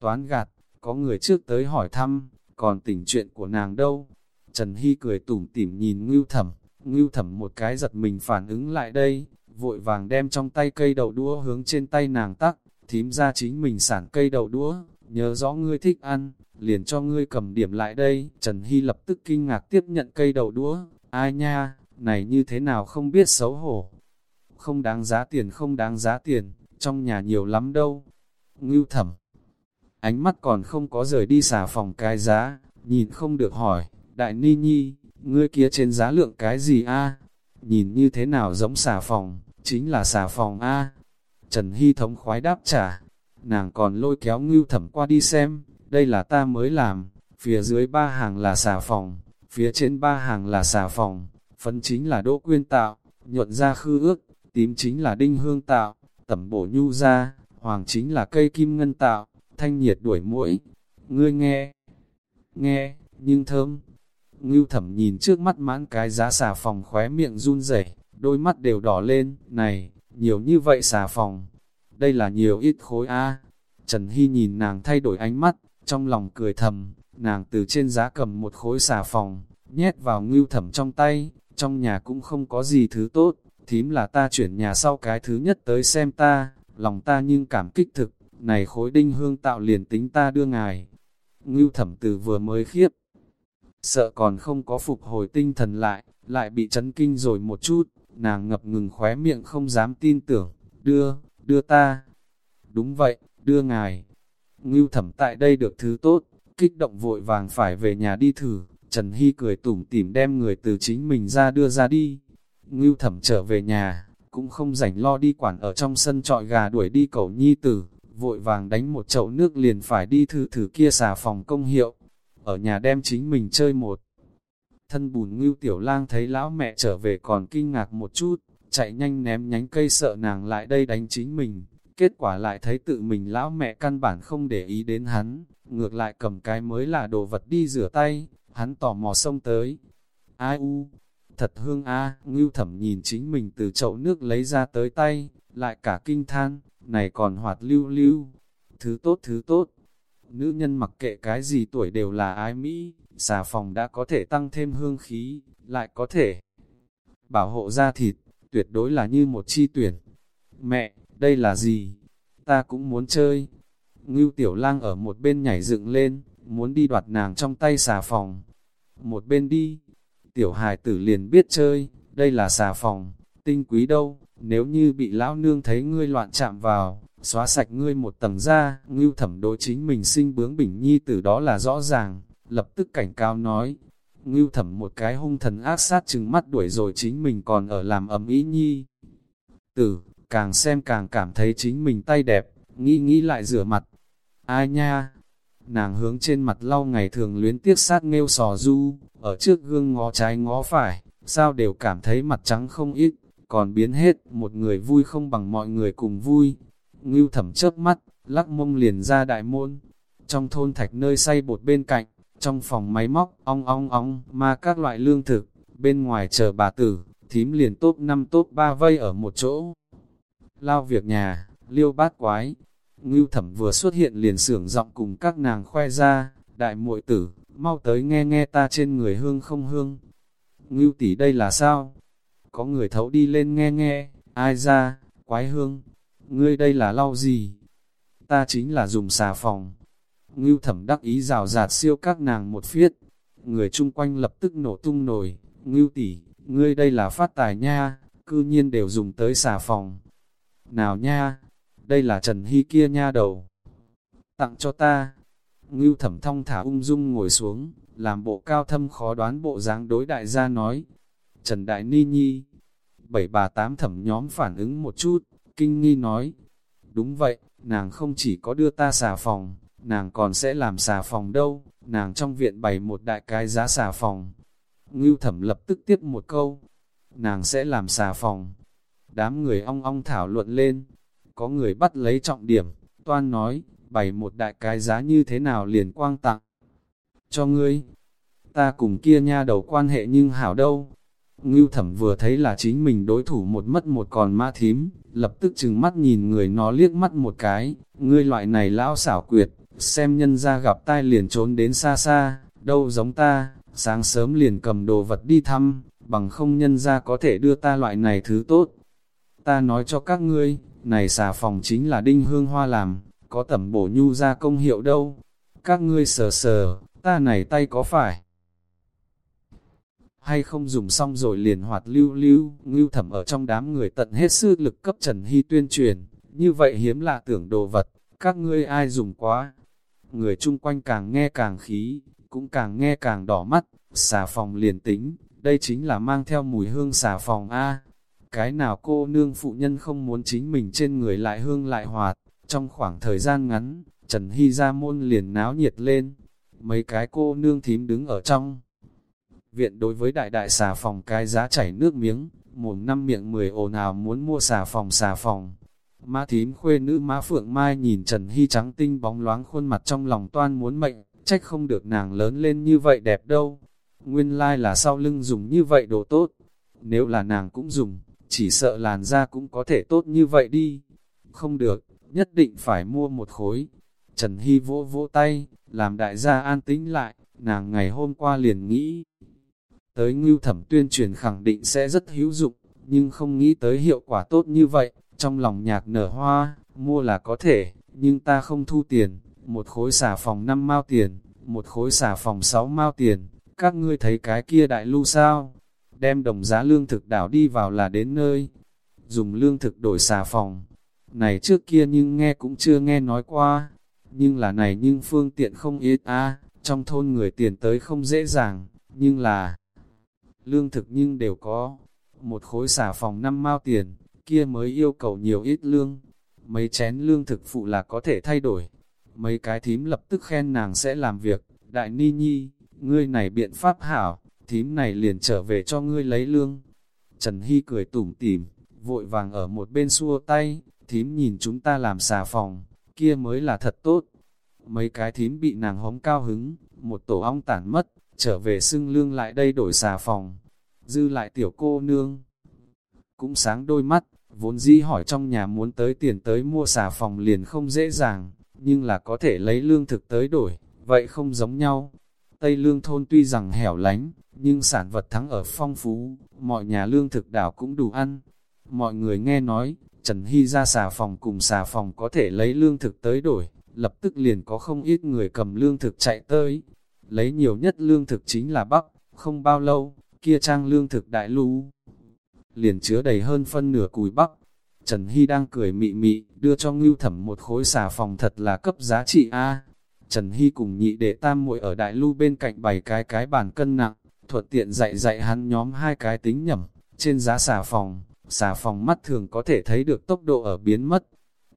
Speaker 1: Toán gạt, có người trước tới hỏi thăm, còn tình chuyện của nàng đâu. Trần Hy cười tủm tỉm nhìn ngưu thẩm, ngưu thẩm một cái giật mình phản ứng lại đây, vội vàng đem trong tay cây đậu đũa hướng trên tay nàng tắc, thím ra chính mình sản cây đậu đũa, nhớ rõ ngươi thích ăn, liền cho ngươi cầm điểm lại đây. Trần Hy lập tức kinh ngạc tiếp nhận cây đậu đũa, ai nha, này như thế nào không biết xấu hổ. Không đáng giá tiền không đáng giá tiền, trong nhà nhiều lắm đâu. Ngưu thẩm, ánh mắt còn không có rời đi xả phòng cái giá, nhìn không được hỏi, đại ni nhi, ngươi kia trên giá lượng cái gì a nhìn như thế nào giống xà phòng, chính là xà phòng A. Trần Hy thống khoái đáp trả, nàng còn lôi kéo ngưu thẩm qua đi xem, đây là ta mới làm, phía dưới ba hàng là xà phòng, phía trên ba hàng là xà phòng, phấn chính là đỗ quyên tạo, nhuận ra khư ước, tím chính là đinh hương tạo, tẩm bổ nhu ra, hoàng chính là cây kim ngân tạo, thanh nhiệt đuổi mũi. Ngươi nghe, nghe, nhưng thơm. Ngưu thẩm nhìn trước mắt mãn cái giá xà phòng khóe miệng run rẩy, đôi mắt đều đỏ lên, này, nhiều như vậy xà phòng. Đây là nhiều ít khối A. Trần Hy nhìn nàng thay đổi ánh mắt, trong lòng cười thầm, nàng từ trên giá cầm một khối xà phòng, nhét vào ngưu thẩm trong tay, trong nhà cũng không có gì thứ tốt, thím là ta chuyển nhà sau cái thứ nhất tới xem ta, lòng ta nhưng cảm kích thực, này khối đinh hương tạo liền tính ta đưa ngài. Ngưu thẩm từ vừa mới khiếp, sợ còn không có phục hồi tinh thần lại, lại bị chấn kinh rồi một chút, nàng ngập ngừng khóe miệng không dám tin tưởng, đưa, đưa ta. Đúng vậy, đưa ngài. Ngưu thẩm tại đây được thứ tốt, kích động vội vàng phải về nhà đi thử, Trần Hy cười tủm tỉm đem người từ chính mình ra đưa ra đi. Ngưu thẩm trở về nhà, cũng không rảnh lo đi quản ở trong sân trọi gà đuổi đi cầu nhi tử, vội vàng đánh một chậu nước liền phải đi thử thử kia xà phòng công hiệu. Ở nhà đem chính mình chơi một. Thân bùn ngưu tiểu lang thấy lão mẹ trở về còn kinh ngạc một chút, chạy nhanh ném nhánh cây sợ nàng lại đây đánh chính mình. Kết quả lại thấy tự mình lão mẹ căn bản không để ý đến hắn, ngược lại cầm cái mới là đồ vật đi rửa tay, hắn tò mò xông tới. Ai u, thật hương a ngưu thẩm nhìn chính mình từ chậu nước lấy ra tới tay, lại cả kinh than, này còn hoạt lưu lưu, thứ tốt thứ tốt. Nữ nhân mặc kệ cái gì tuổi đều là ái Mỹ, xà phòng đã có thể tăng thêm hương khí, lại có thể bảo hộ da thịt, tuyệt đối là như một chi tuyển. Mẹ, đây là gì? Ta cũng muốn chơi. Ngưu tiểu lang ở một bên nhảy dựng lên, muốn đi đoạt nàng trong tay xà phòng. Một bên đi, tiểu hài tử liền biết chơi, đây là xà phòng, tinh quý đâu, nếu như bị lão nương thấy ngươi loạn chạm vào, xóa sạch ngươi một tầng da, ngưu thẩm đối chính mình sinh bướng bỉnh nhi tử đó là rõ ràng, lập tức cảnh cáo nói, ngưu thẩm một cái hung thần ác sát chừng mắt đuổi rồi chính mình còn ở làm ấm ý nhi. Tử, càng xem càng cảm thấy chính mình tay đẹp, nghĩ nghĩ lại rửa mặt. Ai nha? Nàng hướng trên mặt lau ngày thường luyến tiếc sát nghêu sò du, ở trước gương ngó trái ngó phải, sao đều cảm thấy mặt trắng không ít, còn biến hết, một người vui không bằng mọi người cùng vui. Ngưu thẩm chớp mắt, lắc mông liền ra đại môn. Trong thôn thạch nơi say bột bên cạnh, trong phòng máy móc, ong ong ong, mà các loại lương thực, bên ngoài chờ bà tử, thím liền tốt năm tốt ba vây ở một chỗ. Lao việc nhà, liêu bát quái, ngưu thẩm vừa xuất hiện liền sưởng giọng cùng các nàng khoe ra, đại muội tử, mau tới nghe nghe ta trên người hương không hương. Ngưu tỷ đây là sao? Có người thấu đi lên nghe nghe, ai ra, quái hương, ngươi đây là lau gì? Ta chính là dùng xà phòng. Ngưu thẩm đắc ý rào rạt siêu các nàng một phiết. Người chung quanh lập tức nổ tung nổi. Ngưu tỷ, ngươi đây là phát tài nha, cư nhiên đều dùng tới xà phòng. Nào nha, đây là Trần Hy kia nha đầu. Tặng cho ta. Ngưu thẩm thong thả ung dung ngồi xuống, làm bộ cao thâm khó đoán bộ dáng đối đại gia nói. Trần Đại Ni Nhi, bảy bà tám thẩm nhóm phản ứng một chút, kinh nghi nói. Đúng vậy, nàng không chỉ có đưa ta xà phòng, nàng còn sẽ làm xà phòng đâu, nàng trong viện bày một đại cái giá xà phòng. Ngưu thẩm lập tức tiếp một câu, nàng sẽ làm xà phòng. Đám người ong ong thảo luận lên, có người bắt lấy trọng điểm, toan nói, bày một đại cái giá như thế nào liền quang tặng. Cho ngươi, ta cùng kia nha đầu quan hệ nhưng hảo đâu. Ngưu thẩm vừa thấy là chính mình đối thủ một mất một còn ma thím, lập tức chừng mắt nhìn người nó liếc mắt một cái, ngươi loại này lão xảo quyệt, xem nhân ra gặp tai liền trốn đến xa xa, đâu giống ta, sáng sớm liền cầm đồ vật đi thăm, bằng không nhân ra có thể đưa ta loại này thứ tốt. Ta nói cho các ngươi, này xà phòng chính là đinh hương hoa làm, có tẩm bổ nhu ra công hiệu đâu. Các ngươi sờ sờ, ta này tay có phải? Hay không dùng xong rồi liền hoạt lưu lưu, ngưu thẩm ở trong đám người tận hết sư lực cấp Trần Hy tuyên truyền, như vậy hiếm là tưởng đồ vật, các ngươi ai dùng quá. Người chung quanh càng nghe càng khí, cũng càng nghe càng đỏ mắt, xà phòng liền tính, đây đây chính là mang theo mùi hương xà phòng A. Cái nào cô nương phụ nhân không muốn chính mình trên người lại hương lại hoạt, trong khoảng thời gian ngắn, Trần Hy ra môn liền náo nhiệt lên, mấy cái cô nương thím đứng ở trong. Viện đối với đại đại xà phòng cái giá chảy nước miếng, mồm năm miệng mười ồn ào muốn mua xà phòng xà phòng. Má thím khuê nữ má phượng mai nhìn Trần Hy trắng tinh bóng loáng khuôn mặt trong lòng toan muốn mệnh, trách không được nàng lớn lên như vậy đẹp đâu. Nguyên lai like là sau lưng dùng như vậy đồ tốt. Nếu là nàng cũng dùng, chỉ sợ làn da cũng có thể tốt như vậy đi. Không được, nhất định phải mua một khối. Trần Hy vỗ vỗ tay, làm đại gia an tĩnh lại, nàng ngày hôm qua liền nghĩ. Tới ngưu thẩm tuyên truyền khẳng định sẽ rất hữu dụng, nhưng không nghĩ tới hiệu quả tốt như vậy, trong lòng nhạc nở hoa, mua là có thể, nhưng ta không thu tiền, một khối xà phòng 5 mao tiền, một khối xà phòng 6 mao tiền, các ngươi thấy cái kia đại lưu sao? Đem đồng giá lương thực đảo đi vào là đến nơi, dùng lương thực đổi xà phòng. Này trước kia nhưng nghe cũng chưa nghe nói qua, nhưng là này nhưng phương tiện không ít a. Trong thôn người tiền tới không dễ dàng, nhưng là lương thực nhưng đều có. Một khối xà phòng năm mao tiền, kia mới yêu cầu nhiều ít lương. Mấy chén lương thực phụ là có thể thay đổi. Mấy cái thím lập tức khen nàng sẽ làm việc. Đại Ni Nhi, ngươi này biện pháp hảo, thím này liền trở về cho ngươi lấy lương. Trần Hy cười tủm tỉm, vội vàng ở một bên xua tay, thím nhìn chúng ta làm xà phòng, kia mới là thật tốt. Mấy cái thím bị nàng hống cao hứng, một tổ ong tản mất, trở về xưng lương lại đây đổi xà phòng. Dư lại tiểu cô nương. Cũng sáng đôi mắt, vốn dĩ hỏi trong nhà muốn tới tiền tới mua xà phòng liền không dễ dàng, nhưng là có thể lấy lương thực tới đổi, vậy không giống nhau. Tây lương thôn tuy rằng hẻo lánh, nhưng sản vật thắng ở phong phú, mọi nhà lương thực đảo cũng đủ ăn. Mọi người nghe nói, Trần Hy ra xà phòng cùng xà phòng có thể lấy lương thực tới đổi, lập tức liền có không ít người cầm lương thực chạy tới. Lấy nhiều nhất lương thực chính là Bắc, không bao lâu, kia trang lương thực đại lưu. Liền chứa đầy hơn phân nửa cùi Bắc. Trần Hy đang cười mị mị, đưa cho Ngưu Thẩm một khối xà phòng thật là cấp giá trị A. Trần Hy cùng nhị đệ tam muội ở đại lưu bên cạnh bày cái cái bàn cân nặng, thuận tiện dạy dạy hắn nhóm hai cái tính nhẩm, trên giá xà phòng, xà phòng mắt thường có thể thấy được tốc độ ở biến mất.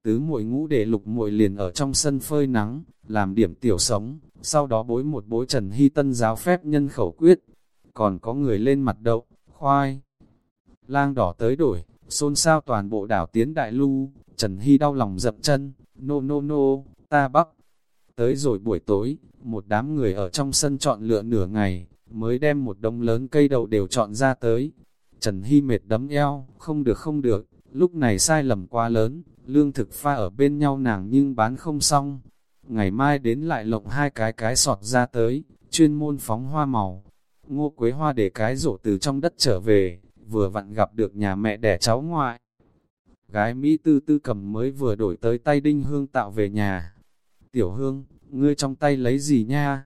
Speaker 1: Tứ muội ngũ để lục muội liền ở trong sân phơi nắng, làm điểm tiểu sống, sau đó bối một bối Trần Hy Tân giáo phép nhân khẩu quyết. Còn có người lên mặt đậu, khoai, lang đỏ tới đổi, xôn xao toàn bộ đảo tiến đại lưu, Trần Hy đau lòng dập chân, nô nô nô, ta bắc. Tới rồi buổi tối, một đám người ở trong sân chọn lựa nửa ngày, mới đem một đông lớn cây đậu đều chọn ra tới. Trần Hy mệt đấm eo, không được không được, lúc này sai lầm quá lớn, lương thực pha ở bên nhau nàng nhưng bán không xong. Ngày mai đến lại lộng hai cái cái sọt ra tới, chuyên môn phóng hoa màu. Ngô Quế Hoa để cái rổ từ trong đất trở về, vừa vặn gặp được nhà mẹ đẻ cháu ngoại. Gái Mỹ tư tư cầm mới vừa đổi tới tay đinh hương tạo về nhà. Tiểu hương, ngươi trong tay lấy gì nha?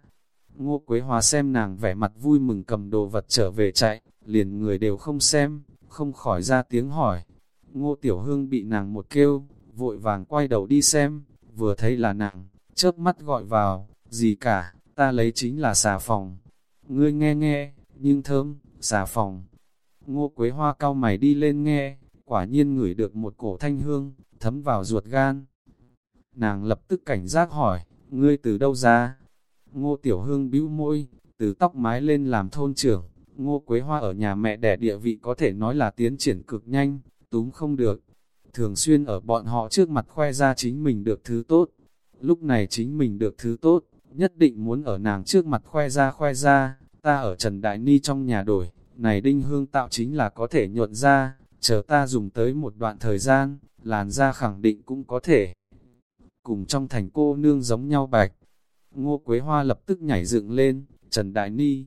Speaker 1: Ngô Quế Hoa xem nàng vẻ mặt vui mừng cầm đồ vật trở về chạy, liền người đều không xem, không khỏi ra tiếng hỏi. Ngô Tiểu Hương bị nàng một kêu, vội vàng quay đầu đi xem, vừa thấy là nàng, chớp mắt gọi vào, gì cả, ta lấy chính là xà phòng. Ngươi nghe nghe, nhưng thơm, xà phòng. Ngô Quế Hoa cao mày đi lên nghe, quả nhiên ngửi được một cổ thanh hương, thấm vào ruột gan. Nàng lập tức cảnh giác hỏi, ngươi từ đâu ra? Ngô Tiểu Hương bĩu môi, từ tóc mái lên làm thôn trưởng. Ngô Quế Hoa ở nhà mẹ đẻ địa vị có thể nói là tiến triển cực nhanh, túm không được. Thường xuyên ở bọn họ trước mặt khoe ra chính mình được thứ tốt. Lúc này chính mình được thứ tốt, nhất định muốn ở nàng trước mặt khoe ra khoe ra, ta ở Trần Đại Ni trong nhà đổi, này đinh hương tạo chính là có thể nhuận ra, chờ ta dùng tới một đoạn thời gian, làn da khẳng định cũng có thể. Cùng trong thành cô nương giống nhau bạch, ngô quế hoa lập tức nhảy dựng lên, Trần Đại Ni,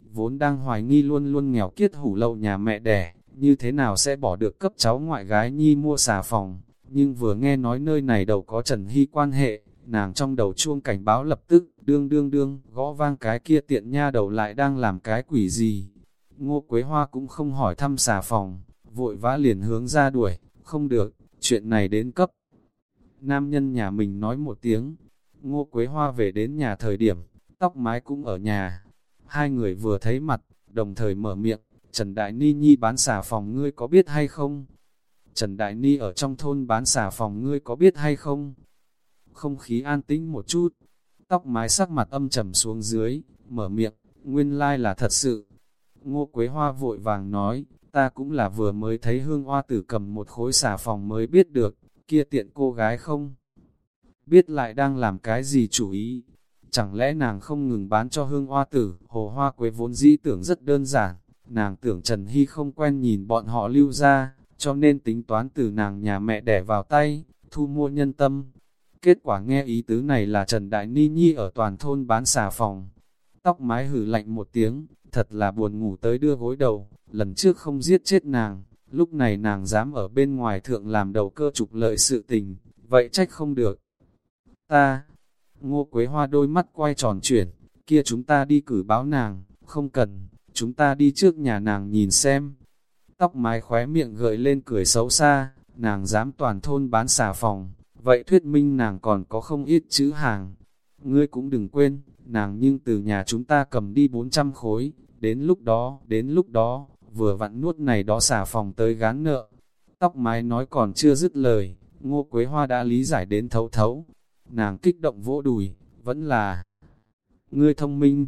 Speaker 1: vốn đang hoài nghi luôn luôn nghèo kiết hủ lậu nhà mẹ đẻ, như thế nào sẽ bỏ được cấp cháu ngoại gái nhi mua xà phòng, nhưng vừa nghe nói nơi này đầu có Trần Hy quan hệ, nàng trong đầu chuông cảnh báo lập tức, đương đương đương, gõ vang cái kia tiện nha đầu lại đang làm cái quỷ gì. Ngô Quế Hoa cũng không hỏi thăm xà phòng, vội vã liền hướng ra đuổi, không được, chuyện này đến cấp. Nam nhân nhà mình nói một tiếng, Ngô Quế Hoa về đến nhà thời điểm, tóc mái cũng ở nhà. Hai người vừa thấy mặt, đồng thời mở miệng, Trần Đại Ni Nhi bán xà phòng ngươi có biết hay không? Trần Đại Ni ở trong thôn bán xà phòng ngươi có biết hay không? Không khí an tĩnh một chút, tóc mái sắc mặt âm trầm xuống dưới, mở miệng, nguyên lai là thật sự. Ngô Quế Hoa vội vàng nói, ta cũng là vừa mới thấy hương hoa tử cầm một khối xà phòng mới biết được, kia tiện cô gái không? Biết lại đang làm cái gì chủ ý? Chẳng lẽ nàng không ngừng bán cho hương hoa tử, hồ hoa quế vốn dĩ tưởng rất đơn giản, nàng tưởng Trần Hy không quen nhìn bọn họ lưu ra, cho nên tính toán từ nàng nhà mẹ đẻ vào tay, thu mua nhân tâm. Kết quả nghe ý tứ này là Trần Đại Ni Nhi ở toàn thôn bán xà phòng. Tóc mái hử lạnh một tiếng, thật là buồn ngủ tới đưa gối đầu, lần trước không giết chết nàng, lúc này nàng dám ở bên ngoài thượng làm đầu cơ trục lợi sự tình, vậy trách không được. Ta, ngô quế hoa đôi mắt quay tròn chuyển, kia chúng ta đi cử báo nàng, không cần, chúng ta đi trước nhà nàng nhìn xem. Tóc mái khóe miệng gợi lên cười xấu xa, nàng dám toàn thôn bán xà phòng, vậy thuyết minh nàng còn có không ít chữ hàng. Ngươi cũng đừng quên, nàng nhưng từ nhà chúng ta cầm đi 400 khối, đến lúc đó, đến lúc đó, vừa vặn nuốt này đó xà phòng tới gán nợ. Tóc mái nói còn chưa dứt lời, ngô quế hoa đã lý giải đến thấu thấu. Nàng kích động vỗ đùi, vẫn là Ngươi thông minh,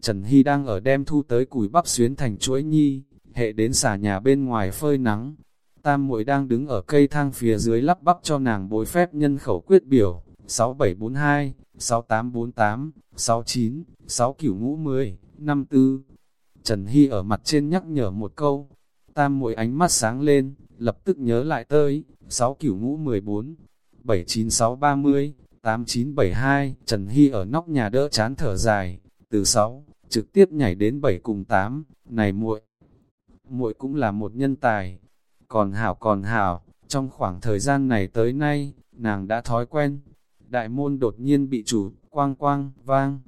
Speaker 1: Trần Hy đang ở đem thu tới củi bắp xuyến thành chuỗi nhi, hệ đến xả nhà bên ngoài phơi nắng. Tam muội đang đứng ở cây thang phía dưới lắp bắp cho nàng bối phép nhân khẩu quyết biểu, 6742, 6848, 69, 6 cửu ngũ 10, 54. Trần Hy ở mặt trên nhắc nhở một câu, tam muội ánh mắt sáng lên, lập tức nhớ lại tới, 6 cửu ngũ 14, 79630, 8972, Trần Hy ở nóc nhà đỡ chán thở dài, từ 6, trực tiếp nhảy đến 7 cùng 8, này muội muội cũng là một nhân tài. Còn hảo còn hảo, trong khoảng thời gian này tới nay, nàng đã thói quen. Đại môn đột nhiên bị chủ, quang quang, vang.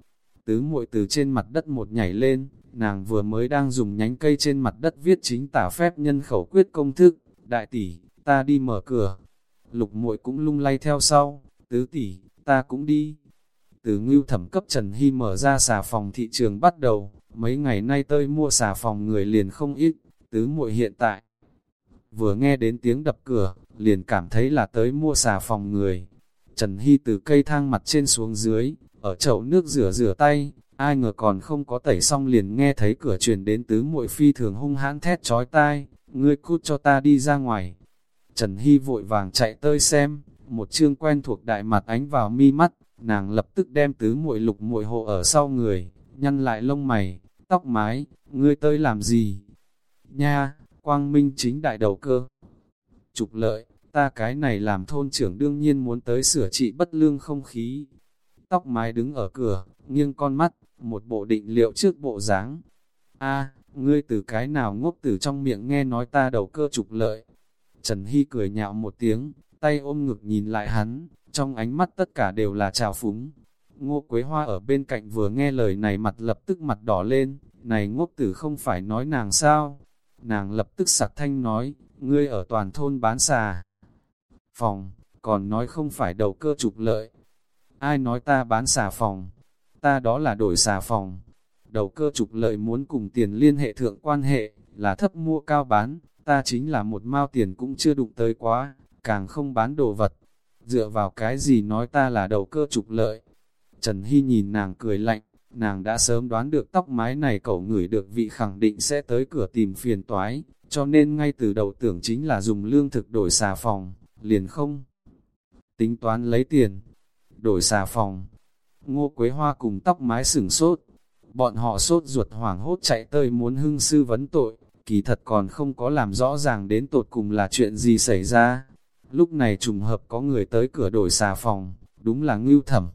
Speaker 1: Tứ muội từ trên mặt đất một nhảy lên, nàng vừa mới đang dùng nhánh cây trên mặt đất viết chính tả phép nhân khẩu quyết công thức. Đại tỷ, ta đi mở cửa. Lục muội cũng lung lay theo sau, tứ tỷ, ta cũng đi. Từ ngưu thẩm cấp Trần Hy mở ra xà phòng thị trường bắt đầu, mấy ngày nay tơi mua xà phòng người liền không ít, tứ muội hiện tại. Vừa nghe đến tiếng đập cửa, liền cảm thấy là tới mua xà phòng người. Trần Hy từ cây thang mặt trên xuống dưới, ở chậu nước rửa rửa tay, ai ngờ còn không có tẩy xong liền nghe thấy cửa truyền đến tứ muội phi thường hung hãn thét chói tai, ngươi cút cho ta đi ra ngoài. Trần Hy vội vàng chạy tới xem, một chương quen thuộc đại mặt ánh vào mi mắt, nàng lập tức đem tứ muội lục muội hộ ở sau người, nhăn lại lông mày, tóc mái, ngươi tới làm gì? Nha, quang minh chính đại đầu cơ. Trục lợi, ta cái này làm thôn trưởng đương nhiên muốn tới sửa trị bất lương không khí. Tóc mái đứng ở cửa, nghiêng con mắt, một bộ định liệu trước bộ dáng. A, ngươi từ cái nào ngốc từ trong miệng nghe nói ta đầu cơ trục lợi. Trần Hy cười nhạo một tiếng, tay ôm ngực nhìn lại hắn, trong ánh mắt tất cả đều là trào phúng. Ngô Quế Hoa ở bên cạnh vừa nghe lời này mặt lập tức mặt đỏ lên, này ngốc tử không phải nói nàng sao? Nàng lập tức sặc thanh nói, ngươi ở toàn thôn bán xà. Phòng, còn nói không phải đầu cơ trục lợi. Ai nói ta bán xà phòng? Ta đó là đổi xà phòng. Đầu cơ trục lợi muốn cùng tiền liên hệ thượng quan hệ, là thấp mua cao bán, ta chính là một mao tiền cũng chưa đụng tới quá, càng không bán đồ vật. Dựa vào cái gì nói ta là đầu cơ trục lợi? Trần Hy nhìn nàng cười lạnh, nàng đã sớm đoán được tóc mái này cậu ngửi được vị khẳng định sẽ tới cửa tìm phiền toái, cho nên ngay từ đầu tưởng chính là dùng lương thực đổi xà phòng, liền không. Tính toán lấy tiền, đổi xà phòng. Ngô Quế Hoa cùng tóc mái sửng sốt, bọn họ sốt ruột hoảng hốt chạy tới muốn hưng sư vấn tội, kỳ thật còn không có làm rõ ràng đến tột cùng là chuyện gì xảy ra. Lúc này trùng hợp có người tới cửa đổi xà phòng, đúng là ngưu thẩm.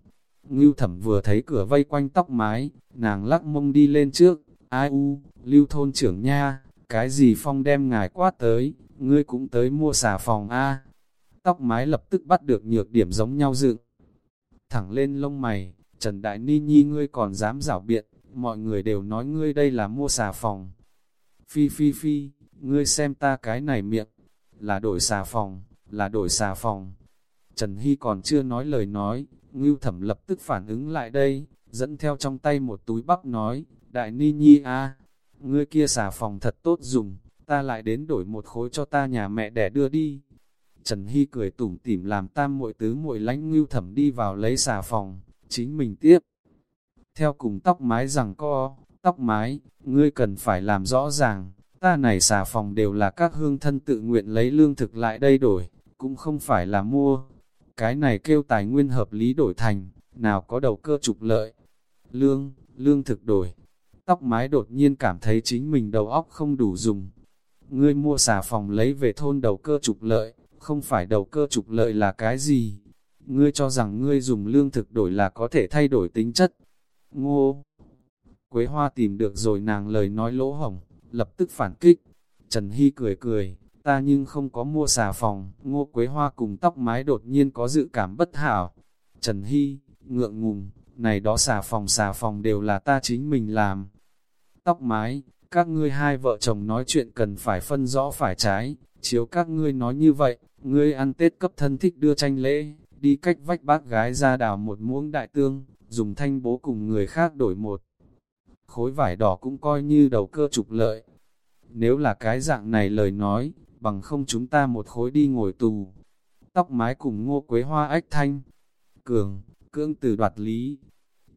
Speaker 1: Ngưu thẩm vừa thấy cửa vây quanh tóc mái, nàng lắc mông đi lên trước, ai u, lưu thôn trưởng nha, cái gì phong đem ngài quát tới, ngươi cũng tới mua xà phòng a Tóc mái lập tức bắt được nhược điểm giống nhau dựng. Thẳng lên lông mày, Trần Đại Ni Nhi ngươi còn dám rảo biện, mọi người đều nói ngươi đây là mua xà phòng. Phi phi phi, ngươi xem ta cái này miệng, là đổi xà phòng, là đổi xà phòng. Trần Hy còn chưa nói lời nói, Ngưu thẩm lập tức phản ứng lại đây, dẫn theo trong tay một túi bắp nói, Đại Ni Nhi a ngươi kia xà phòng thật tốt dùng, ta lại đến đổi một khối cho ta nhà mẹ đẻ đưa đi. Trần Hy cười tủm tỉm làm tam muội tứ muội lánh ngưu thẩm đi vào lấy xà phòng, chính mình tiếp. Theo cùng tóc mái rằng co, tóc mái, ngươi cần phải làm rõ ràng, ta này xà phòng đều là các hương thân tự nguyện lấy lương thực lại đây đổi, cũng không phải là mua. Cái này kêu tài nguyên hợp lý đổi thành, nào có đầu cơ trục lợi. Lương, lương thực đổi. Tóc mái đột nhiên cảm thấy chính mình đầu óc không đủ dùng. Ngươi mua xà phòng lấy về thôn đầu cơ trục lợi, không phải đầu cơ trục lợi là cái gì? Ngươi cho rằng ngươi dùng lương thực đổi là có thể thay đổi tính chất. Ngô! Quế Hoa tìm được rồi nàng lời nói lỗ hổng, lập tức phản kích. Trần Hy cười cười, ta nhưng không có mua xà phòng, ngô Quế Hoa cùng tóc mái đột nhiên có dự cảm bất hảo. Trần Hy, ngượng ngùng, này đó xà phòng xà phòng đều là ta chính mình làm. Tóc mái, các ngươi hai vợ chồng nói chuyện cần phải phân rõ phải trái, chiếu các ngươi nói như vậy, ngươi ăn Tết cấp thân thích đưa tranh lễ, đi cách vách bác gái ra đào một muỗng đại tương, dùng thanh bố cùng người khác đổi một. Khối vải đỏ cũng coi như đầu cơ trục lợi. Nếu là cái dạng này lời nói, bằng không chúng ta một khối đi ngồi tù. Tóc mái cùng ngô quế hoa Ách thanh. Cường, cưỡng từ đoạt lý.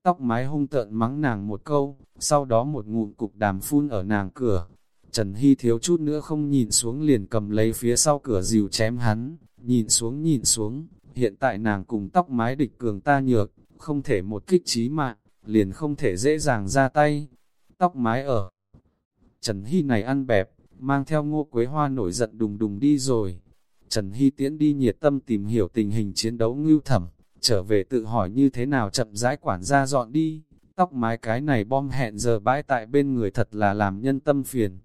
Speaker 1: Tóc mái hung tợn mắng nàng một câu, sau đó một ngụm cục đàm phun ở nàng cửa. Trần Hy thiếu chút nữa không nhìn xuống liền cầm lấy phía sau cửa dìu chém hắn, nhìn xuống nhìn xuống, hiện tại nàng cùng tóc mái địch cường ta nhược, không thể một kích trí mạng, liền không thể dễ dàng ra tay. Tóc mái ở. Trần Hy này ăn bẹp, mang theo ngô quế hoa nổi giận đùng đùng đi rồi. Trần Hy tiễn đi nhiệt tâm tìm hiểu tình hình chiến đấu ngưu thẩm, trở về tự hỏi như thế nào chậm rãi quản gia dọn đi. Tóc mái cái này bom hẹn giờ bãi tại bên người thật là làm nhân tâm phiền.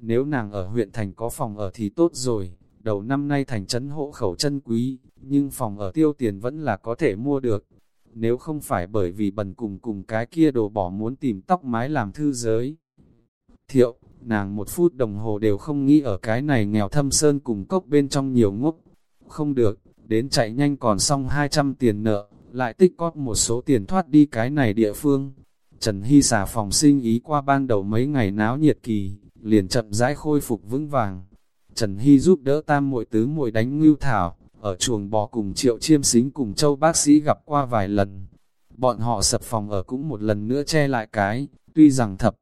Speaker 1: Nếu nàng ở huyện thành có phòng ở thì tốt rồi, đầu năm nay thành trấn hộ khẩu chân quý, nhưng phòng ở tiêu tiền vẫn là có thể mua được. Nếu không phải bởi vì bần cùng cùng cái kia đồ bỏ muốn tìm tóc mái làm thư giới. Thiệu, nàng một phút đồng hồ đều không nghĩ ở cái này nghèo thâm sơn cùng cốc bên trong nhiều ngốc. Không được, đến chạy nhanh còn xong 200 tiền nợ, lại tích cóp một số tiền thoát đi cái này địa phương. Trần Hy xả phòng sinh ý qua ban đầu mấy ngày náo nhiệt kỳ, liền chậm rãi khôi phục vững vàng. Trần Hy giúp đỡ tam muội tứ muội đánh ngưu thảo, ở chuồng bò cùng triệu chiêm xính cùng châu bác sĩ gặp qua vài lần. Bọn họ sập phòng ở cũng một lần nữa che lại cái, tuy rằng thập.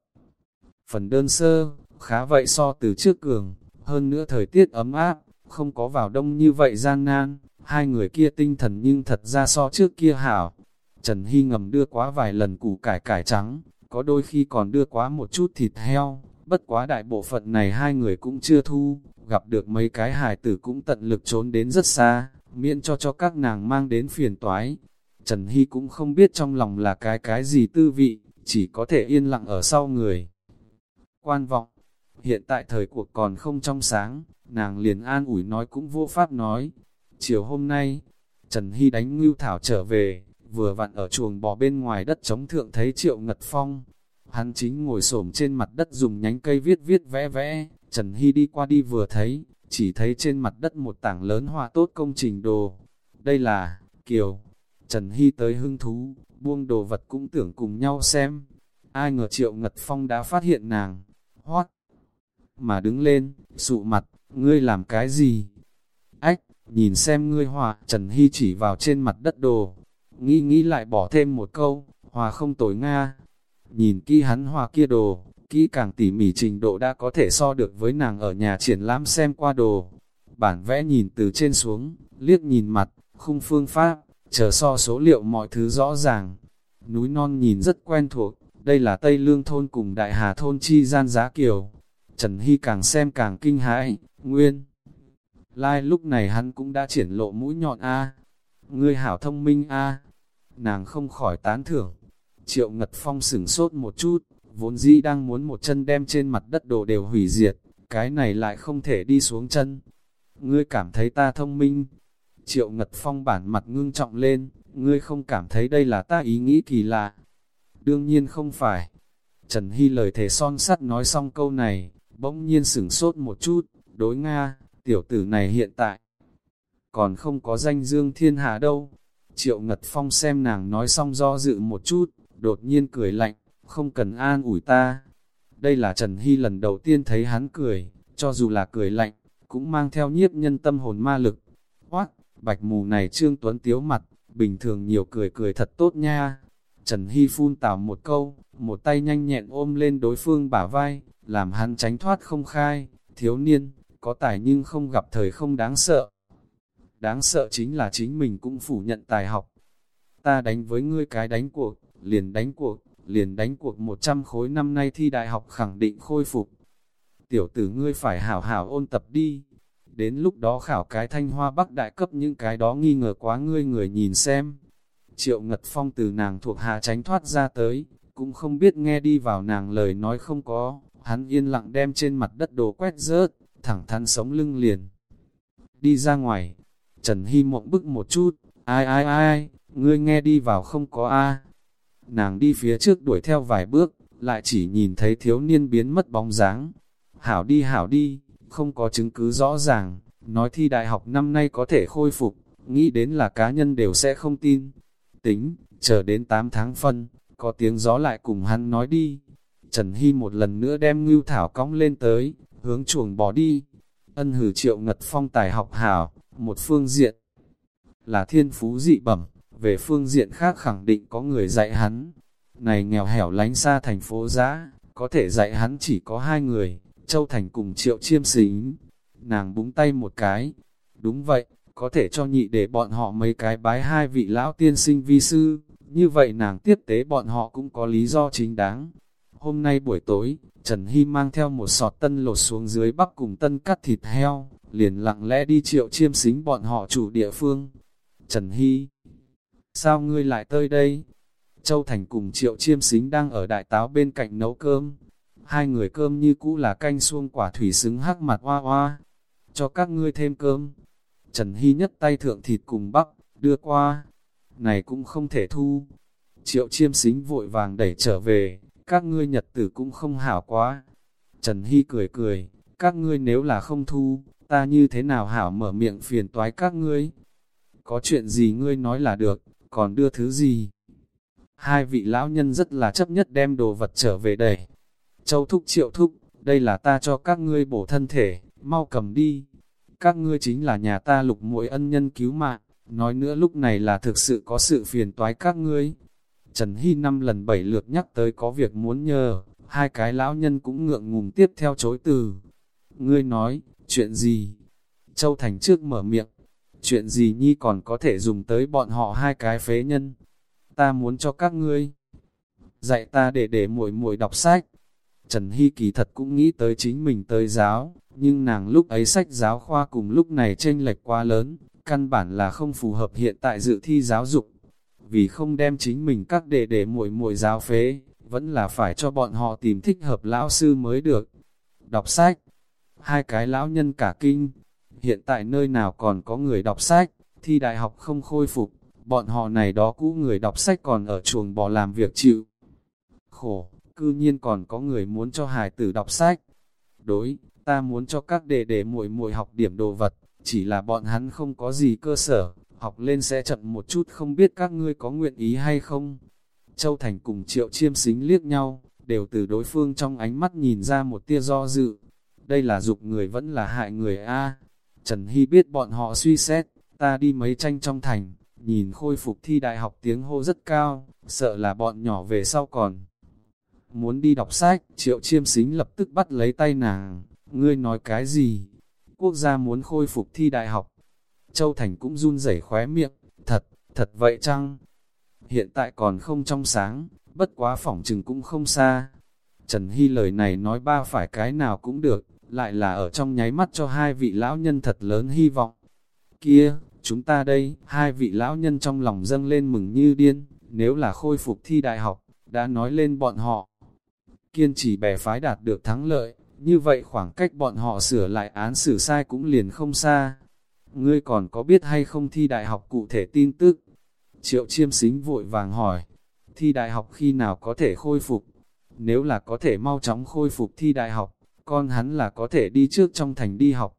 Speaker 1: Phần đơn sơ, khá vậy so từ trước cường, hơn nữa thời tiết ấm áp, không có vào đông như vậy gian nan, hai người kia tinh thần nhưng thật ra so trước kia hảo. Trần Hy ngầm đưa quá vài lần củ cải cải trắng, có đôi khi còn đưa quá một chút thịt heo, bất quá đại bộ phận này hai người cũng chưa thu, gặp được mấy cái hài tử cũng tận lực trốn đến rất xa, miễn cho cho các nàng mang đến phiền toái. Trần Hy cũng không biết trong lòng là cái cái gì tư vị, chỉ có thể yên lặng ở sau người. Quan vọng, hiện tại thời cuộc còn không trong sáng, nàng liền an ủi nói cũng vô pháp nói. Chiều hôm nay, Trần Hy đánh ngưu thảo trở về, vừa vặn ở chuồng bò bên ngoài đất chống thượng thấy Triệu Ngật Phong. Hắn chính ngồi xổm trên mặt đất dùng nhánh cây viết viết vẽ vẽ, Trần Hy đi qua đi vừa thấy, chỉ thấy trên mặt đất một tảng lớn hoa tốt công trình đồ. Đây là, Kiều. Trần Hy tới hưng thú, buông đồ vật cũng tưởng cùng nhau xem. Ai ngờ Triệu Ngật Phong đã phát hiện nàng. Hoát! Mà đứng lên, sụ mặt, ngươi làm cái gì? Ách, nhìn xem ngươi hòa, Trần Hy chỉ vào trên mặt đất đồ. Nghĩ nghĩ lại bỏ thêm một câu, hòa không tối Nga. Nhìn kỹ hắn hòa kia đồ, kỹ càng tỉ mỉ trình độ đã có thể so được với nàng ở nhà triển lãm xem qua đồ. Bản vẽ nhìn từ trên xuống, liếc nhìn mặt, khung phương pháp, chờ so số liệu mọi thứ rõ ràng. Núi non nhìn rất quen thuộc, đây là Tây Lương Thôn cùng Đại Hà Thôn chi gian giá kiều. Trần Hy càng xem càng kinh hãi, nguyên. Lai lúc này hắn cũng đã triển lộ mũi nhọn A. Ngươi hảo thông minh A. Nàng không khỏi tán thưởng. Triệu Ngật Phong sửng sốt một chút, vốn dĩ đang muốn một chân đem trên mặt đất đồ đều hủy diệt, cái này lại không thể đi xuống chân. Ngươi cảm thấy ta thông minh. Triệu Ngật Phong bản mặt ngưng trọng lên, ngươi không cảm thấy đây là ta ý nghĩ kỳ lạ. Đương nhiên không phải. Trần Hy lời thề son sắt nói xong câu này, bỗng nhiên sửng sốt một chút, đối Nga, tiểu tử này hiện tại. Còn không có danh dương thiên hạ đâu. Triệu Ngật Phong xem nàng nói xong do dự một chút, đột nhiên cười lạnh, không cần an ủi ta. Đây là Trần Hy lần đầu tiên thấy hắn cười, cho dù là cười lạnh, cũng mang theo nhiếp nhân tâm hồn ma lực. Hoác, bạch mù này Trương Tuấn tiếu mặt, bình thường nhiều cười cười thật tốt nha. Trần Hy phun tào một câu, một tay nhanh nhẹn ôm lên đối phương bả vai, làm hắn tránh thoát không khai, thiếu niên, có tài nhưng không gặp thời không đáng sợ. Đáng sợ chính là chính mình cũng phủ nhận tài học. Ta đánh với ngươi cái đánh cuộc, liền đánh cuộc, liền đánh cuộc 100 khối năm nay thi đại học khẳng định khôi phục. Tiểu tử ngươi phải hảo hảo ôn tập đi. Đến lúc đó khảo cái thanh hoa bắc đại cấp những cái đó nghi ngờ quá ngươi người nhìn xem. Triệu Ngật Phong từ nàng thuộc hạ tránh thoát ra tới, cũng không biết nghe đi vào nàng lời nói không có, hắn yên lặng đem trên mặt đất đồ quét rớt, thẳng thắn sống lưng liền. Đi ra ngoài, Trần Hy mộng bức một chút, ai ai ai, ngươi nghe đi vào không có a Nàng đi phía trước đuổi theo vài bước, lại chỉ nhìn thấy thiếu niên biến mất bóng dáng. Hảo đi hảo đi, không có chứng cứ rõ ràng, nói thi đại học năm nay có thể khôi phục, nghĩ đến là cá nhân đều sẽ không tin. Tính, chờ đến 8 tháng phân, có tiếng gió lại cùng hắn nói đi. Trần Hy một lần nữa đem ngưu thảo cong lên tới, hướng chuồng bỏ đi. Ân hử triệu ngật phong tài học hảo, một phương diện là thiên phú dị bẩm, về phương diện khác khẳng định có người dạy hắn. Này nghèo hẻo lánh xa thành phố giã, có thể dạy hắn chỉ có hai người, Châu Thành cùng Triệu Chiêm Xính. Nàng búng tay một cái. Đúng vậy, có thể cho nhị để bọn họ mấy cái bái hai vị lão tiên sinh vi sư. Như vậy nàng tiếp tế bọn họ cũng có lý do chính đáng. Hôm nay buổi tối, Trần Hy mang theo một sọt tân lột xuống dưới bắc cùng tân cắt thịt heo, liền lặng lẽ đi triệu chiêm xính bọn họ chủ địa phương. Trần Hy, sao ngươi lại tới đây? Châu Thành cùng triệu chiêm xính đang ở đại táo bên cạnh nấu cơm. Hai người cơm như cũ là canh xuông quả thủy xứng hắc mặt hoa hoa. Cho các ngươi thêm cơm. Trần Hy nhất tay thượng thịt cùng bắp, đưa qua. Này cũng không thể thu. Triệu chiêm xính vội vàng đẩy trở về, các ngươi nhật tử cũng không hảo quá. Trần Hy cười cười, các ngươi nếu là không thu, ta như thế nào hảo mở miệng phiền toái các ngươi. Có chuyện gì ngươi nói là được, còn đưa thứ gì? Hai vị lão nhân rất là chấp nhất đem đồ vật trở về đẩy. Châu thúc triệu thúc, đây là ta cho các ngươi bổ thân thể, mau cầm đi. Các ngươi chính là nhà ta lục muội ân nhân cứu mạng, nói nữa lúc này là thực sự có sự phiền toái các ngươi. Trần Hy năm lần bảy lượt nhắc tới có việc muốn nhờ, hai cái lão nhân cũng ngượng ngùng tiếp theo chối từ. Ngươi nói, chuyện gì? Châu Thành trước mở miệng, chuyện gì nhi còn có thể dùng tới bọn họ hai cái phế nhân? Ta muốn cho các ngươi dạy ta để để muội muội đọc sách. Trần Hy kỳ thật cũng nghĩ tới chính mình tới giáo, nhưng nàng lúc ấy sách giáo khoa cùng lúc này tranh lệch quá lớn, căn bản là không phù hợp hiện tại dự thi giáo dục vì không đem chính mình các đệ đệ muội muội giáo phế, vẫn là phải cho bọn họ tìm thích hợp lão sư mới được. Đọc sách, hai cái lão nhân cả kinh, hiện tại nơi nào còn có người đọc sách, thi đại học không khôi phục, bọn họ này đó cũ người đọc sách còn ở chuồng bò làm việc chịu. Khổ, cư nhiên còn có người muốn cho hài tử đọc sách. Đối, ta muốn cho các đệ đệ muội muội học điểm đồ vật, chỉ là bọn hắn không có gì cơ sở, học lên sẽ chậm một chút không biết các ngươi có nguyện ý hay không. Châu Thành cùng Triệu Chiêm Xính liếc nhau, đều từ đối phương trong ánh mắt nhìn ra một tia do dự. Đây là dục người vẫn là hại người A. Trần Hy biết bọn họ suy xét, ta đi mấy tranh trong thành, nhìn khôi phục thi đại học tiếng hô rất cao, sợ là bọn nhỏ về sau còn. Muốn đi đọc sách, Triệu Chiêm Xính lập tức bắt lấy tay nàng, ngươi nói cái gì? Quốc gia muốn khôi phục thi đại học, Châu Thành cũng run rẩy khóe miệng, thật, thật vậy chăng? Hiện tại còn không trong sáng, bất quá phỏng chừng cũng không xa. Trần Hy lời này nói ba phải cái nào cũng được, lại là ở trong nháy mắt cho hai vị lão nhân thật lớn hy vọng. Kia, chúng ta đây, hai vị lão nhân trong lòng dâng lên mừng như điên, nếu là khôi phục thi đại học, đã nói lên bọn họ. Kiên trì bè phái đạt được thắng lợi, như vậy khoảng cách bọn họ sửa lại án xử sai cũng liền không xa ngươi còn có biết hay không thi đại học cụ thể tin tức? Triệu chiêm xính vội vàng hỏi, thi đại học khi nào có thể khôi phục? Nếu là có thể mau chóng khôi phục thi đại học, con hắn là có thể đi trước trong thành đi học.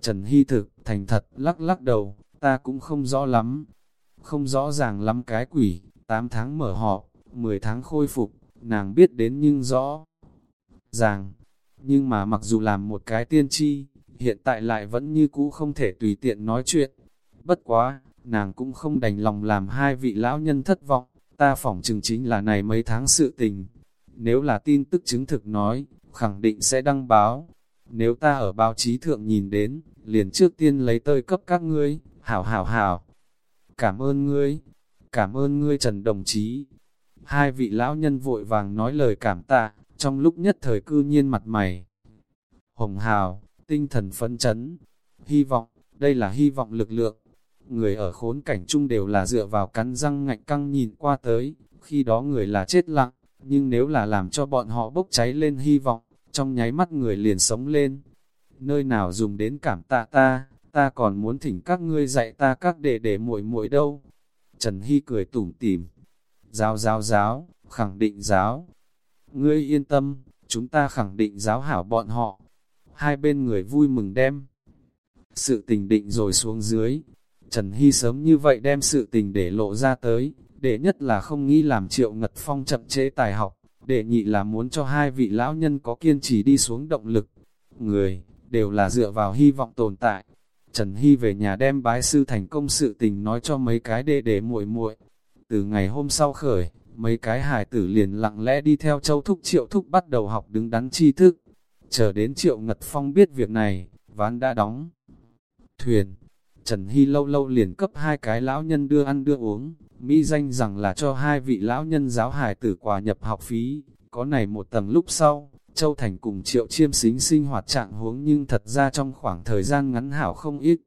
Speaker 1: Trần Hy thực, thành thật, lắc lắc đầu, ta cũng không rõ lắm. Không rõ ràng lắm cái quỷ, 8 tháng mở họ, 10 tháng khôi phục, nàng biết đến nhưng rõ. ràng. Nhưng mà mặc dù làm một cái tiên tri, hiện tại lại vẫn như cũ không thể tùy tiện nói chuyện. Bất quá, nàng cũng không đành lòng làm hai vị lão nhân thất vọng, ta phỏng chừng chính là này mấy tháng sự tình. Nếu là tin tức chứng thực nói, khẳng định sẽ đăng báo. Nếu ta ở báo chí thượng nhìn đến, liền trước tiên lấy tơi cấp các ngươi, hảo hảo hảo. Cảm ơn ngươi, cảm ơn ngươi Trần Đồng Chí. Hai vị lão nhân vội vàng nói lời cảm tạ, trong lúc nhất thời cư nhiên mặt mày. Hồng hào, tinh thần phấn chấn, hy vọng, đây là hy vọng lực lượng. Người ở khốn cảnh chung đều là dựa vào cắn răng ngạnh căng nhìn qua tới, khi đó người là chết lặng, nhưng nếu là làm cho bọn họ bốc cháy lên hy vọng, trong nháy mắt người liền sống lên. Nơi nào dùng đến cảm tạ ta, ta còn muốn thỉnh các ngươi dạy ta các đệ để muội muội đâu. Trần Hy cười tủm tỉm. Giáo giáo giáo, khẳng định giáo. Ngươi yên tâm, chúng ta khẳng định giáo hảo bọn họ. Hai bên người vui mừng đem. Sự tình định rồi xuống dưới. Trần Hy sớm như vậy đem sự tình để lộ ra tới, để nhất là không nghĩ làm triệu ngật phong chậm chế tài học, để nhị là muốn cho hai vị lão nhân có kiên trì đi xuống động lực. Người, đều là dựa vào hy vọng tồn tại. Trần Hy về nhà đem bái sư thành công sự tình nói cho mấy cái đệ để muội muội. Từ ngày hôm sau khởi, mấy cái hài tử liền lặng lẽ đi theo châu thúc triệu thúc bắt đầu học đứng đắn tri thức. Chờ đến triệu ngật phong biết việc này, ván đã đóng. Thuyền, Trần Hy lâu lâu liền cấp hai cái lão nhân đưa ăn đưa uống, Mỹ danh rằng là cho hai vị lão nhân giáo hài tử quà nhập học phí, có này một tầng lúc sau, Châu Thành cùng Triệu Chiêm xính sinh hoạt trạng huống nhưng thật ra trong khoảng thời gian ngắn hảo không ít.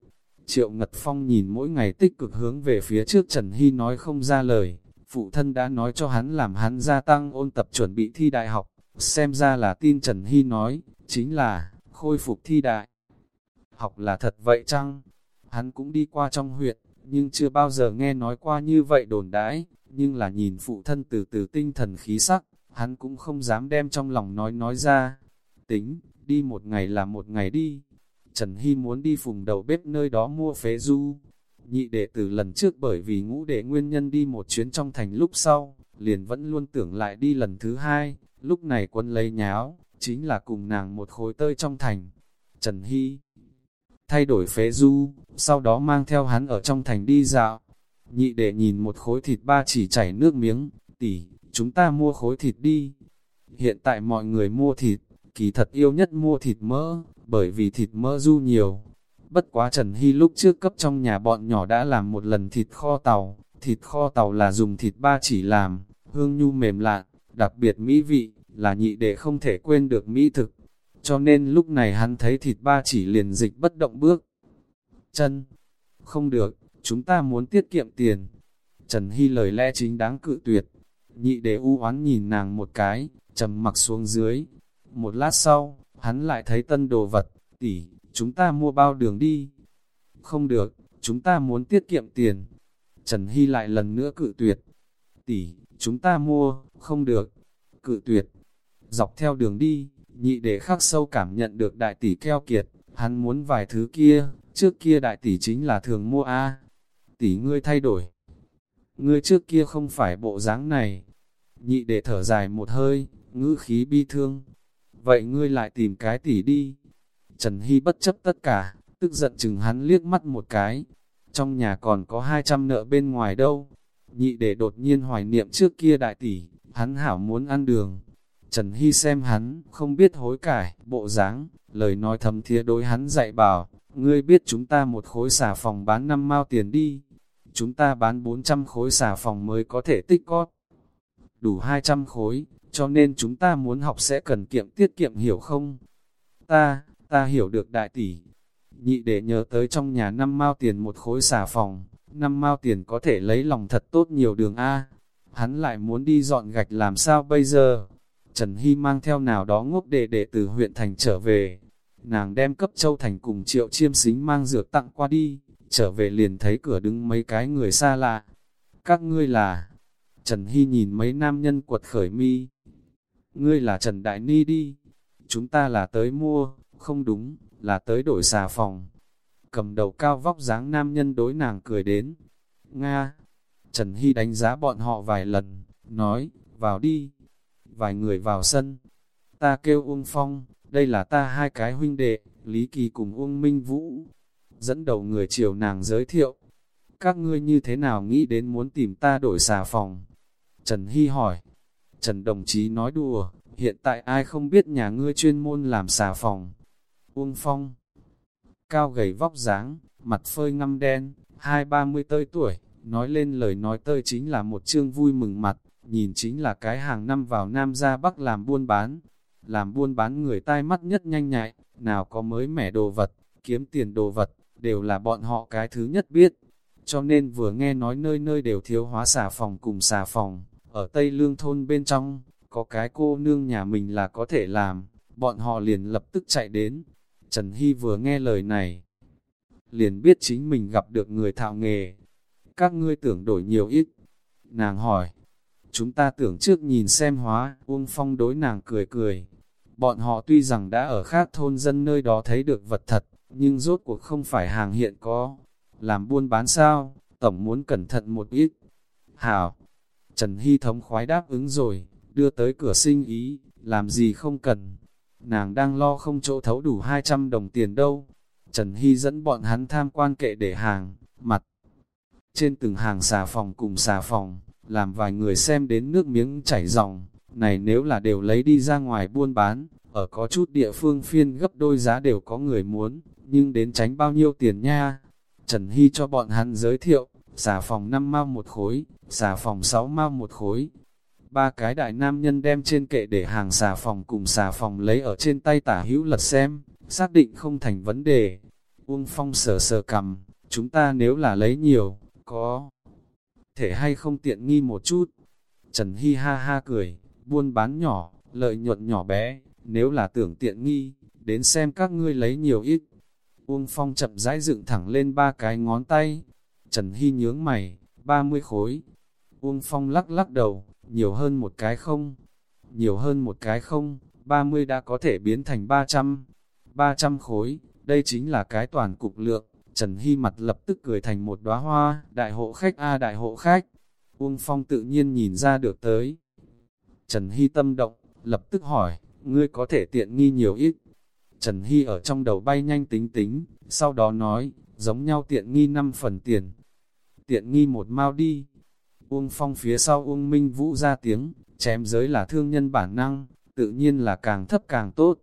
Speaker 1: Triệu Ngật Phong nhìn mỗi ngày tích cực hướng về phía trước Trần Hy nói không ra lời, phụ thân đã nói cho hắn làm hắn gia tăng ôn tập chuẩn bị thi đại học, xem ra là tin Trần Hy nói, chính là, khôi phục thi đại. Học là thật vậy chăng? Hắn cũng đi qua trong huyện, nhưng chưa bao giờ nghe nói qua như vậy đồn đãi, nhưng là nhìn phụ thân từ từ tinh thần khí sắc, hắn cũng không dám đem trong lòng nói nói ra. Tính, đi một ngày là một ngày đi. Trần Hy muốn đi phùng đầu bếp nơi đó mua phế du. Nhị đệ từ lần trước bởi vì ngũ đệ nguyên nhân đi một chuyến trong thành lúc sau, liền vẫn luôn tưởng lại đi lần thứ hai, lúc này quân lấy nháo, chính là cùng nàng một khối tơi trong thành. Trần Hy thay đổi phế du, sau đó mang theo hắn ở trong thành đi dạo. Nhị đệ nhìn một khối thịt ba chỉ chảy nước miếng, tỷ, chúng ta mua khối thịt đi. Hiện tại mọi người mua thịt, kỳ thật yêu nhất mua thịt mỡ, bởi vì thịt mỡ du nhiều. Bất quá Trần Hy lúc trước cấp trong nhà bọn nhỏ đã làm một lần thịt kho tàu, thịt kho tàu là dùng thịt ba chỉ làm, hương nhu mềm lạ, đặc biệt mỹ vị, là nhị đệ không thể quên được mỹ thực. Cho nên lúc này hắn thấy thịt ba chỉ liền dịch bất động bước. Chân, không được, chúng ta muốn tiết kiệm tiền. Trần Hy lời lẽ chính đáng cự tuyệt, Nhị để u oán nhìn nàng một cái, trầm mặc xuống dưới. Một lát sau, hắn lại thấy tân đồ vật, tỷ, chúng ta mua bao đường đi. Không được, chúng ta muốn tiết kiệm tiền. Trần Hy lại lần nữa cự tuyệt. Tỷ, chúng ta mua, không được. Cự tuyệt. Dọc theo đường đi, nhị để khắc sâu cảm nhận được đại tỷ keo kiệt. Hắn muốn vài thứ kia, trước kia đại tỷ chính là thường mua A. Tỷ ngươi thay đổi, ngươi trước kia không phải bộ dáng này. Nhị để thở dài một hơi, ngữ khí bi thương. Vậy ngươi lại tìm cái tỷ đi. Trần Hy bất chấp tất cả, tức giận chừng hắn liếc mắt một cái. Trong nhà còn có 200 nợ bên ngoài đâu. Nhị để đột nhiên hoài niệm trước kia đại tỷ, hắn hảo muốn ăn đường. Trần Hy xem hắn, không biết hối cải, bộ dáng, lời nói thầm thía đối hắn dạy bảo, ngươi biết chúng ta một khối xà phòng bán năm mao tiền đi, chúng ta bán 400 khối xà phòng mới có thể tích cót Đủ 200 khối, cho nên chúng ta muốn học sẽ cần kiệm tiết kiệm hiểu không? Ta, ta hiểu được đại tỷ. Nhị để nhớ tới trong nhà năm mao tiền một khối xà phòng, năm mao tiền có thể lấy lòng thật tốt nhiều đường A. Hắn lại muốn đi dọn gạch làm sao bây giờ? Trần Hy mang theo nào đó ngốc đệ đệ từ huyện thành trở về. Nàng đem cấp châu thành cùng triệu chiêm xính mang dược tặng qua đi, trở về liền thấy cửa đứng mấy cái người xa lạ. Các ngươi là... Trần Hy nhìn mấy nam nhân quật khởi mi. Ngươi là Trần Đại Ni đi. Chúng ta là tới mua, không đúng, là tới đổi xà phòng. Cầm đầu cao vóc dáng nam nhân đối nàng cười đến. Nga. Trần Hy đánh giá bọn họ vài lần, nói, vào đi. Vài người vào sân. ta kêu Uông Phong, đây là ta hai cái huynh đệ, Lý Kỳ cùng Uông Minh Vũ. Dẫn đầu người chiều nàng giới thiệu, các ngươi như thế nào nghĩ đến muốn tìm ta đổi xà phòng? Trần Hy hỏi, Trần đồng chí nói đùa, hiện tại ai không biết nhà ngươi chuyên môn làm xà phòng? Uông Phong, cao gầy vóc dáng, mặt phơi ngăm đen, hai ba mươi tơi tuổi, nói lên lời nói tơi chính là một chương vui mừng mặt, nhìn chính là cái hàng năm vào Nam ra Bắc làm buôn bán. Làm buôn bán người tai mắt nhất nhanh nhạy, nào có mới mẻ đồ vật, kiếm tiền đồ vật, đều là bọn họ cái thứ nhất biết. Cho nên vừa nghe nói nơi nơi đều thiếu hóa xà phòng cùng xà phòng, ở Tây Lương thôn bên trong, có cái cô nương nhà mình là có thể làm, bọn họ liền lập tức chạy đến. Trần Hy vừa nghe lời này, liền biết chính mình gặp được người thạo nghề. Các ngươi tưởng đổi nhiều ít. Nàng hỏi, chúng ta tưởng trước nhìn xem hóa, Uông Phong đối nàng cười cười. Bọn họ tuy rằng đã ở khác thôn dân nơi đó thấy được vật thật, nhưng rốt cuộc không phải hàng hiện có. Làm buôn bán sao, tổng muốn cẩn thận một ít. Hảo, Trần Hy thống khoái đáp ứng rồi, đưa tới cửa sinh ý, làm gì không cần. Nàng đang lo không chỗ thấu đủ 200 đồng tiền đâu. Trần Hy dẫn bọn hắn tham quan kệ để hàng, mặt. Trên từng hàng xà phòng cùng xà phòng, làm vài người xem đến nước miếng chảy ròng. Này nếu là đều lấy đi ra ngoài buôn bán, ở có chút địa phương phiên gấp đôi giá đều có người muốn, nhưng đến tránh bao nhiêu tiền nha. Trần Hy cho bọn hắn giới thiệu, xà phòng 5 mao một khối, xà phòng 6 mao một khối. Ba cái đại nam nhân đem trên kệ để hàng xà phòng cùng xà phòng lấy ở trên tay tả hữu lật xem, xác định không thành vấn đề. Uông Phong sờ sờ cầm, chúng ta nếu là lấy nhiều, có thể hay không tiện nghi một chút. Trần Hy ha ha cười, buôn bán nhỏ, lợi nhuận nhỏ bé, nếu là tưởng tiện nghi, đến xem các ngươi lấy nhiều ít. Uông Phong chậm rãi dựng thẳng lên ba cái ngón tay. Trần Hy nhướng mày, 30 khối. Uông Phong lắc lắc đầu, nhiều hơn một cái không? Nhiều hơn một cái không? 30 đã có thể biến thành 300. 300 khối, đây chính là cái toàn cục lượng. Trần Hy mặt lập tức cười thành một đóa hoa, đại hộ khách a đại hộ khách. Uông Phong tự nhiên nhìn ra được tới. Trần Hy tâm động, lập tức hỏi, ngươi có thể tiện nghi nhiều ít. Trần Hy ở trong đầu bay nhanh tính tính, sau đó nói, giống nhau tiện nghi 5 phần tiền. Tiện nghi một mau đi. Uông Phong phía sau Uông Minh Vũ ra tiếng, chém giới là thương nhân bản năng, tự nhiên là càng thấp càng tốt.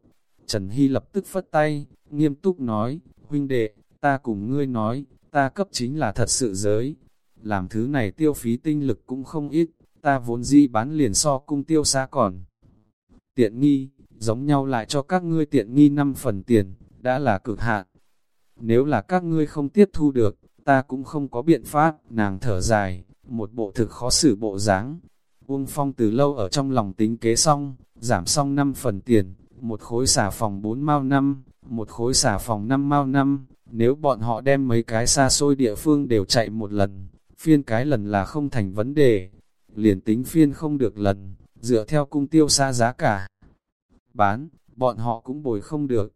Speaker 1: Trần Hy lập tức phất tay, nghiêm túc nói, huynh đệ, ta cùng ngươi nói, ta cấp chính là thật sự giới. Làm thứ này tiêu phí tinh lực cũng không ít, ta vốn dĩ bán liền so cung tiêu xa còn. Tiện nghi, giống nhau lại cho các ngươi tiện nghi 5 phần tiền, đã là cực hạn. Nếu là các ngươi không tiếp thu được, ta cũng không có biện pháp, nàng thở dài, một bộ thực khó xử bộ dáng. Uông Phong từ lâu ở trong lòng tính kế xong, giảm xong 5 phần tiền, một khối xà phòng 4 mao năm, một khối xà phòng 5 mao năm, nếu bọn họ đem mấy cái xa xôi địa phương đều chạy một lần, phiên cái lần là không thành vấn đề, liền tính phiên không được lần, dựa theo cung tiêu xa giá cả. Bán, bọn họ cũng bồi không được.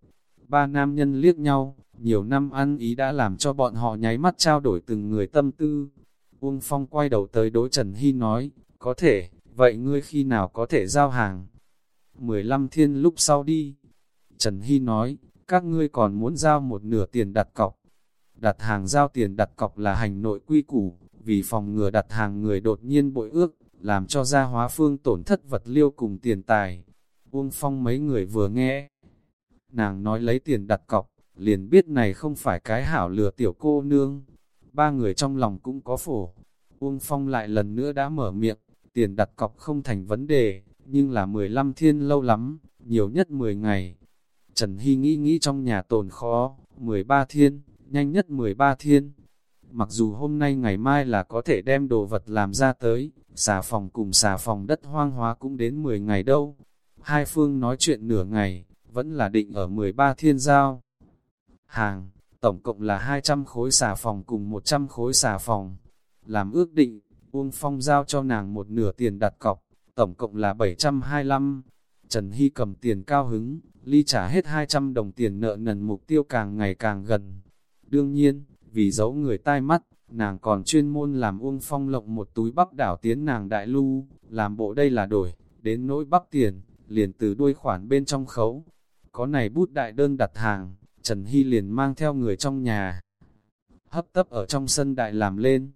Speaker 1: Ba nam nhân liếc nhau, nhiều năm ăn ý đã làm cho bọn họ nháy mắt trao đổi từng người tâm tư. Uông Phong quay đầu tới đối Trần Hy nói, có thể, vậy ngươi khi nào có thể giao hàng? 15 thiên lúc sau đi. Trần Hy nói, các ngươi còn muốn giao một nửa tiền đặt cọc. Đặt hàng giao tiền đặt cọc là hành nội quy củ, vì phòng ngừa đặt hàng người đột nhiên bội ước, làm cho gia hóa phương tổn thất vật liêu cùng tiền tài. Uông Phong mấy người vừa nghe, nàng nói lấy tiền đặt cọc, liền biết này không phải cái hảo lừa tiểu cô nương. Ba người trong lòng cũng có phổ. Uông Phong lại lần nữa đã mở miệng, tiền đặt cọc không thành vấn đề, nhưng là 15 thiên lâu lắm, nhiều nhất 10 ngày. Trần Hy nghĩ nghĩ trong nhà tồn khó, 13 thiên, nhanh nhất 13 thiên. Mặc dù hôm nay ngày mai là có thể đem đồ vật làm ra tới, xà phòng cùng xà phòng đất hoang hóa cũng đến 10 ngày đâu. Hai phương nói chuyện nửa ngày, vẫn là định ở 13 thiên giao. Hàng, tổng cộng là 200 khối xà phòng cùng 100 khối xà phòng. Làm ước định, Uông Phong giao cho nàng một nửa tiền đặt cọc, tổng cộng là 725. Trần Hy cầm tiền cao hứng, ly trả hết 200 đồng tiền nợ nần mục tiêu càng ngày càng gần. Đương nhiên, vì giấu người tai mắt, nàng còn chuyên môn làm Uông Phong lộng một túi bắp đảo tiến nàng đại lưu, làm bộ đây là đổi, đến nỗi bắp tiền, liền từ đuôi khoản bên trong khấu. Có này bút đại đơn đặt hàng, Trần Hy liền mang theo người trong nhà. Hấp tấp ở trong sân đại làm lên,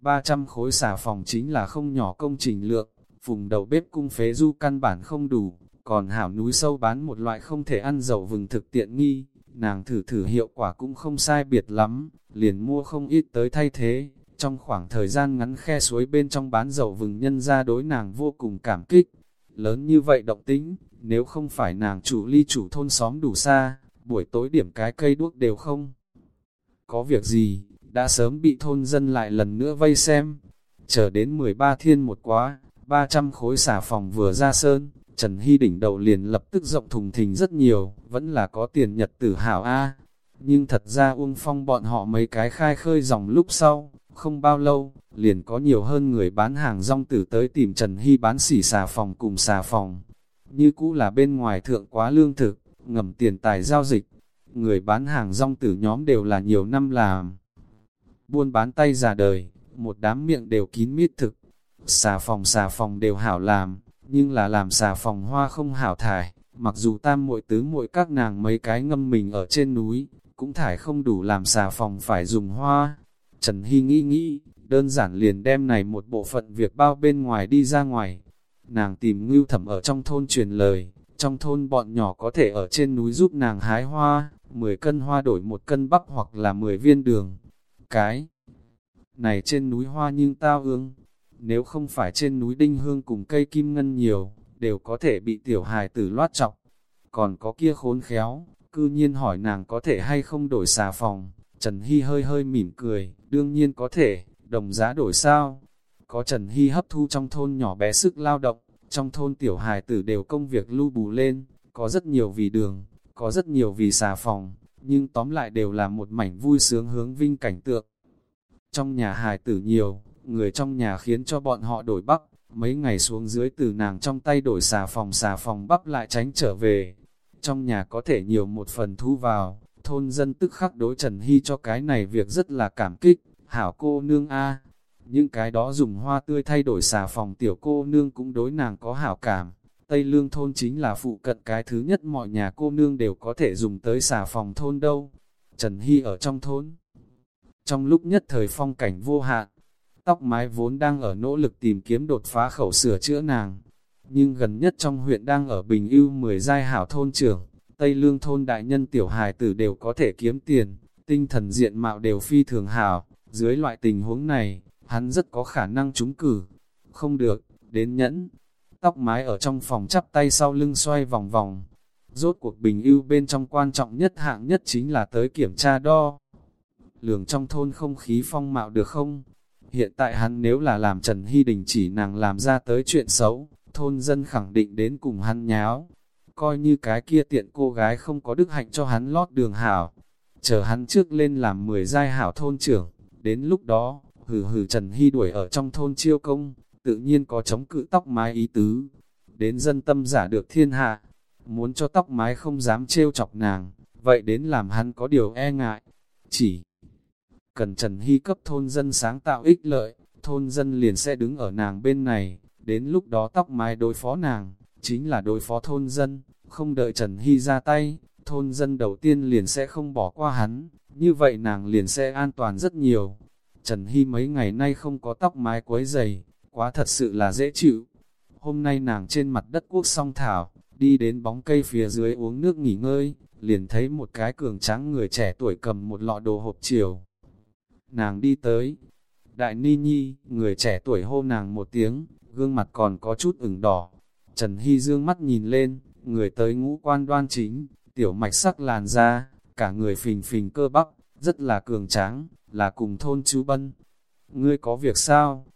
Speaker 1: 300 khối xà phòng chính là không nhỏ công trình lượng, vùng đầu bếp cung phế du căn bản không đủ, còn hảo núi sâu bán một loại không thể ăn dầu vừng thực tiện nghi, nàng thử thử hiệu quả cũng không sai biệt lắm, liền mua không ít tới thay thế, trong khoảng thời gian ngắn khe suối bên trong bán dầu vừng nhân ra đối nàng vô cùng cảm kích, lớn như vậy động tính, nếu không phải nàng chủ ly chủ thôn xóm đủ xa, buổi tối điểm cái cây đuốc đều không. Có việc gì, đã sớm bị thôn dân lại lần nữa vây xem, chờ đến 13 thiên một quá, 300 khối xả phòng vừa ra sơn, Trần Hy đỉnh đầu liền lập tức rộng thùng thình rất nhiều, vẫn là có tiền nhật tử hảo A. Nhưng thật ra Uông Phong bọn họ mấy cái khai khơi dòng lúc sau, không bao lâu, liền có nhiều hơn người bán hàng rong tử tới tìm Trần Hy bán xỉ xà phòng cùng xà phòng. Như cũ là bên ngoài thượng quá lương thực, ngầm tiền tài giao dịch. Người bán hàng rong tử nhóm đều là nhiều năm làm. Buôn bán tay già đời, một đám miệng đều kín mít thực. Xà phòng xà phòng đều hảo làm, nhưng là làm xà phòng hoa không hảo thải. Mặc dù tam muội tứ muội các nàng mấy cái ngâm mình ở trên núi, cũng thải không đủ làm xà phòng phải dùng hoa. Trần Hy nghĩ nghĩ, đơn giản liền đem này một bộ phận việc bao bên ngoài đi ra ngoài. Nàng tìm ngưu thẩm ở trong thôn truyền lời, trong thôn bọn nhỏ có thể ở trên núi giúp nàng hái hoa, 10 cân hoa đổi một cân bắp hoặc là 10 viên đường. Cái này trên núi hoa nhưng tao ương, nếu không phải trên núi đinh hương cùng cây kim ngân nhiều, đều có thể bị tiểu hài tử loát chọc. Còn có kia khốn khéo, cư nhiên hỏi nàng có thể hay không đổi xà phòng, Trần Hy hơi hơi mỉm cười, đương nhiên có thể, đồng giá đổi sao. Có Trần Hy hấp thu trong thôn nhỏ bé sức lao động, trong thôn tiểu hài tử đều công việc lưu bù lên, có rất nhiều vì đường, có rất nhiều vì xà phòng, nhưng tóm lại đều là một mảnh vui sướng hướng vinh cảnh tượng. Trong nhà hài tử nhiều, người trong nhà khiến cho bọn họ đổi bắp, mấy ngày xuống dưới từ nàng trong tay đổi xà phòng xà phòng bắp lại tránh trở về. Trong nhà có thể nhiều một phần thu vào, thôn dân tức khắc đối Trần Hy cho cái này việc rất là cảm kích, hảo cô nương A. Những cái đó dùng hoa tươi thay đổi xà phòng tiểu cô nương cũng đối nàng có hảo cảm. Tây Lương thôn chính là phụ cận cái thứ nhất mọi nhà cô nương đều có thể dùng tới xà phòng thôn đâu. Trần Hy ở trong thôn. Trong lúc nhất thời phong cảnh vô hạn, tóc mái vốn đang ở nỗ lực tìm kiếm đột phá khẩu sửa chữa nàng. Nhưng gần nhất trong huyện đang ở Bình ưu 10 giai hảo thôn trưởng, Tây Lương thôn đại nhân tiểu hài tử đều có thể kiếm tiền, tinh thần diện mạo đều phi thường hảo, dưới loại tình huống này, hắn rất có khả năng trúng cử. Không được, đến nhẫn, tóc mái ở trong phòng chắp tay sau lưng xoay vòng vòng. Rốt cuộc bình ưu bên trong quan trọng nhất hạng nhất chính là tới kiểm tra đo. Lường trong thôn không khí phong mạo được không? Hiện tại hắn nếu là làm Trần Hy Đình chỉ nàng làm ra tới chuyện xấu, thôn dân khẳng định đến cùng hắn nháo. Coi như cái kia tiện cô gái không có đức hạnh cho hắn lót đường hảo. Chờ hắn trước lên làm 10 giai hảo thôn trưởng, đến lúc đó, hừ hừ Trần Hy đuổi ở trong thôn chiêu công, tự nhiên có chống cự tóc mái ý tứ. Đến dân tâm giả được thiên hạ, muốn cho tóc mái không dám trêu chọc nàng, vậy đến làm hắn có điều e ngại. Chỉ cần Trần Hy cấp thôn dân sáng tạo ích lợi, thôn dân liền sẽ đứng ở nàng bên này, đến lúc đó tóc mái đối phó nàng, chính là đối phó thôn dân, không đợi Trần Hy ra tay, thôn dân đầu tiên liền sẽ không bỏ qua hắn, như vậy nàng liền sẽ an toàn rất nhiều. Trần Hy mấy ngày nay không có tóc mái quấy dày, quá thật sự là dễ chịu. Hôm nay nàng trên mặt đất quốc song thảo, đi đến bóng cây phía dưới uống nước nghỉ ngơi, liền thấy một cái cường trắng người trẻ tuổi cầm một lọ đồ hộp chiều. Nàng đi tới, đại ni nhi, người trẻ tuổi hô nàng một tiếng, gương mặt còn có chút ửng đỏ. Trần Hy dương mắt nhìn lên, người tới ngũ quan đoan chính, tiểu mạch sắc làn da, cả người phình phình cơ bắp, rất là cường tráng, là cùng thôn chú Bân. Ngươi có việc sao?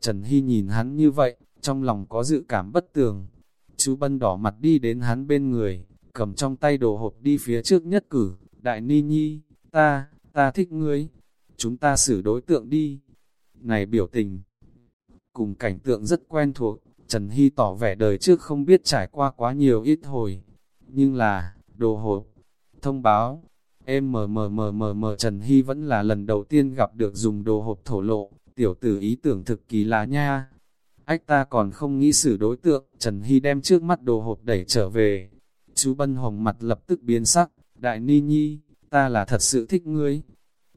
Speaker 1: Trần Hy nhìn hắn như vậy, trong lòng có dự cảm bất tường. Chú Bân đỏ mặt đi đến hắn bên người, cầm trong tay đồ hộp đi phía trước nhất cử. Đại Ni Nhi, ta, ta thích ngươi. Chúng ta xử đối tượng đi. Này biểu tình. Cùng cảnh tượng rất quen thuộc, Trần Hy tỏ vẻ đời trước không biết trải qua quá nhiều ít hồi. Nhưng là, đồ hộp, thông báo, em mờ mờ mờ mờ mờ Trần Hy vẫn là lần đầu tiên gặp được dùng đồ hộp thổ lộ, tiểu tử ý tưởng thực kỳ lạ nha. ách ta còn không nghĩ xử đối tượng, Trần Hy đem trước mắt đồ hộp đẩy trở về. Chú Bân Hồng mặt lập tức biến sắc, Đại Ni Nhi, ta là thật sự thích ngươi.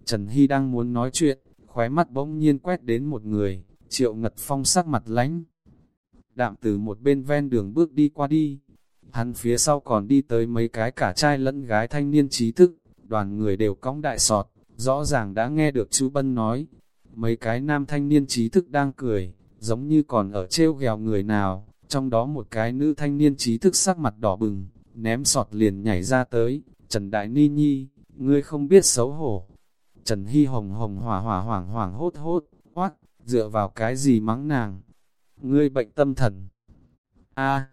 Speaker 1: Trần Hy đang muốn nói chuyện, khóe mắt bỗng nhiên quét đến một người, triệu ngật phong sắc mặt lánh. Đạm từ một bên ven đường bước đi qua đi, hắn phía sau còn đi tới mấy cái cả trai lẫn gái thanh niên trí thức, đoàn người đều cõng đại sọt, rõ ràng đã nghe được chú Bân nói. Mấy cái nam thanh niên trí thức đang cười, giống như còn ở treo ghèo người nào, trong đó một cái nữ thanh niên trí thức sắc mặt đỏ bừng, ném sọt liền nhảy ra tới, Trần Đại Ni Nhi, ngươi không biết xấu hổ. Trần Hy hồng hồng hỏa hỏa hoảng hoảng hốt hốt, hoác, dựa vào cái gì mắng nàng? Ngươi bệnh tâm thần. a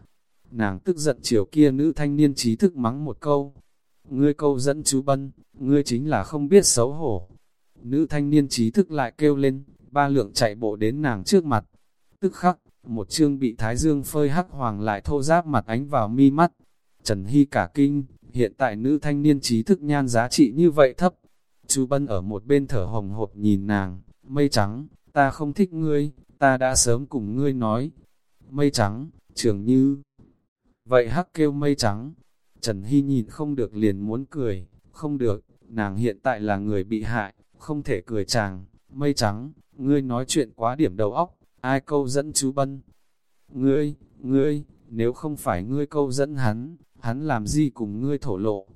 Speaker 1: nàng tức giận chiều kia nữ thanh niên trí thức mắng một câu. Ngươi câu dẫn chú Bân, ngươi chính là không biết xấu hổ. Nữ thanh niên trí thức lại kêu lên, ba lượng chạy bộ đến nàng trước mặt. Tức khắc, một chương bị thái dương phơi hắc hoàng lại thô giáp mặt ánh vào mi mắt. Trần Hy cả kinh, hiện tại nữ thanh niên trí thức nhan giá trị như vậy thấp. Chú Bân ở một bên thở hồng hộp nhìn nàng, mây trắng, ta không thích ngươi, ta đã sớm cùng ngươi nói. Mây trắng, trường như. Vậy hắc kêu mây trắng, Trần Hy nhìn không được liền muốn cười, không được, nàng hiện tại là người bị hại, không thể cười chàng, mây trắng, ngươi nói chuyện quá điểm đầu óc, ai câu dẫn chú Bân. Ngươi, ngươi, nếu không phải ngươi câu dẫn hắn, hắn làm gì cùng ngươi thổ lộ.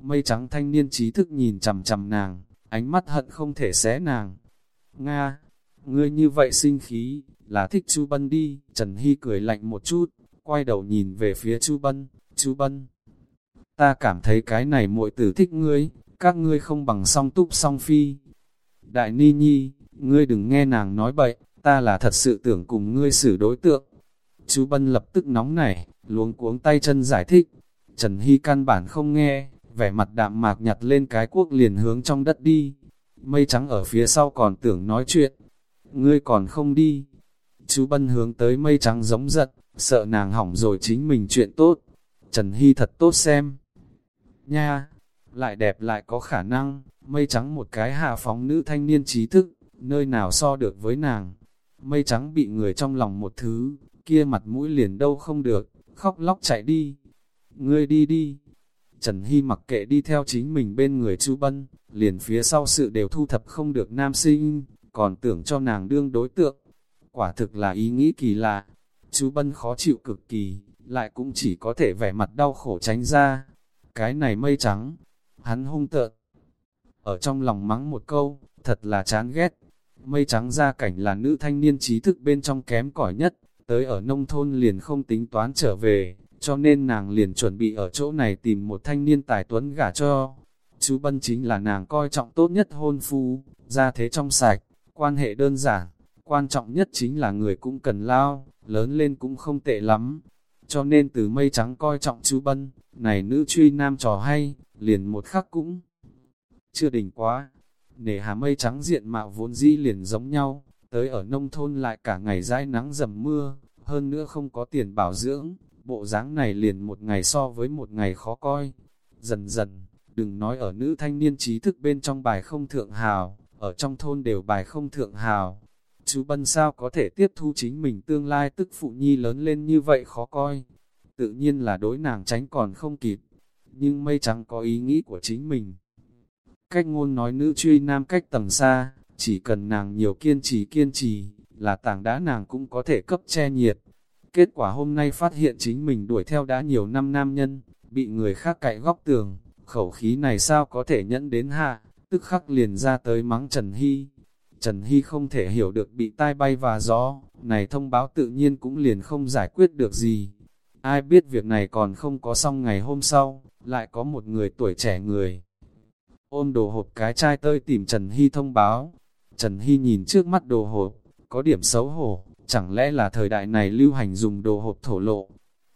Speaker 1: Mây trắng thanh niên trí thức nhìn chầm chầm nàng, ánh mắt hận không thể xé nàng. Nga, ngươi như vậy sinh khí, là thích Chu Bân đi. Trần Hy cười lạnh một chút, quay đầu nhìn về phía Chu Bân, Chu Bân. Ta cảm thấy cái này muội tử thích ngươi, các ngươi không bằng song túc song phi. Đại Ni Nhi, ngươi đừng nghe nàng nói bậy, ta là thật sự tưởng cùng ngươi xử đối tượng. Chú Bân lập tức nóng nảy, luống cuống tay chân giải thích. Trần Hy căn bản không nghe, vẻ mặt đạm mạc nhặt lên cái cuốc liền hướng trong đất đi. Mây trắng ở phía sau còn tưởng nói chuyện. Ngươi còn không đi. Chú Bân hướng tới mây trắng giống giật, sợ nàng hỏng rồi chính mình chuyện tốt. Trần Hy thật tốt xem. Nha, lại đẹp lại có khả năng, mây trắng một cái hạ phóng nữ thanh niên trí thức, nơi nào so được với nàng. Mây trắng bị người trong lòng một thứ, kia mặt mũi liền đâu không được, khóc lóc chạy đi. Ngươi đi đi. Trần Hy mặc kệ đi theo chính mình bên người Chu Bân, liền phía sau sự đều thu thập không được nam sinh, còn tưởng cho nàng đương đối tượng. Quả thực là ý nghĩ kỳ lạ. Chu Bân khó chịu cực kỳ, lại cũng chỉ có thể vẻ mặt đau khổ tránh ra. Cái này mây trắng, hắn hung tợn. Ở trong lòng mắng một câu, thật là chán ghét. Mây trắng ra cảnh là nữ thanh niên trí thức bên trong kém cỏi nhất, tới ở nông thôn liền không tính toán trở về, cho nên nàng liền chuẩn bị ở chỗ này tìm một thanh niên tài tuấn gả cho. Chú Bân chính là nàng coi trọng tốt nhất hôn phu, ra thế trong sạch, quan hệ đơn giản, quan trọng nhất chính là người cũng cần lao, lớn lên cũng không tệ lắm. Cho nên từ mây trắng coi trọng chú Bân, này nữ truy nam trò hay, liền một khắc cũng chưa đỉnh quá. Nể hà mây trắng diện mạo vốn dĩ liền giống nhau, tới ở nông thôn lại cả ngày dãi nắng dầm mưa, hơn nữa không có tiền bảo dưỡng, bộ dáng này liền một ngày so với một ngày khó coi. Dần dần, đừng nói ở nữ thanh niên trí thức bên trong bài không thượng hào, ở trong thôn đều bài không thượng hào. Chú Bân sao có thể tiếp thu chính mình tương lai tức phụ nhi lớn lên như vậy khó coi. Tự nhiên là đối nàng tránh còn không kịp, nhưng mây trắng có ý nghĩ của chính mình. Cách ngôn nói nữ truy nam cách tầng xa, chỉ cần nàng nhiều kiên trì kiên trì, là tảng đá nàng cũng có thể cấp che nhiệt. Kết quả hôm nay phát hiện chính mình đuổi theo đã nhiều năm nam nhân, bị người khác cậy góc tường, khẩu khí này sao có thể nhẫn đến hạ, tức khắc liền ra tới mắng Trần Hy. Trần Hy không thể hiểu được bị tai bay và gió, này thông báo tự nhiên cũng liền không giải quyết được gì. Ai biết việc này còn không có xong ngày hôm sau, lại có một người tuổi trẻ người. Ôm đồ hộp cái chai tơi tìm Trần Hy thông báo. Trần Hy nhìn trước mắt đồ hộp, có điểm xấu hổ, chẳng lẽ là thời đại này lưu hành dùng đồ hộp thổ lộ.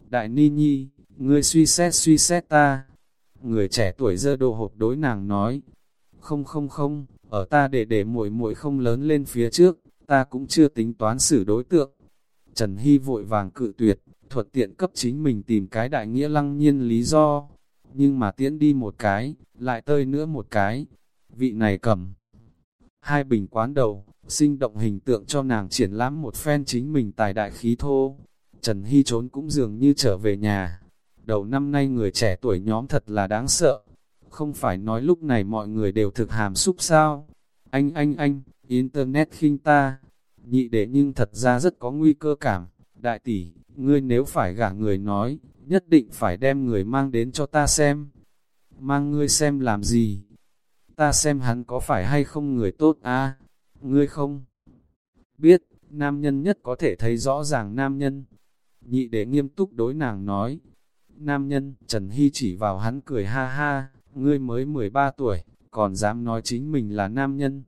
Speaker 1: Đại Ni Nhi, ngươi suy xét suy xét ta. Người trẻ tuổi dơ đồ hộp đối nàng nói. Không không không, ở ta để để muội muội không lớn lên phía trước, ta cũng chưa tính toán xử đối tượng. Trần Hy vội vàng cự tuyệt, thuật tiện cấp chính mình tìm cái đại nghĩa lăng nhiên lý do, nhưng mà tiễn đi một cái, lại tơi nữa một cái, vị này cầm. hai bình quán đầu, sinh động hình tượng cho nàng triển lãm một phen chính mình tài đại khí thô. Trần Hy trốn cũng dường như trở về nhà. Đầu năm nay người trẻ tuổi nhóm thật là đáng sợ. Không phải nói lúc này mọi người đều thực hàm xúc sao. Anh anh anh, Internet khinh ta. Nhị đệ nhưng thật ra rất có nguy cơ cảm. Đại tỷ, ngươi nếu phải gả người nói, nhất định phải đem người mang đến cho ta xem. Mang ngươi xem làm gì? Ta xem hắn có phải hay không người tốt a Ngươi không? Biết, nam nhân nhất có thể thấy rõ ràng nam nhân. Nhị đệ nghiêm túc đối nàng nói. Nam nhân, Trần Hy chỉ vào hắn cười ha ha, ngươi mới 13 tuổi, còn dám nói chính mình là nam nhân.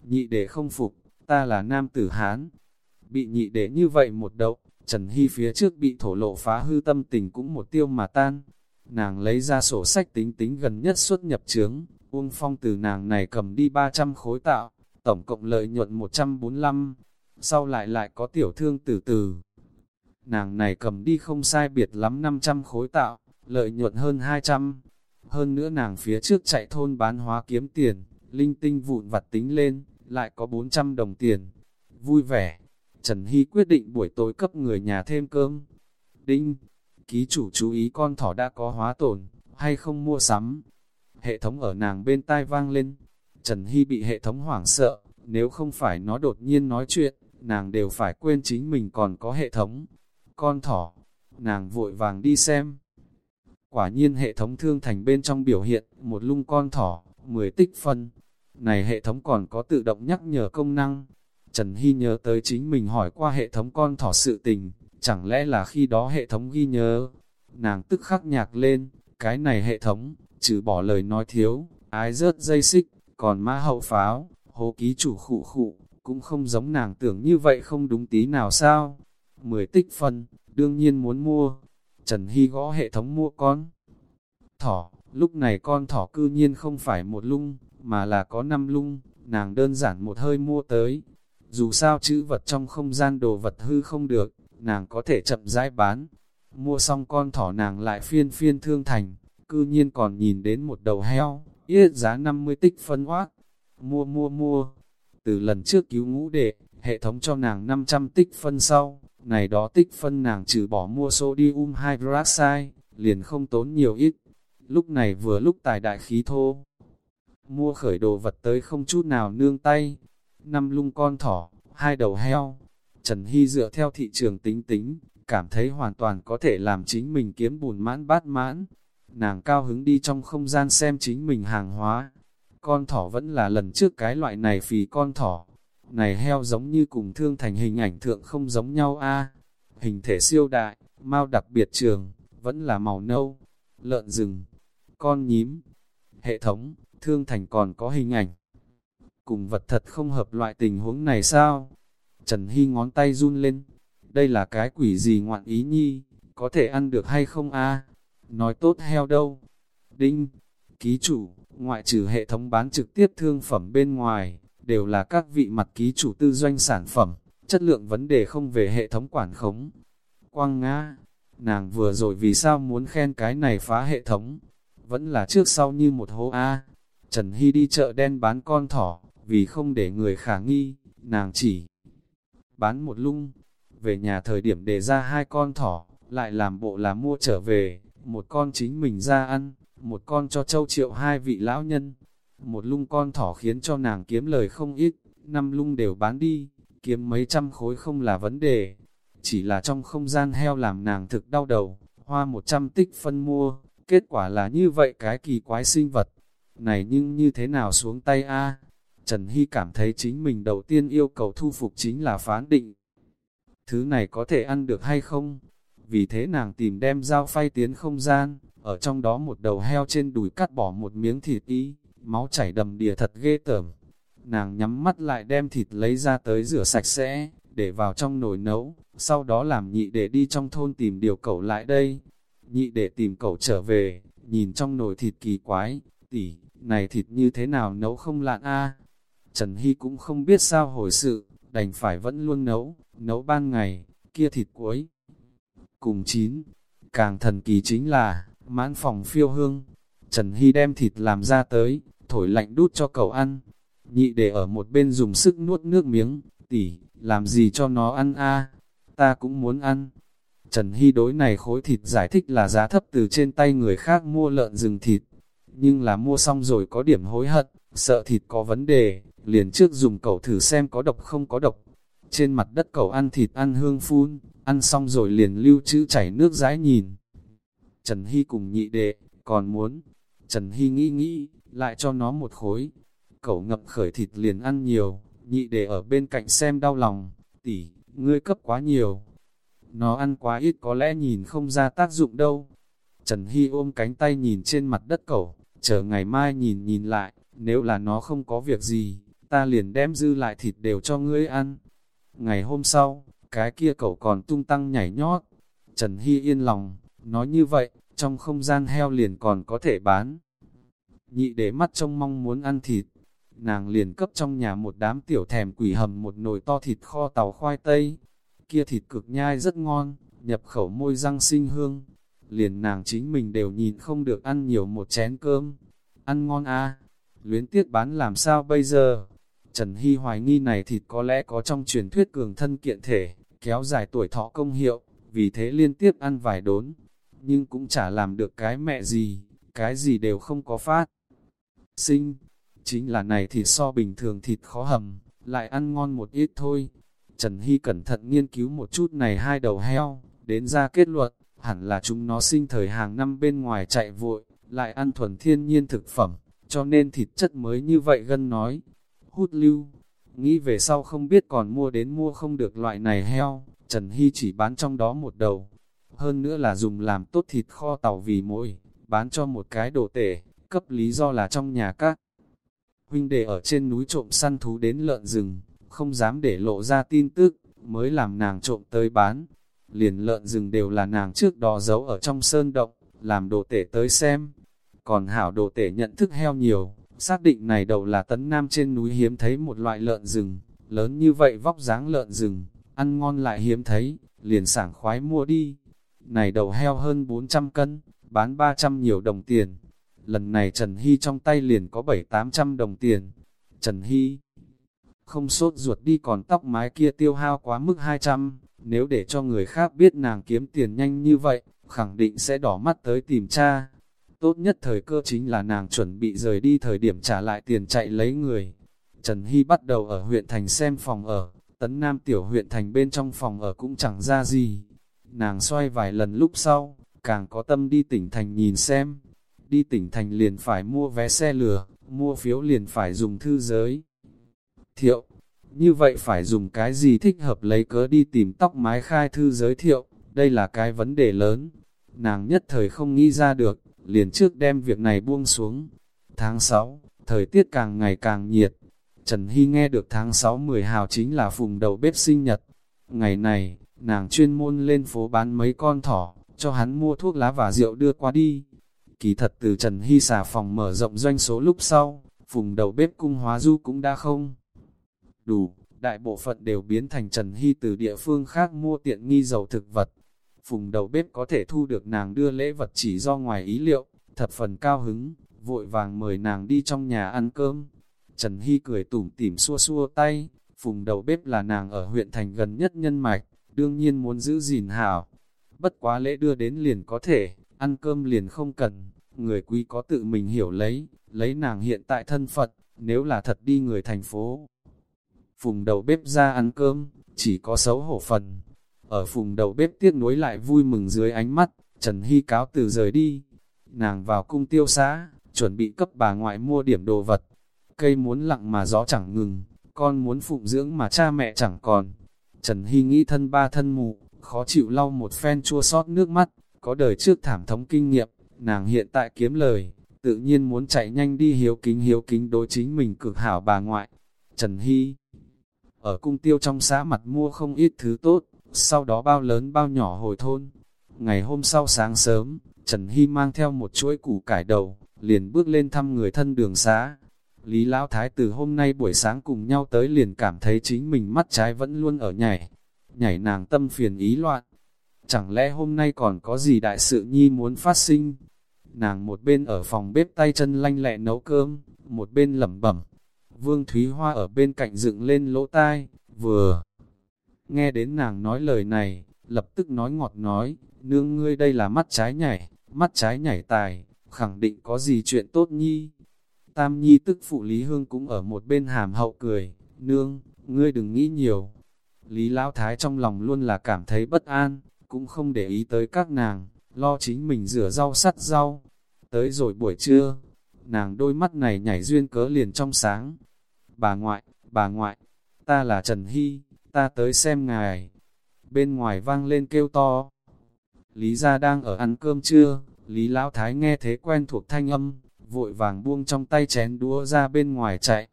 Speaker 1: Nhị đệ không phục, ta là nam tử Hán. Bị nhị đệ như vậy một đậu, Trần Hy phía trước bị thổ lộ phá hư tâm tình cũng một tiêu mà tan. Nàng lấy ra sổ sách tính tính gần nhất xuất nhập trướng, Uông Phong từ nàng này cầm đi 300 khối tạo, tổng cộng lợi nhuận 145, sau lại lại có tiểu thương từ từ. Nàng này cầm đi không sai biệt lắm 500 khối tạo, lợi nhuận hơn 200. Hơn nữa nàng phía trước chạy thôn bán hóa kiếm tiền, linh tinh vụn vặt tính lên, lại có 400 đồng tiền. Vui vẻ, Trần Hy quyết định buổi tối cấp người nhà thêm cơm. Đinh, ký chủ chú ý con thỏ đã có hóa tổn, hay không mua sắm. Hệ thống ở nàng bên tai vang lên. Trần Hy bị hệ thống hoảng sợ, nếu không phải nó đột nhiên nói chuyện, nàng đều phải quên chính mình còn có hệ thống. Con thỏ, nàng vội vàng đi xem. Quả nhiên hệ thống thương thành bên trong biểu hiện, một lung con thỏ, 10 tích phân. Này hệ thống còn có tự động nhắc nhở công năng, Trần Hy nhớ tới chính mình hỏi qua hệ thống con thỏ sự tình, chẳng lẽ là khi đó hệ thống ghi nhớ. Nàng tức khắc nhạc lên, cái này hệ thống, trừ bỏ lời nói thiếu, ái rớt dây xích, còn ma hậu pháo, hố ký chủ khụ khụ, cũng không giống nàng tưởng như vậy không đúng tí nào sao. Mười tích phân, đương nhiên muốn mua. Trần Hy gõ hệ thống mua con. Thỏ, lúc này con thỏ cư nhiên không phải một lung, mà là có năm lung, nàng đơn giản một hơi mua tới, dù sao chữ vật trong không gian đồ vật hư không được, nàng có thể chậm rãi bán. Mua xong con thỏ nàng lại phiên phiên thương thành, cư nhiên còn nhìn đến một đầu heo, yết giá 50 tích phân hoác. Mua mua mua, từ lần trước cứu ngũ đệ, hệ thống cho nàng 500 tích phân sau, này đó tích phân nàng trừ bỏ mua sodium hydroxide, liền không tốn nhiều ít. Lúc này vừa lúc tài đại khí thô, mua khởi đồ vật tới không chút nào nương tay, năm lung con thỏ, hai đầu heo. Trần Hy dựa theo thị trường tính tính, cảm thấy hoàn toàn có thể làm chính mình kiếm bùn mãn bát mãn. Nàng cao hứng đi trong không gian xem chính mình hàng hóa. Con thỏ vẫn là lần trước cái loại này phì con thỏ. Này heo giống như cùng thương thành hình ảnh thượng không giống nhau a Hình thể siêu đại, mau đặc biệt trường, vẫn là màu nâu. Lợn rừng, con nhím, hệ thống, thương thành còn có hình ảnh cùng vật thật không hợp loại tình huống này sao? Trần Hy ngón tay run lên, đây là cái quỷ gì ngoạn ý nhi, có thể ăn được hay không a? Nói tốt heo đâu? Đinh, ký chủ, ngoại trừ hệ thống bán trực tiếp thương phẩm bên ngoài, đều là các vị mặt ký chủ tư doanh sản phẩm, chất lượng vấn đề không về hệ thống quản khống. Quang Nga, nàng vừa rồi vì sao muốn khen cái này phá hệ thống? Vẫn là trước sau như một hố A. Trần Hy đi chợ đen bán con thỏ, vì không để người khả nghi, nàng chỉ bán một lung, về nhà thời điểm để ra hai con thỏ, lại làm bộ là mua trở về, một con chính mình ra ăn, một con cho châu triệu hai vị lão nhân. Một lung con thỏ khiến cho nàng kiếm lời không ít, năm lung đều bán đi, kiếm mấy trăm khối không là vấn đề. Chỉ là trong không gian heo làm nàng thực đau đầu, hoa một trăm tích phân mua, kết quả là như vậy cái kỳ quái sinh vật. Này nhưng như thế nào xuống tay a Trần Hy cảm thấy chính mình đầu tiên yêu cầu thu phục chính là phán định. Thứ này có thể ăn được hay không? Vì thế nàng tìm đem dao phay tiến không gian, ở trong đó một đầu heo trên đùi cắt bỏ một miếng thịt ý, máu chảy đầm đìa thật ghê tởm. Nàng nhắm mắt lại đem thịt lấy ra tới rửa sạch sẽ, để vào trong nồi nấu, sau đó làm nhị để đi trong thôn tìm điều cẩu lại đây. Nhị để tìm cẩu trở về, nhìn trong nồi thịt kỳ quái, tỉ, này thịt như thế nào nấu không lạn a Trần Hy cũng không biết sao hồi sự, đành phải vẫn luôn nấu, nấu ban ngày, kia thịt cuối. Cùng chín, càng thần kỳ chính là, mãn phòng phiêu hương. Trần Hy đem thịt làm ra tới, thổi lạnh đút cho cậu ăn. Nhị để ở một bên dùng sức nuốt nước miếng, tỉ làm gì cho nó ăn a ta cũng muốn ăn. Trần Hy đối này khối thịt giải thích là giá thấp từ trên tay người khác mua lợn rừng thịt, nhưng là mua xong rồi có điểm hối hận, sợ thịt có vấn đề, liền trước dùng cậu thử xem có độc không có độc. Trên mặt đất cậu ăn thịt ăn hương phun, ăn xong rồi liền lưu chữ chảy nước rãi nhìn. Trần Hy cùng nhị đệ, còn muốn. Trần Hy nghĩ nghĩ, lại cho nó một khối. Cẩu ngập khởi thịt liền ăn nhiều, nhị để ở bên cạnh xem đau lòng. Tỷ, ngươi cấp quá nhiều. Nó ăn quá ít có lẽ nhìn không ra tác dụng đâu. Trần Hy ôm cánh tay nhìn trên mặt đất cẩu, chờ ngày mai nhìn nhìn lại, nếu là nó không có việc gì, ta liền đem dư lại thịt đều cho ngươi ăn. Ngày hôm sau, cái kia cậu còn tung tăng nhảy nhót. Trần Hy yên lòng, nói như vậy, trong không gian heo liền còn có thể bán. Nhị để mắt trông mong muốn ăn thịt, nàng liền cấp trong nhà một đám tiểu thèm quỷ hầm một nồi to thịt kho tàu khoai tây. Kia thịt cực nhai rất ngon, nhập khẩu môi răng sinh hương. Liền nàng chính mình đều nhìn không được ăn nhiều một chén cơm. Ăn ngon à, luyến tiếc bán làm sao bây giờ? Trần Hy hoài nghi này thịt có lẽ có trong truyền thuyết cường thân kiện thể, kéo dài tuổi thọ công hiệu, vì thế liên tiếp ăn vài đốn, nhưng cũng chả làm được cái mẹ gì, cái gì đều không có phát. Sinh, chính là này thì so bình thường thịt khó hầm, lại ăn ngon một ít thôi. Trần Hy cẩn thận nghiên cứu một chút này hai đầu heo, đến ra kết luận, hẳn là chúng nó sinh thời hàng năm bên ngoài chạy vội, lại ăn thuần thiên nhiên thực phẩm, cho nên thịt chất mới như vậy gân nói. Hút lưu, nghĩ về sau không biết còn mua đến mua không được loại này heo, Trần Hy chỉ bán trong đó một đầu. Hơn nữa là dùng làm tốt thịt kho tàu vì mỗi, bán cho một cái đồ tể, cấp lý do là trong nhà các. Huynh đệ ở trên núi trộm săn thú đến lợn rừng, không dám để lộ ra tin tức, mới làm nàng trộm tới bán. Liền lợn rừng đều là nàng trước đó giấu ở trong sơn động, làm đồ tể tới xem. Còn hảo đồ tể nhận thức heo nhiều, xác định này đầu là tấn nam trên núi hiếm thấy một loại lợn rừng, lớn như vậy vóc dáng lợn rừng, ăn ngon lại hiếm thấy, liền sảng khoái mua đi. Này đầu heo hơn 400 cân, bán 300 nhiều đồng tiền. Lần này Trần Hy trong tay liền có 7-800 đồng tiền. Trần Hy không sốt ruột đi còn tóc mái kia tiêu hao quá mức 200, nếu để cho người khác biết nàng kiếm tiền nhanh như vậy, khẳng định sẽ đỏ mắt tới tìm cha. Tốt nhất thời cơ chính là nàng chuẩn bị rời đi thời điểm trả lại tiền chạy lấy người. Trần Hy bắt đầu ở huyện thành xem phòng ở, tấn nam tiểu huyện thành bên trong phòng ở cũng chẳng ra gì. Nàng xoay vài lần lúc sau, càng có tâm đi tỉnh thành nhìn xem. Đi tỉnh thành liền phải mua vé xe lửa, mua phiếu liền phải dùng thư giới. Thiệu, như vậy phải dùng cái gì thích hợp lấy cớ đi tìm tóc mái khai thư giới thiệu, đây là cái vấn đề lớn. Nàng nhất thời không nghĩ ra được, liền trước đem việc này buông xuống. Tháng 6, thời tiết càng ngày càng nhiệt. Trần Hy nghe được tháng 6-10 hào chính là phùng đầu bếp sinh nhật. Ngày này, nàng chuyên môn lên phố bán mấy con thỏ, cho hắn mua thuốc lá và rượu đưa qua đi. Kỳ thật từ Trần Hy xà phòng mở rộng doanh số lúc sau, phùng đầu bếp cung hóa du cũng đã không đủ, đại bộ phận đều biến thành Trần Hy từ địa phương khác mua tiện nghi dầu thực vật. Phùng đầu bếp có thể thu được nàng đưa lễ vật chỉ do ngoài ý liệu, thập phần cao hứng, vội vàng mời nàng đi trong nhà ăn cơm. Trần Hy cười tủm tỉm xua xua tay, phùng đầu bếp là nàng ở huyện thành gần nhất nhân mạch, đương nhiên muốn giữ gìn hảo. Bất quá lễ đưa đến liền có thể, ăn cơm liền không cần, người quý có tự mình hiểu lấy, lấy nàng hiện tại thân Phật, nếu là thật đi người thành phố. Phùng đầu bếp ra ăn cơm, chỉ có xấu hổ phần. Ở phùng đầu bếp tiếc nuối lại vui mừng dưới ánh mắt, Trần Hy cáo từ rời đi. Nàng vào cung tiêu xã, chuẩn bị cấp bà ngoại mua điểm đồ vật. Cây muốn lặng mà gió chẳng ngừng, con muốn phụng dưỡng mà cha mẹ chẳng còn. Trần Hy nghĩ thân ba thân mụ, khó chịu lau một phen chua sót nước mắt, có đời trước thảm thống kinh nghiệm, nàng hiện tại kiếm lời, tự nhiên muốn chạy nhanh đi hiếu kính hiếu kính đối chính mình cực hảo bà ngoại. Trần Hy ở cung tiêu trong xã mặt mua không ít thứ tốt, sau đó bao lớn bao nhỏ hồi thôn. Ngày hôm sau sáng sớm, Trần Hy mang theo một chuỗi củ cải đầu, liền bước lên thăm người thân đường xá. Lý Lão Thái từ hôm nay buổi sáng cùng nhau tới liền cảm thấy chính mình mắt trái vẫn luôn ở nhảy. Nhảy nàng tâm phiền ý loạn. Chẳng lẽ hôm nay còn có gì đại sự nhi muốn phát sinh? Nàng một bên ở phòng bếp tay chân lanh lẹ nấu cơm, một bên lẩm bẩm. Vương Thúy Hoa ở bên cạnh dựng lên lỗ tai, vừa nghe đến nàng nói lời này, lập tức nói ngọt nói, nương ngươi đây là mắt trái nhảy, mắt trái nhảy tài, khẳng định có gì chuyện tốt nhi. Tam nhi tức phụ Lý Hương cũng ở một bên hàm hậu cười, nương, ngươi đừng nghĩ nhiều. Lý Lão Thái trong lòng luôn là cảm thấy bất an, cũng không để ý tới các nàng, lo chính mình rửa rau sắt rau. Tới rồi buổi trưa, nàng đôi mắt này nhảy duyên cớ liền trong sáng. Bà ngoại, bà ngoại, ta là Trần Hy, ta tới xem ngài. Bên ngoài vang lên kêu to. Lý gia đang ở ăn cơm trưa, Lý Lão Thái nghe thế quen thuộc thanh âm, vội vàng buông trong tay chén đũa ra bên ngoài chạy.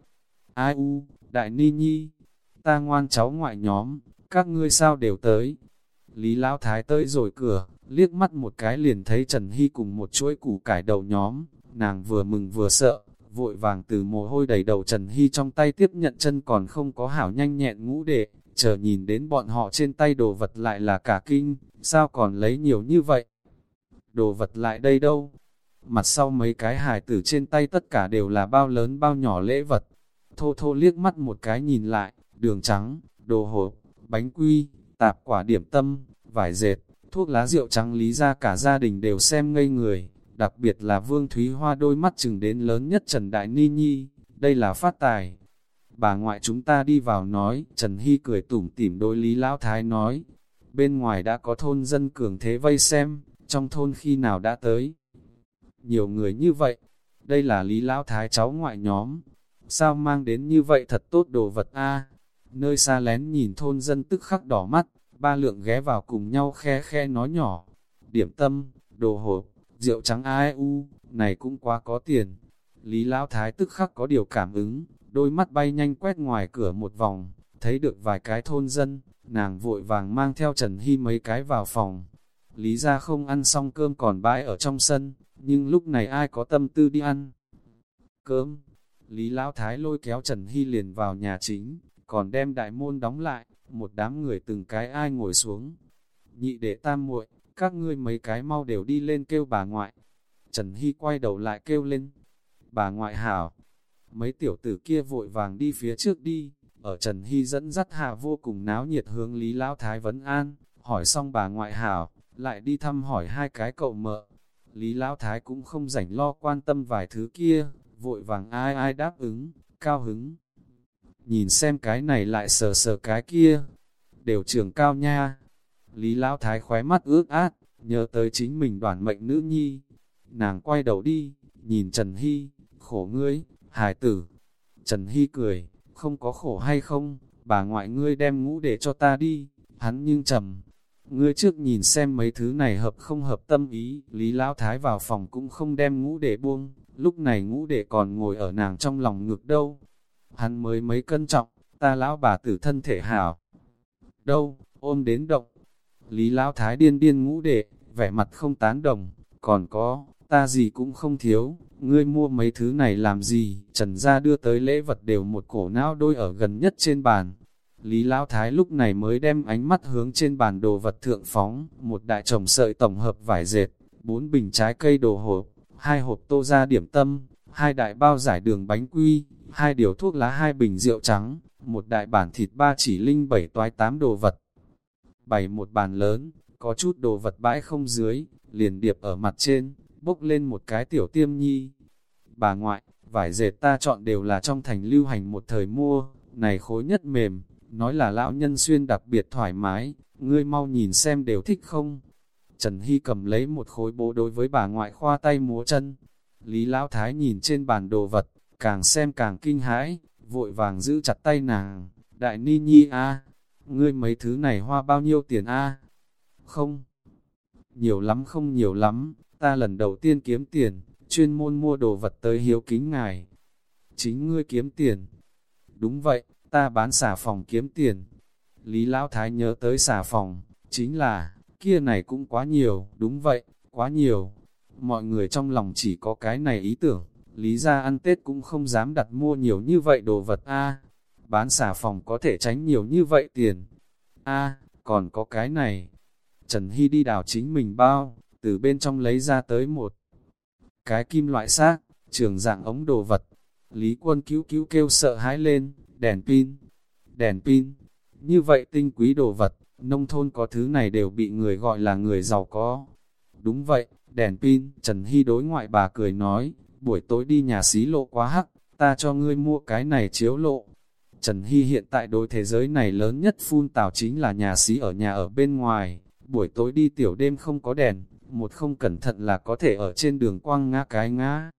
Speaker 1: Ai u, đại ni nhi, ta ngoan cháu ngoại nhóm, các ngươi sao đều tới. Lý Lão Thái tới rồi cửa, liếc mắt một cái liền thấy Trần Hy cùng một chuỗi củ cải đầu nhóm, nàng vừa mừng vừa sợ, vội vàng từ mồ hôi đầy đầu Trần Hy trong tay tiếp nhận chân còn không có hảo nhanh nhẹn ngũ đệ, chờ nhìn đến bọn họ trên tay đồ vật lại là cả kinh, sao còn lấy nhiều như vậy? Đồ vật lại đây đâu? Mặt sau mấy cái hài tử trên tay tất cả đều là bao lớn bao nhỏ lễ vật. Thô thô liếc mắt một cái nhìn lại, đường trắng, đồ hộp, bánh quy, tạp quả điểm tâm, vải dệt, thuốc lá rượu trắng lý ra cả gia đình đều xem ngây người, đặc biệt là Vương Thúy Hoa đôi mắt chừng đến lớn nhất Trần Đại Ni Nhi, đây là phát tài. Bà ngoại chúng ta đi vào nói, Trần Hy cười tủm tỉm đối Lý Lão Thái nói, bên ngoài đã có thôn dân cường thế vây xem, trong thôn khi nào đã tới. Nhiều người như vậy, đây là Lý Lão Thái cháu ngoại nhóm, sao mang đến như vậy thật tốt đồ vật a Nơi xa lén nhìn thôn dân tức khắc đỏ mắt, ba lượng ghé vào cùng nhau khe khe nói nhỏ. Điểm tâm, đồ hộp, rượu trắng AEU, này cũng quá có tiền. Lý Lão Thái tức khắc có điều cảm ứng, đôi mắt bay nhanh quét ngoài cửa một vòng, thấy được vài cái thôn dân, nàng vội vàng mang theo Trần Hy mấy cái vào phòng. Lý ra không ăn xong cơm còn bãi ở trong sân, nhưng lúc này ai có tâm tư đi ăn cơm. Lý Lão Thái lôi kéo Trần Hy liền vào nhà chính, còn đem đại môn đóng lại, một đám người từng cái ai ngồi xuống. Nhị đệ tam muội, các ngươi mấy cái mau đều đi lên kêu bà ngoại. Trần Hy quay đầu lại kêu lên, bà ngoại hảo. Mấy tiểu tử kia vội vàng đi phía trước đi, ở Trần Hy dẫn dắt hạ vô cùng náo nhiệt hướng Lý Lão Thái vấn an, hỏi xong bà ngoại hảo, lại đi thăm hỏi hai cái cậu mợ. Lý Lão Thái cũng không rảnh lo quan tâm vài thứ kia, vội vàng ai ai đáp ứng, cao hứng. Nhìn xem cái này lại sờ sờ cái kia, đều trường cao nha. Lý Lão Thái khóe mắt ước át, nhớ tới chính mình đoàn mệnh nữ nhi. Nàng quay đầu đi, nhìn Trần Hy, khổ ngươi, hài tử. Trần Hy cười, không có khổ hay không, bà ngoại ngươi đem ngũ để cho ta đi, hắn nhưng trầm. Ngươi trước nhìn xem mấy thứ này hợp không hợp tâm ý, Lý Lão Thái vào phòng cũng không đem ngũ để buông, lúc này ngũ để còn ngồi ở nàng trong lòng ngược đâu. Hắn mới mấy cân trọng, ta lão bà tử thân thể hảo. Đâu, ôm đến động. Lý Lão Thái điên điên ngũ đệ, vẻ mặt không tán đồng, còn có, ta gì cũng không thiếu, ngươi mua mấy thứ này làm gì, trần gia đưa tới lễ vật đều một cổ não đôi ở gần nhất trên bàn. Lý Lão Thái lúc này mới đem ánh mắt hướng trên bàn đồ vật thượng phóng, một đại chồng sợi tổng hợp vải dệt, bốn bình trái cây đồ hộp, hai hộp tô ra điểm tâm, hai đại bao giải đường bánh quy, hai điều thuốc lá hai bình rượu trắng, một đại bản thịt ba chỉ linh bảy toái tám đồ vật. Bày một bàn lớn, có chút đồ vật bãi không dưới, liền điệp ở mặt trên, bốc lên một cái tiểu tiêm nhi. Bà ngoại, vải dệt ta chọn đều là trong thành lưu hành một thời mua, này khối nhất mềm, nói là lão nhân xuyên đặc biệt thoải mái, ngươi mau nhìn xem đều thích không. Trần Hy cầm lấy một khối bố đối với bà ngoại khoa tay múa chân. Lý Lão Thái nhìn trên bàn đồ vật, càng xem càng kinh hãi, vội vàng giữ chặt tay nàng. Đại Ni Nhi a ngươi mấy thứ này hoa bao nhiêu tiền a Không, nhiều lắm không nhiều lắm, ta lần đầu tiên kiếm tiền, chuyên môn mua đồ vật tới hiếu kính ngài. Chính ngươi kiếm tiền. Đúng vậy, ta bán xà phòng kiếm tiền. Lý Lão Thái nhớ tới xà phòng, chính là, kia này cũng quá nhiều, đúng vậy, quá nhiều. Mọi người trong lòng chỉ có cái này ý tưởng, Lý ra ăn Tết cũng không dám đặt mua nhiều như vậy đồ vật a Bán xà phòng có thể tránh nhiều như vậy tiền. a còn có cái này. Trần Hy đi đào chính mình bao, từ bên trong lấy ra tới một cái kim loại xác, trường dạng ống đồ vật. Lý quân cứu cứu kêu sợ hãi lên, đèn pin, đèn pin. Như vậy tinh quý đồ vật, nông thôn có thứ này đều bị người gọi là người giàu có. Đúng vậy, đèn pin, Trần Hy đối ngoại bà cười nói, buổi tối đi nhà xí lộ quá hắc, ta cho ngươi mua cái này chiếu lộ. Trần Hy hiện tại đối thế giới này lớn nhất phun tào chính là nhà xí ở nhà ở bên ngoài, buổi tối đi tiểu đêm không có đèn, một không cẩn thận là có thể ở trên đường quăng ngã cái ngã.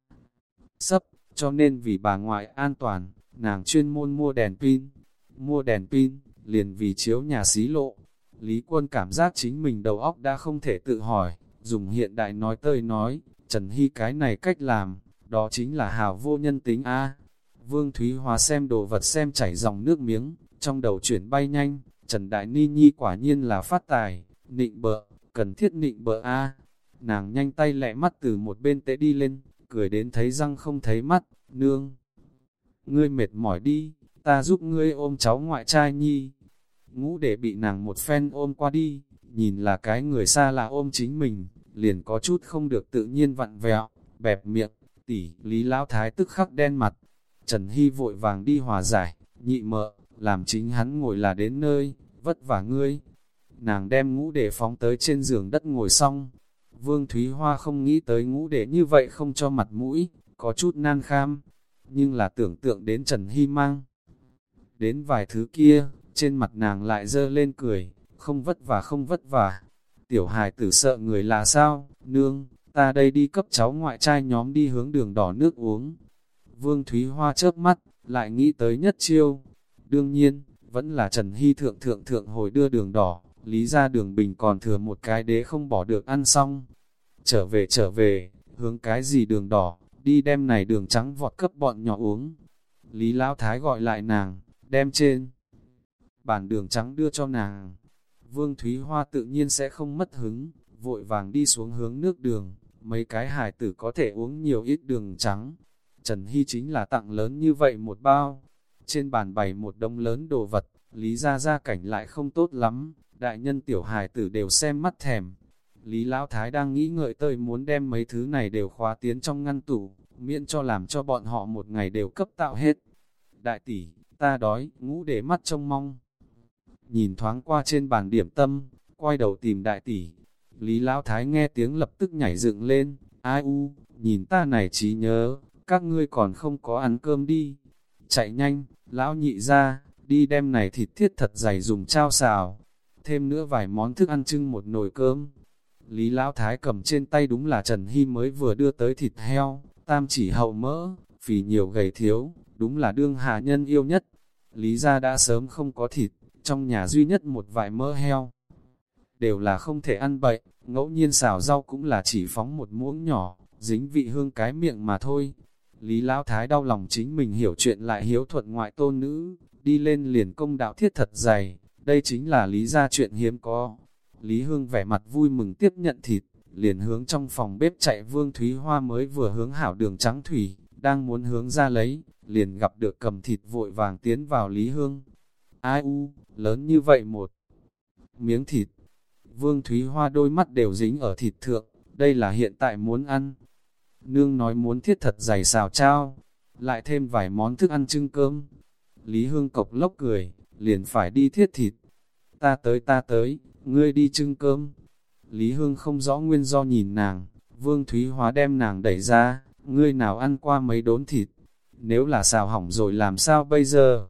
Speaker 1: Sấp, cho nên vì bà ngoại an toàn, nàng chuyên môn mua đèn pin, mua đèn pin, liền vì chiếu nhà xí lộ. Lý quân cảm giác chính mình đầu óc đã không thể tự hỏi, dùng hiện đại nói tơi nói, Trần Hy cái này cách làm, đó chính là hào vô nhân tính A. Vương Thúy hòa xem đồ vật xem chảy dòng nước miếng, trong đầu chuyển bay nhanh, Trần Đại Ni Nhi quả nhiên là phát tài, nịnh bợ, cần thiết nịnh bợ A. Nàng nhanh tay lẹ mắt từ một bên tế đi lên, cười đến thấy răng không thấy mắt, nương. Ngươi mệt mỏi đi, ta giúp ngươi ôm cháu ngoại trai nhi. Ngũ để bị nàng một phen ôm qua đi, nhìn là cái người xa là ôm chính mình, liền có chút không được tự nhiên vặn vẹo, bẹp miệng, tỷ lý lão thái tức khắc đen mặt. Trần Hy vội vàng đi hòa giải, nhị mợ, làm chính hắn ngồi là đến nơi, vất vả ngươi. Nàng đem ngũ để phóng tới trên giường đất ngồi xong. Vương Thúy Hoa không nghĩ tới ngũ để như vậy không cho mặt mũi, có chút nan kham, nhưng là tưởng tượng đến Trần Hy mang. Đến vài thứ kia, trên mặt nàng lại dơ lên cười, không vất vả không vất vả. Tiểu hài tử sợ người là sao, nương, ta đây đi cấp cháu ngoại trai nhóm đi hướng đường đỏ nước uống. Vương Thúy Hoa chớp mắt, lại nghĩ tới nhất chiêu. Đương nhiên, vẫn là Trần Hy thượng thượng thượng hồi đưa đường đỏ, lý ra đường bình còn thừa một cái đế không bỏ được ăn xong. Trở về trở về, hướng cái gì đường đỏ, đi đem này đường trắng vọt cấp bọn nhỏ uống. Lý Lão Thái gọi lại nàng, đem trên bàn đường trắng đưa cho nàng. Vương Thúy Hoa tự nhiên sẽ không mất hứng, vội vàng đi xuống hướng nước đường, mấy cái hải tử có thể uống nhiều ít đường trắng. Trần Hy chính là tặng lớn như vậy một bao. Trên bàn bày một đông lớn đồ vật, Lý ra ra cảnh lại không tốt lắm, đại nhân tiểu hải tử đều xem mắt thèm. Lý Lão Thái đang nghĩ ngợi tơi muốn đem mấy thứ này đều khóa tiến trong ngăn tủ, miễn cho làm cho bọn họ một ngày đều cấp tạo hết. Đại tỷ, ta đói, ngũ để mắt trông mong. Nhìn thoáng qua trên bàn điểm tâm, quay đầu tìm đại tỷ. Lý Lão Thái nghe tiếng lập tức nhảy dựng lên, ai u, nhìn ta này trí nhớ, các ngươi còn không có ăn cơm đi. Chạy nhanh, lão nhị ra, đi đem này thịt thiết thật dày dùng trao xào. Thêm nữa vài món thức ăn trưng một nồi cơm. Lý Lão Thái cầm trên tay đúng là Trần Hy mới vừa đưa tới thịt heo, tam chỉ hậu mỡ, phì nhiều gầy thiếu, đúng là đương hạ nhân yêu nhất. Lý ra đã sớm không có thịt, trong nhà duy nhất một vài mỡ heo. Đều là không thể ăn bậy, ngẫu nhiên xào rau cũng là chỉ phóng một muỗng nhỏ, dính vị hương cái miệng mà thôi. Lý Lão Thái đau lòng chính mình hiểu chuyện lại hiếu thuận ngoại tôn nữ, đi lên liền công đạo thiết thật dày, đây chính là lý ra chuyện hiếm có. Lý Hương vẻ mặt vui mừng tiếp nhận thịt, liền hướng trong phòng bếp chạy Vương Thúy Hoa mới vừa hướng hảo đường trắng thủy, đang muốn hướng ra lấy, liền gặp được cầm thịt vội vàng tiến vào Lý Hương. Ai u, lớn như vậy một miếng thịt. Vương Thúy Hoa đôi mắt đều dính ở thịt thượng, đây là hiện tại muốn ăn. Nương nói muốn thiết thật dày xào trao, lại thêm vài món thức ăn trưng cơm. Lý Hương cộc lốc cười, liền phải đi thiết thịt. Ta tới ta tới, ngươi đi trưng cơm. Lý Hương không rõ nguyên do nhìn nàng, Vương Thúy Hóa đem nàng đẩy ra, ngươi nào ăn qua mấy đốn thịt, nếu là xào hỏng rồi làm sao bây giờ?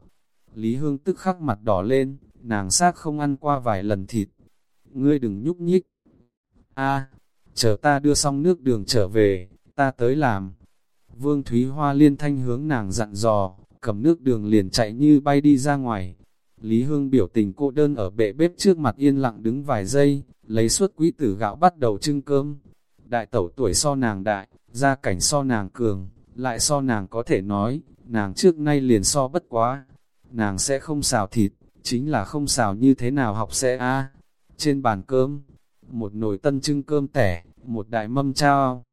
Speaker 1: Lý Hương tức khắc mặt đỏ lên, nàng xác không ăn qua vài lần thịt. Ngươi đừng nhúc nhích. A, chờ ta đưa xong nước đường trở về, ta tới làm. Vương Thúy Hoa liên thanh hướng nàng dặn dò, cầm nước đường liền chạy như bay đi ra ngoài. Lý Hương biểu tình cô đơn ở bệ bếp trước mặt yên lặng đứng vài giây, lấy suất quỹ tử gạo bắt đầu trưng cơm. Đại tẩu tuổi so nàng đại, gia cảnh so nàng cường, lại so nàng có thể nói, nàng trước nay liền so bất quá. Nàng sẽ không xào thịt, chính là không xào như thế nào học sẽ a trên bàn cơm, một nồi tân trưng cơm tẻ, một đại mâm trao.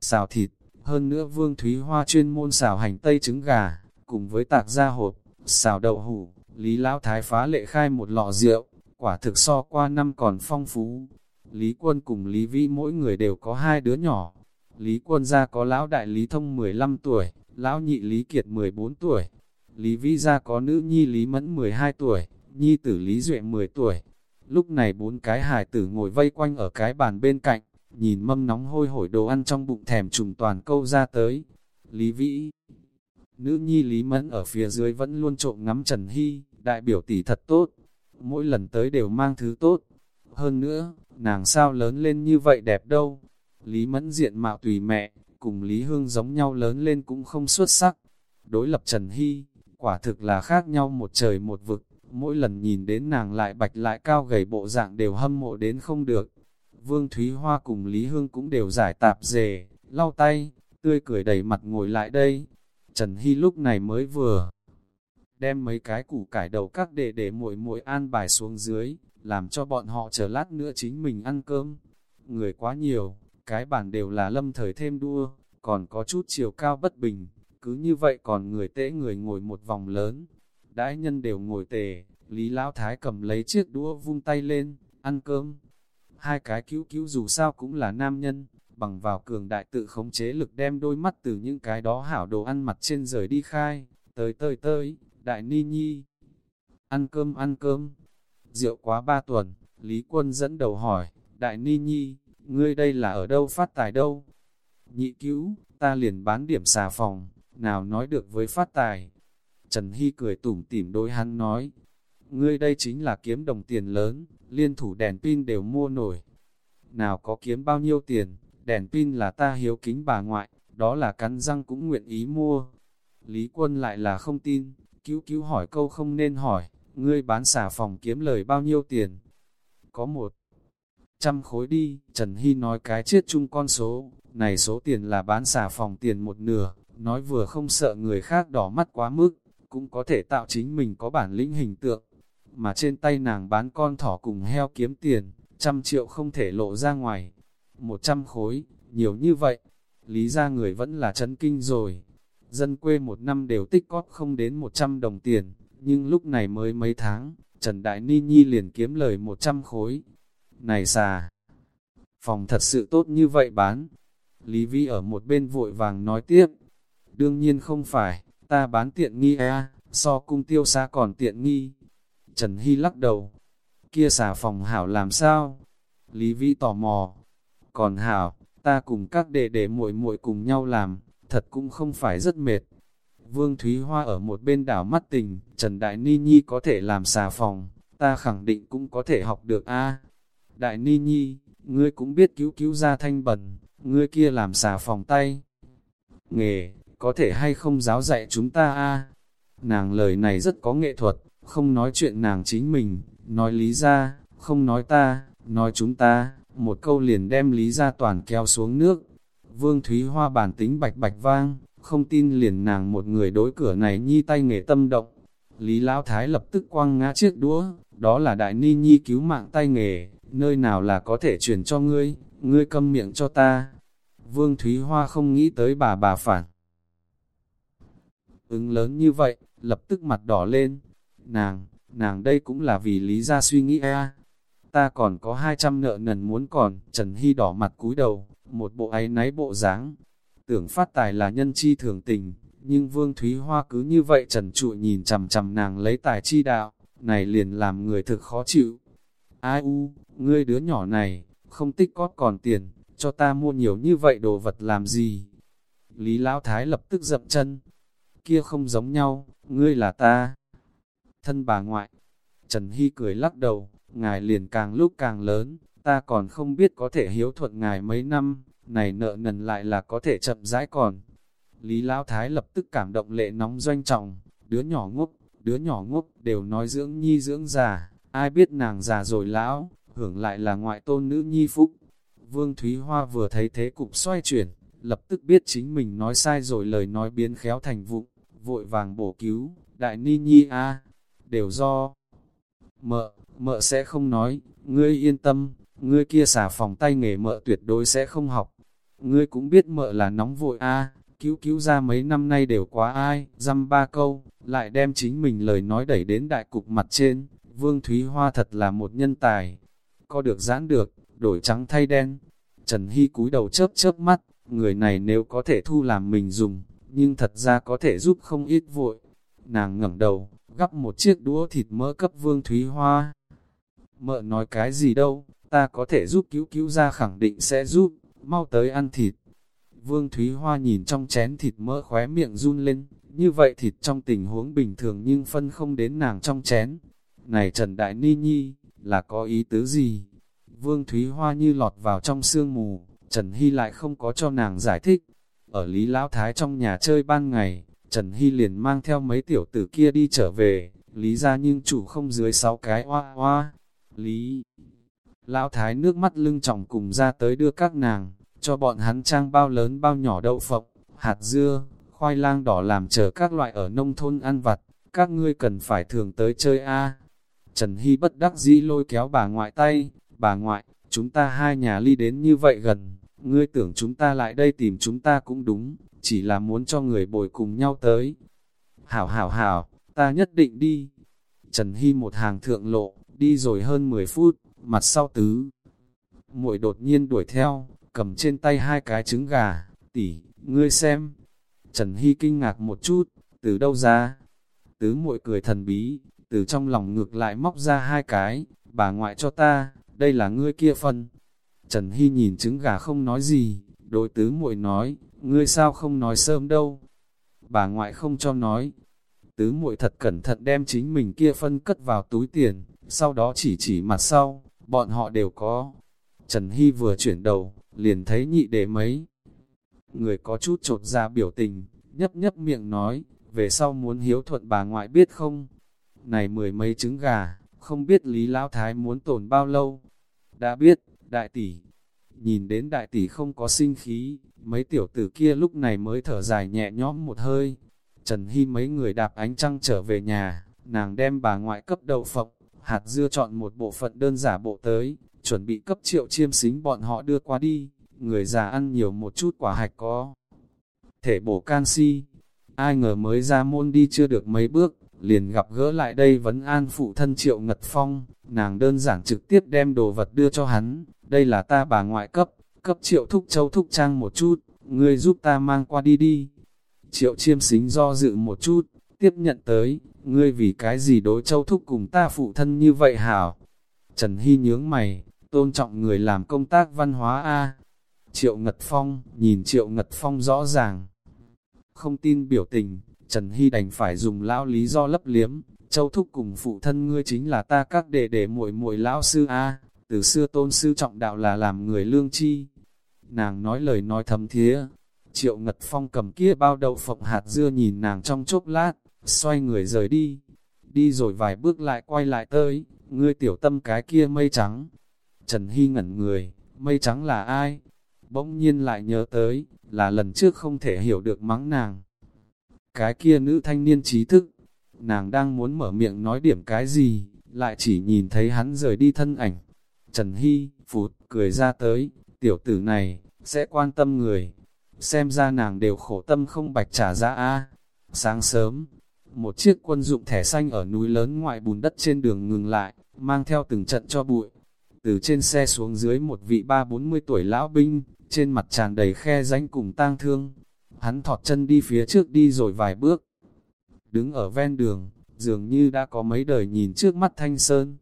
Speaker 1: Xào thịt, hơn nữa Vương Thúy Hoa chuyên môn xào hành tây trứng gà, cùng với tạc gia hột xào đậu hủ, Lý Lão Thái phá lệ khai một lọ rượu, quả thực so qua năm còn phong phú. Lý Quân cùng Lý Vĩ mỗi người đều có hai đứa nhỏ. Lý Quân gia có lão đại Lý Thông 15 tuổi, lão nhị Lý Kiệt 14 tuổi, Lý Vĩ Gia có nữ nhi Lý Mẫn 12 tuổi, nhi tử Lý Duệ 10 tuổi. Lúc này bốn cái hài tử ngồi vây quanh ở cái bàn bên cạnh, nhìn mâm nóng hôi hổi đồ ăn trong bụng thèm trùng toàn câu ra tới. Lý Vĩ Nữ nhi Lý Mẫn ở phía dưới vẫn luôn trộm ngắm Trần Hy, đại biểu tỷ thật tốt. Mỗi lần tới đều mang thứ tốt. Hơn nữa, nàng sao lớn lên như vậy đẹp đâu. Lý Mẫn diện mạo tùy mẹ, cùng Lý Hương giống nhau lớn lên cũng không xuất sắc. Đối lập Trần Hy, quả thực là khác nhau một trời một vực, mỗi lần nhìn đến nàng lại bạch lại cao gầy bộ dạng đều hâm mộ đến không được. Vương Thúy Hoa cùng Lý Hương cũng đều giải tạp dề, lau tay, tươi cười đầy mặt ngồi lại đây. Trần Hy lúc này mới vừa đem mấy cái củ cải đầu các đệ để muội muội an bài xuống dưới, làm cho bọn họ chờ lát nữa chính mình ăn cơm. Người quá nhiều, cái bàn đều là lâm thời thêm đua, còn có chút chiều cao bất bình, cứ như vậy còn người tễ người ngồi một vòng lớn. Đãi nhân đều ngồi tề, Lý Lão Thái cầm lấy chiếc đũa vung tay lên, ăn cơm. Hai cái cứu cứu dù sao cũng là nam nhân, bằng vào cường đại tự khống chế lực đem đôi mắt từ những cái đó hảo đồ ăn mặt trên rời đi khai, tới tới tới, đại ni nhi. Ăn cơm ăn cơm. Rượu quá ba tuần, Lý Quân dẫn đầu hỏi, đại ni nhi, ngươi đây là ở đâu phát tài đâu? Nhị cứu, ta liền bán điểm xà phòng, nào nói được với phát tài. Trần Hy cười tủm tỉm đối hắn nói, ngươi đây chính là kiếm đồng tiền lớn, liên thủ đèn pin đều mua nổi. Nào có kiếm bao nhiêu tiền, đèn pin là ta hiếu kính bà ngoại, đó là cắn răng cũng nguyện ý mua. Lý quân lại là không tin, cứu cứu hỏi câu không nên hỏi, ngươi bán xà phòng kiếm lời bao nhiêu tiền? Có một trăm khối đi, Trần Hy nói cái chết chung con số, này số tiền là bán xà phòng tiền một nửa, nói vừa không sợ người khác đỏ mắt quá mức, cũng có thể tạo chính mình có bản lĩnh hình tượng. Mà trên tay nàng bán con thỏ cùng heo kiếm tiền, trăm triệu không thể lộ ra ngoài. Một trăm khối, nhiều như vậy, lý ra người vẫn là chấn kinh rồi. Dân quê một năm đều tích cóp không đến một trăm đồng tiền, nhưng lúc này mới mấy tháng, Trần Đại Ni Nhi liền kiếm lời một trăm khối. Này xà, phòng thật sự tốt như vậy bán. Lý Vi ở một bên vội vàng nói tiếp, đương nhiên không phải, ta bán tiện nghi à, so cung tiêu xa còn tiện nghi. Trần Hy lắc đầu, kia xà phòng hảo làm sao? Lý Vĩ tò mò, còn hảo, ta cùng các đệ đệ muội muội cùng nhau làm, thật cũng không phải rất mệt. Vương Thúy Hoa ở một bên đảo mắt tình, Trần Đại Ni Nhi có thể làm xà phòng, ta khẳng định cũng có thể học được a. Đại Ni Nhi, ngươi cũng biết cứu cứu ra thanh bẩn, ngươi kia làm xà phòng tay. Nghề, có thể hay không giáo dạy chúng ta a Nàng lời này rất có nghệ thuật, không nói chuyện nàng chính mình, nói lý ra, không nói ta, nói chúng ta, một câu liền đem lý ra toàn kéo xuống nước. Vương Thúy Hoa bản tính bạch bạch vang, không tin liền nàng một người đối cửa này nhi tay nghề tâm động. Lý Lão Thái lập tức quăng ngã chiếc đũa, đó là đại ni nhi cứu mạng tay nghề, nơi nào là có thể truyền cho ngươi, ngươi câm miệng cho ta. Vương Thúy Hoa không nghĩ tới bà bà phản ứng lớn như vậy, lập tức mặt đỏ lên. Nàng, nàng đây cũng là vì lý ra suy nghĩ a Ta còn có 200 nợ nần muốn còn, Trần Hy đỏ mặt cúi đầu, một bộ ấy náy bộ dáng Tưởng phát tài là nhân chi thường tình, nhưng Vương Thúy Hoa cứ như vậy trần trụi nhìn chầm chầm nàng lấy tài chi đạo, này liền làm người thực khó chịu. Ai u, ngươi đứa nhỏ này, không tích cót còn tiền, cho ta mua nhiều như vậy đồ vật làm gì? Lý Lão Thái lập tức dậm chân, kia không giống nhau, ngươi là ta. Thân bà ngoại, Trần Hy cười lắc đầu, ngài liền càng lúc càng lớn, ta còn không biết có thể hiếu thuận ngài mấy năm, này nợ nần lại là có thể chậm rãi còn. Lý Lão Thái lập tức cảm động lệ nóng doanh trọng, đứa nhỏ ngốc, đứa nhỏ ngốc đều nói dưỡng nhi dưỡng già, ai biết nàng già rồi lão, hưởng lại là ngoại tôn nữ nhi phúc. Vương Thúy Hoa vừa thấy thế cục xoay chuyển, lập tức biết chính mình nói sai rồi lời nói biến khéo thành vụng, vội vàng bổ cứu, đại ni nhi a đều do. Mợ, mợ sẽ không nói, ngươi yên tâm, ngươi kia xả phòng tay nghề mợ tuyệt đối sẽ không học. Ngươi cũng biết mợ là nóng vội a cứu cứu ra mấy năm nay đều quá ai, dăm ba câu, lại đem chính mình lời nói đẩy đến đại cục mặt trên. Vương Thúy Hoa thật là một nhân tài, có được giãn được, đổi trắng thay đen. Trần Hy cúi đầu chớp chớp mắt, người này nếu có thể thu làm mình dùng, nhưng thật ra có thể giúp không ít vội. Nàng ngẩng đầu, gắp một chiếc đũa thịt mỡ cấp Vương Thúy Hoa. Mợ nói cái gì đâu, ta có thể giúp cứu cứu ra khẳng định sẽ giúp, mau tới ăn thịt. Vương Thúy Hoa nhìn trong chén thịt mỡ khóe miệng run lên, như vậy thịt trong tình huống bình thường nhưng phân không đến nàng trong chén. Này Trần Đại Ni Nhi, là có ý tứ gì? Vương Thúy Hoa như lọt vào trong sương mù, Trần Hy lại không có cho nàng giải thích. Ở Lý Lão Thái trong nhà chơi ban ngày, Trần Hy liền mang theo mấy tiểu tử kia đi trở về, Lý ra nhưng chủ không dưới sáu cái hoa hoa. Lý Lão Thái nước mắt lưng trọng cùng ra tới đưa các nàng, cho bọn hắn trang bao lớn bao nhỏ đậu phộng, hạt dưa, khoai lang đỏ làm chờ các loại ở nông thôn ăn vặt, các ngươi cần phải thường tới chơi a. Trần Hy bất đắc dĩ lôi kéo bà ngoại tay, bà ngoại, chúng ta hai nhà ly đến như vậy gần, ngươi tưởng chúng ta lại đây tìm chúng ta cũng đúng, chỉ là muốn cho người bồi cùng nhau tới. Hảo hảo hảo, ta nhất định đi. Trần Hy một hàng thượng lộ, đi rồi hơn 10 phút, mặt sau tứ. muội đột nhiên đuổi theo, cầm trên tay hai cái trứng gà, tỷ, ngươi xem. Trần Hy kinh ngạc một chút, từ đâu ra? Tứ muội cười thần bí, từ trong lòng ngược lại móc ra hai cái, bà ngoại cho ta, đây là ngươi kia phân. Trần Hy nhìn trứng gà không nói gì, đối tứ muội nói, ngươi sao không nói sớm đâu. Bà ngoại không cho nói. Tứ muội thật cẩn thận đem chính mình kia phân cất vào túi tiền, sau đó chỉ chỉ mặt sau, bọn họ đều có. Trần Hy vừa chuyển đầu, liền thấy nhị đệ mấy. Người có chút trột ra biểu tình, nhấp nhấp miệng nói, về sau muốn hiếu thuận bà ngoại biết không? Này mười mấy trứng gà, không biết Lý Lão Thái muốn tồn bao lâu. Đã biết, đại tỷ. Nhìn đến đại tỷ không có sinh khí, mấy tiểu tử kia lúc này mới thở dài nhẹ nhõm một hơi. Trần Hy mấy người đạp ánh trăng trở về nhà, nàng đem bà ngoại cấp đậu phộng, hạt dưa chọn một bộ phận đơn giả bộ tới, chuẩn bị cấp triệu chiêm xính bọn họ đưa qua đi, người già ăn nhiều một chút quả hạch có. Thể bổ canxi, ai ngờ mới ra môn đi chưa được mấy bước, liền gặp gỡ lại đây vấn an phụ thân triệu ngật phong, nàng đơn giản trực tiếp đem đồ vật đưa cho hắn, đây là ta bà ngoại cấp, cấp triệu thúc châu thúc trang một chút, ngươi giúp ta mang qua đi đi. Triệu chiêm xính do dự một chút, tiếp nhận tới, ngươi vì cái gì đối châu thúc cùng ta phụ thân như vậy hảo. Trần Hy nhướng mày, tôn trọng người làm công tác văn hóa A. Triệu Ngật Phong, nhìn Triệu Ngật Phong rõ ràng. Không tin biểu tình, Trần Hy đành phải dùng lão lý do lấp liếm, châu thúc cùng phụ thân ngươi chính là ta các đệ đệ muội muội lão sư A, từ xưa tôn sư trọng đạo là làm người lương chi. Nàng nói lời nói thầm thía, triệu ngật phong cầm kia bao đậu phộng hạt dưa nhìn nàng trong chốc lát, xoay người rời đi. Đi rồi vài bước lại quay lại tới, ngươi tiểu tâm cái kia mây trắng. Trần Hy ngẩn người, mây trắng là ai? Bỗng nhiên lại nhớ tới, là lần trước không thể hiểu được mắng nàng. Cái kia nữ thanh niên trí thức, nàng đang muốn mở miệng nói điểm cái gì, lại chỉ nhìn thấy hắn rời đi thân ảnh. Trần Hy, phụt, cười ra tới, tiểu tử này, sẽ quan tâm người. Xem ra nàng đều khổ tâm không bạch trả ra a Sáng sớm, một chiếc quân dụng thẻ xanh ở núi lớn ngoại bùn đất trên đường ngừng lại, mang theo từng trận cho bụi. Từ trên xe xuống dưới một vị ba bốn mươi tuổi lão binh, trên mặt tràn đầy khe danh cùng tang thương. Hắn thọt chân đi phía trước đi rồi vài bước. Đứng ở ven đường, dường như đã có mấy đời nhìn trước mắt thanh sơn.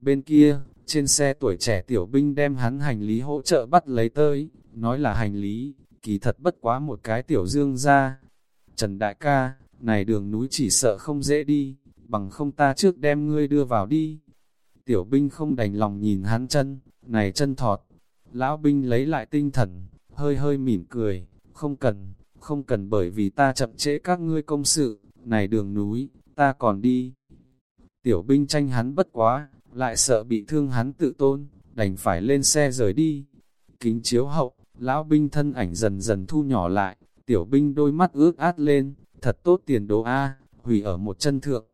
Speaker 1: Bên kia, trên xe tuổi trẻ tiểu binh đem hắn hành lý hỗ trợ bắt lấy tới, nói là hành lý, kỳ thật bất quá một cái tiểu dương ra. Trần Đại ca, này đường núi chỉ sợ không dễ đi, bằng không ta trước đem ngươi đưa vào đi. Tiểu binh không đành lòng nhìn hắn chân, này chân thọt. Lão binh lấy lại tinh thần, hơi hơi mỉm cười, không cần, không cần bởi vì ta chậm trễ các ngươi công sự, này đường núi, ta còn đi. Tiểu binh tranh hắn bất quá, lại sợ bị thương hắn tự tôn, đành phải lên xe rời đi. Kính chiếu hậu, lão binh thân ảnh dần dần thu nhỏ lại, tiểu binh đôi mắt ước át lên, thật tốt tiền đồ A, hủy ở một chân thượng.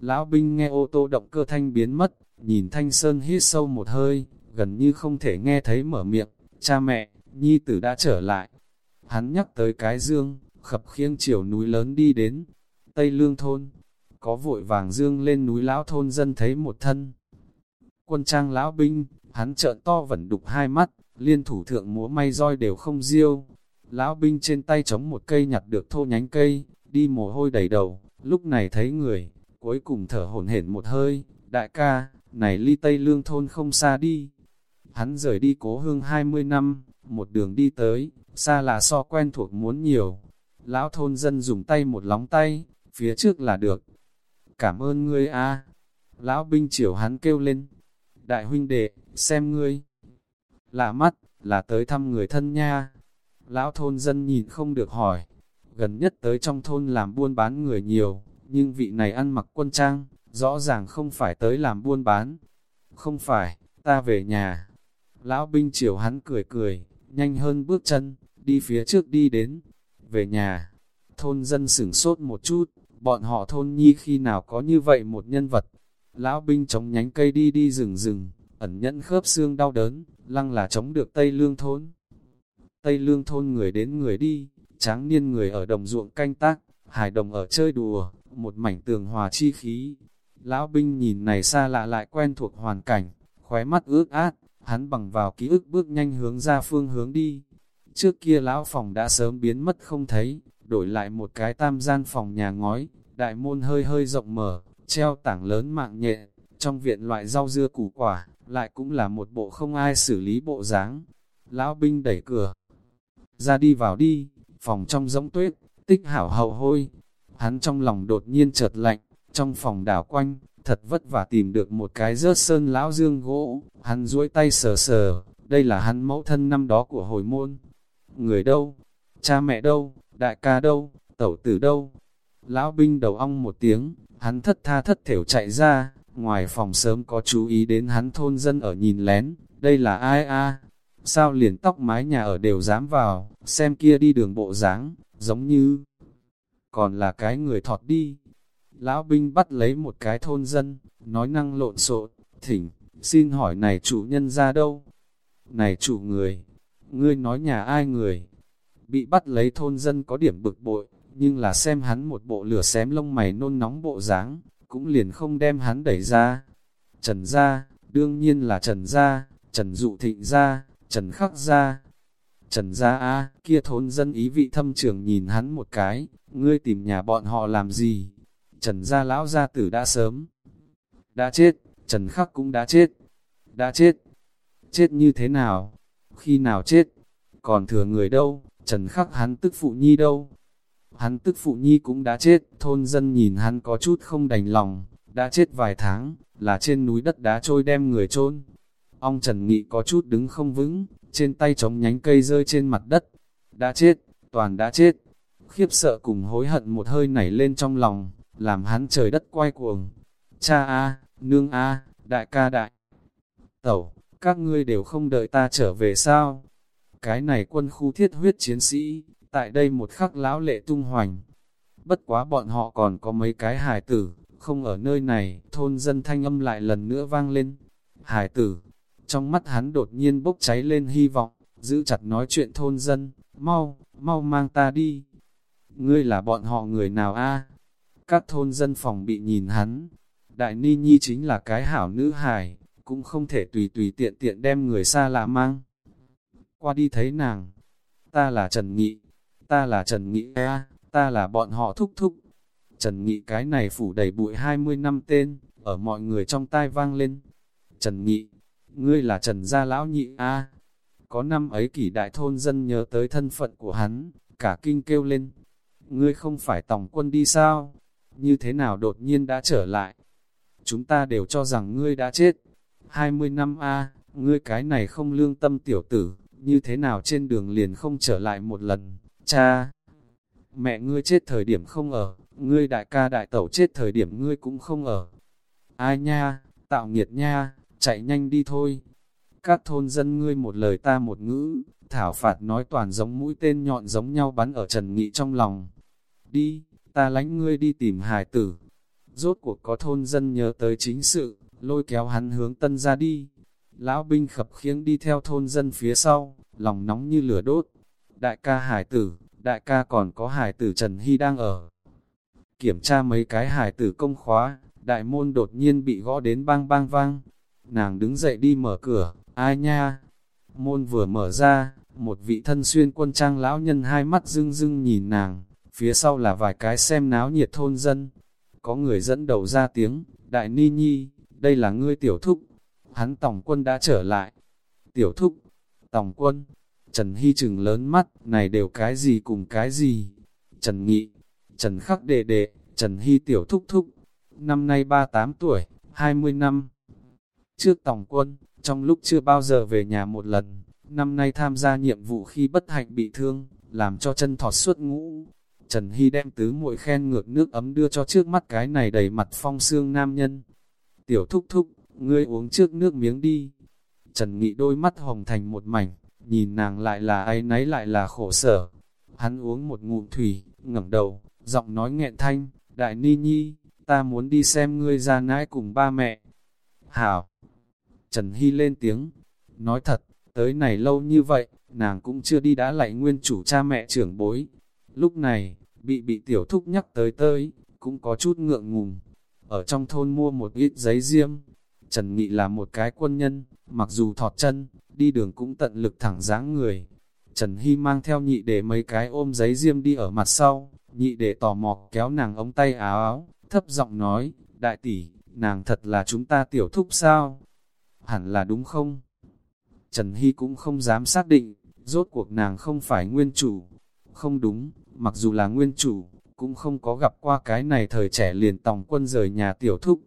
Speaker 1: Lão binh nghe ô tô động cơ thanh biến mất, nhìn thanh sơn hít sâu một hơi, gần như không thể nghe thấy mở miệng, cha mẹ, nhi tử đã trở lại. Hắn nhắc tới cái dương, khập khiêng chiều núi lớn đi đến, Tây Lương Thôn, có vội vàng dương lên núi lão thôn dân thấy một thân. Quân trang lão binh, hắn trợn to vẫn đục hai mắt, liên thủ thượng múa may roi đều không diêu. Lão binh trên tay chống một cây nhặt được thô nhánh cây, đi mồ hôi đầy đầu, lúc này thấy người, cuối cùng thở hổn hển một hơi, đại ca, này ly Tây Lương thôn không xa đi. Hắn rời đi cố hương 20 năm, một đường đi tới, xa là so quen thuộc muốn nhiều. Lão thôn dân dùng tay một lóng tay, phía trước là được. Cảm ơn ngươi a Lão binh chiều hắn kêu lên. Đại huynh đệ, xem ngươi. Lạ mắt, là tới thăm người thân nha. Lão thôn dân nhìn không được hỏi. Gần nhất tới trong thôn làm buôn bán người nhiều, nhưng vị này ăn mặc quân trang, rõ ràng không phải tới làm buôn bán. Không phải, ta về nhà. Lão binh chiều hắn cười cười, nhanh hơn bước chân, đi phía trước đi đến. Về nhà, thôn dân sửng sốt một chút, bọn họ thôn nhi khi nào có như vậy một nhân vật. Lão binh chống nhánh cây đi đi rừng rừng, ẩn nhẫn khớp xương đau đớn, lăng là chống được Tây Lương thôn. Tây Lương thôn người đến người đi, tráng niên người ở đồng ruộng canh tác, hải đồng ở chơi đùa, một mảnh tường hòa chi khí. Lão binh nhìn này xa lạ lại quen thuộc hoàn cảnh, khóe mắt ước át, hắn bằng vào ký ức bước nhanh hướng ra phương hướng đi. Trước kia lão phòng đã sớm biến mất không thấy, đổi lại một cái tam gian phòng nhà ngói, đại môn hơi hơi rộng mở, treo tảng lớn mạng nhẹ, trong viện loại rau dưa củ quả, lại cũng là một bộ không ai xử lý bộ dáng. Lão binh đẩy cửa, ra đi vào đi, phòng trong rỗng tuyết, tích hảo hậu hôi. Hắn trong lòng đột nhiên chợt lạnh, trong phòng đảo quanh, thật vất vả tìm được một cái rớt sơn lão dương gỗ, hắn duỗi tay sờ sờ, đây là hắn mẫu thân năm đó của hồi môn. Người đâu? Cha mẹ đâu? Đại ca đâu? Tẩu tử đâu? Lão binh đầu ong một tiếng, hắn thất tha thất thểu chạy ra, ngoài phòng sớm có chú ý đến hắn thôn dân ở nhìn lén, đây là ai a? Sao liền tóc mái nhà ở đều dám vào, xem kia đi đường bộ dáng giống như còn là cái người thọt đi. Lão binh bắt lấy một cái thôn dân, nói năng lộn xộn, thỉnh, xin hỏi này chủ nhân ra đâu? Này chủ người, ngươi nói nhà ai người? Bị bắt lấy thôn dân có điểm bực bội, nhưng là xem hắn một bộ lửa xém lông mày nôn nóng bộ dáng cũng liền không đem hắn đẩy ra. Trần gia, đương nhiên là Trần gia, Trần dụ thịnh gia, Trần khắc gia. Trần gia a kia thôn dân ý vị thâm trường nhìn hắn một cái, ngươi tìm nhà bọn họ làm gì? Trần gia lão gia tử đã sớm. Đã chết, Trần khắc cũng đã chết. Đã chết. Chết như thế nào? Khi nào chết? Còn thừa người đâu? Trần khắc hắn tức phụ nhi đâu? Hắn tức phụ nhi cũng đã chết, thôn dân nhìn hắn có chút không đành lòng, đã chết vài tháng, là trên núi đất đá trôi đem người chôn Ông Trần Nghị có chút đứng không vững, trên tay chống nhánh cây rơi trên mặt đất. Đã chết, toàn đã chết. Khiếp sợ cùng hối hận một hơi nảy lên trong lòng, làm hắn trời đất quay cuồng. Cha A, nương A, đại ca đại. Tẩu, các ngươi đều không đợi ta trở về sao? Cái này quân khu thiết huyết chiến sĩ, tại đây một khắc lão lệ tung hoành. Bất quá bọn họ còn có mấy cái hài tử, không ở nơi này, thôn dân thanh âm lại lần nữa vang lên. Hài tử, trong mắt hắn đột nhiên bốc cháy lên hy vọng, giữ chặt nói chuyện thôn dân, mau, mau mang ta đi. Ngươi là bọn họ người nào a? Các thôn dân phòng bị nhìn hắn. Đại Ni Nhi chính là cái hảo nữ hài, cũng không thể tùy tùy tiện tiện đem người xa lạ mang. Qua đi thấy nàng, ta là Trần Nghị, ta là Trần Nghị a, ta là bọn họ thúc thúc. Trần Nghị cái này phủ đầy bụi 20 năm tên, ở mọi người trong tai vang lên. Trần Nghị, ngươi là Trần Gia Lão Nhị A. Có năm ấy kỷ đại thôn dân nhớ tới thân phận của hắn, cả kinh kêu lên. Ngươi không phải tổng quân đi sao? Như thế nào đột nhiên đã trở lại? Chúng ta đều cho rằng ngươi đã chết. 20 năm A, ngươi cái này không lương tâm tiểu tử, như thế nào trên đường liền không trở lại một lần? Cha! Mẹ ngươi chết thời điểm không ở, ngươi đại ca đại tẩu chết thời điểm ngươi cũng không ở. Ai nha, tạo nghiệt nha, chạy nhanh đi thôi. Các thôn dân ngươi một lời ta một ngữ, thảo phạt nói toàn giống mũi tên nhọn giống nhau bắn ở Trần Nghị trong lòng. Đi, ta lánh ngươi đi tìm hài tử. Rốt cuộc có thôn dân nhớ tới chính sự, lôi kéo hắn hướng tân ra đi. Lão binh khập khiếng đi theo thôn dân phía sau, lòng nóng như lửa đốt. Đại ca hải tử, đại ca còn có hải tử Trần Hy đang ở. Kiểm tra mấy cái hải tử công khóa, đại môn đột nhiên bị gõ đến bang bang vang, Nàng đứng dậy đi mở cửa, ai nha? Môn vừa mở ra, một vị thân xuyên quân trang lão nhân hai mắt rưng rưng nhìn nàng, phía sau là vài cái xem náo nhiệt thôn dân. Có người dẫn đầu ra tiếng, đại ni nhi, đây là ngươi tiểu thúc, hắn tổng quân đã trở lại. Tiểu thúc, tổng quân, Trần Hy trừng lớn mắt, này đều cái gì cùng cái gì? Trần Nghị, Trần Khắc đệ đệ, Trần Hy tiểu thúc thúc, năm nay 38 tuổi, 20 năm. Trước tổng quân, trong lúc chưa bao giờ về nhà một lần, năm nay tham gia nhiệm vụ khi bất hạnh bị thương, làm cho chân thọt suốt ngũ. Trần Hy đem tứ muội khen ngược nước ấm đưa cho trước mắt cái này đầy mặt phong xương nam nhân. Tiểu thúc thúc, ngươi uống trước nước miếng đi. Trần Nghị đôi mắt hồng thành một mảnh, nhìn nàng lại là ai nấy lại là khổ sở. Hắn uống một ngụm thủy, ngẩng đầu, giọng nói nghẹn thanh, đại ni nhi, ta muốn đi xem ngươi ra nãi cùng ba mẹ. Hảo! Trần Hy lên tiếng, nói thật, tới này lâu như vậy, nàng cũng chưa đi đã lại nguyên chủ cha mẹ trưởng bối. Lúc này, bị bị tiểu thúc nhắc tới tới, cũng có chút ngượng ngùng. Ở trong thôn mua một ít giấy diêm, Trần Nghị là một cái quân nhân, mặc dù thọt chân, đi đường cũng tận lực thẳng dáng người. Trần Hy mang theo nhị để mấy cái ôm giấy diêm đi ở mặt sau, nhị để tò mò kéo nàng ống tay áo áo, thấp giọng nói, đại tỷ, nàng thật là chúng ta tiểu thúc sao? Hẳn là đúng không? Trần Hy cũng không dám xác định, rốt cuộc nàng không phải nguyên chủ. Không đúng, mặc dù là nguyên chủ, cũng không có gặp qua cái này thời trẻ liền tòng quân rời nhà tiểu thúc.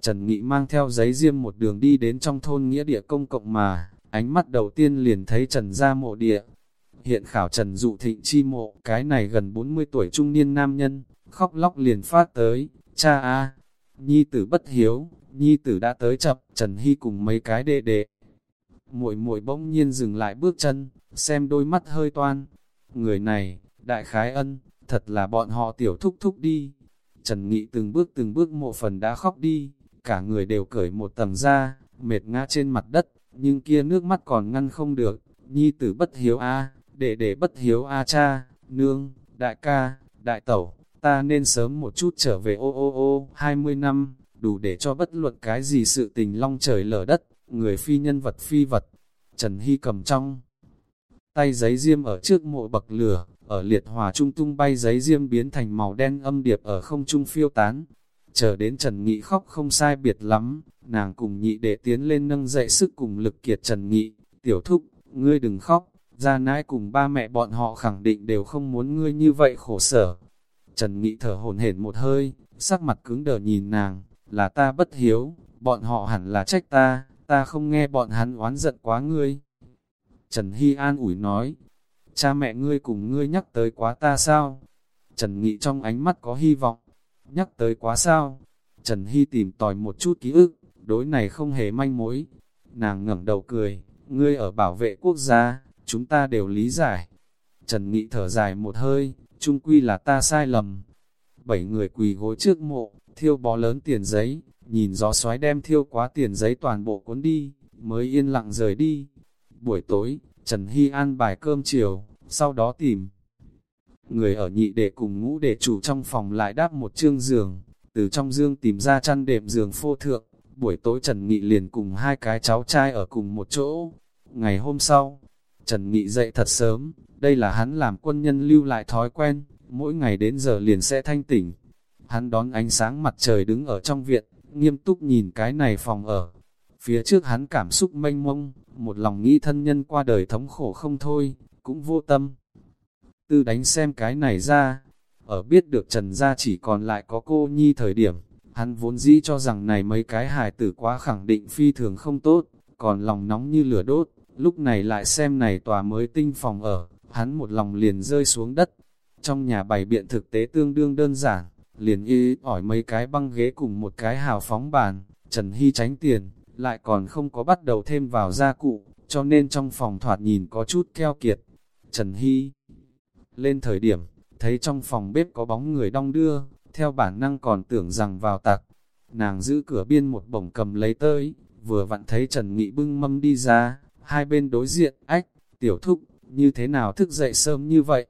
Speaker 1: Trần Nghị mang theo giấy diêm một đường đi đến trong thôn nghĩa địa công cộng mà, ánh mắt đầu tiên liền thấy Trần ra mộ địa. Hiện khảo Trần Dụ Thịnh chi mộ, cái này gần 40 tuổi trung niên nam nhân, khóc lóc liền phát tới, cha a nhi tử bất hiếu, nhi tử đã tới chập, Trần Hy cùng mấy cái đệ đệ. Muội muội bỗng nhiên dừng lại bước chân, xem đôi mắt hơi toan. Người này, đại khái ân, thật là bọn họ tiểu thúc thúc đi. Trần Nghị từng bước từng bước mộ phần đã khóc đi, cả người đều cởi một tầng ra mệt ngã trên mặt đất, nhưng kia nước mắt còn ngăn không được. Nhi tử bất hiếu a, đệ đệ bất hiếu a cha, nương, đại ca, đại tẩu, ta nên sớm một chút trở về ô ô ô, 20 năm, đủ để cho bất luận cái gì sự tình long trời lở đất, người phi nhân vật phi vật. Trần Hy cầm trong tay giấy diêm ở trước mộ bậc lửa, ở liệt hòa trung tung bay giấy diêm biến thành màu đen âm điệp ở không trung phiêu tán. Chờ đến Trần Nghị khóc không sai biệt lắm, nàng cùng nhị để tiến lên nâng dậy sức cùng lực kiệt Trần Nghị, tiểu thúc, ngươi đừng khóc, ra nãi cùng ba mẹ bọn họ khẳng định đều không muốn ngươi như vậy khổ sở. Trần Nghị thở hồn hển một hơi, sắc mặt cứng đờ nhìn nàng, là ta bất hiếu, bọn họ hẳn là trách ta, ta không nghe bọn hắn oán giận quá ngươi. Trần Hy an ủi nói, cha mẹ ngươi cùng ngươi nhắc tới quá ta sao? Trần Nghị trong ánh mắt có hy vọng, nhắc tới quá sao? Trần Hy tìm tòi một chút ký ức, đối này không hề manh mối. Nàng ngẩng đầu cười, ngươi ở bảo vệ quốc gia, chúng ta đều lý giải. Trần Nghị thở dài một hơi, trung quy là ta sai lầm. Bảy người quỳ gối trước mộ, thiêu bó lớn tiền giấy, nhìn gió xoáy đem thiêu quá tiền giấy toàn bộ cuốn đi, mới yên lặng rời đi. Buổi tối, Trần Hy an bài cơm chiều, sau đó tìm. Người ở nhị để cùng ngũ để chủ trong phòng lại đáp một chương giường, từ trong dương tìm ra chăn đệm giường phô thượng. Buổi tối Trần Nghị liền cùng hai cái cháu trai ở cùng một chỗ. Ngày hôm sau, Trần Nghị dậy thật sớm, đây là hắn làm quân nhân lưu lại thói quen, mỗi ngày đến giờ liền sẽ thanh tỉnh. Hắn đón ánh sáng mặt trời đứng ở trong viện, nghiêm túc nhìn cái này phòng ở. Phía trước hắn cảm xúc mênh mông, một lòng nghĩ thân nhân qua đời thống khổ không thôi, cũng vô tâm. Tư đánh xem cái này ra, ở biết được Trần Gia chỉ còn lại có cô Nhi thời điểm, hắn vốn dĩ cho rằng này mấy cái hài tử quá khẳng định phi thường không tốt, còn lòng nóng như lửa đốt, lúc này lại xem này tòa mới tinh phòng ở, hắn một lòng liền rơi xuống đất. Trong nhà bày biện thực tế tương đương đơn giản, liền y ỏi mấy cái băng ghế cùng một cái hào phóng bàn, Trần Hy tránh tiền, lại còn không có bắt đầu thêm vào gia cụ, cho nên trong phòng thoạt nhìn có chút keo kiệt. Trần Hy lên thời điểm, thấy trong phòng bếp có bóng người đong đưa, theo bản năng còn tưởng rằng vào tặc. Nàng giữ cửa biên một bổng cầm lấy tới, vừa vặn thấy Trần Nghị bưng mâm đi ra, hai bên đối diện, ách, tiểu thúc, như thế nào thức dậy sớm như vậy?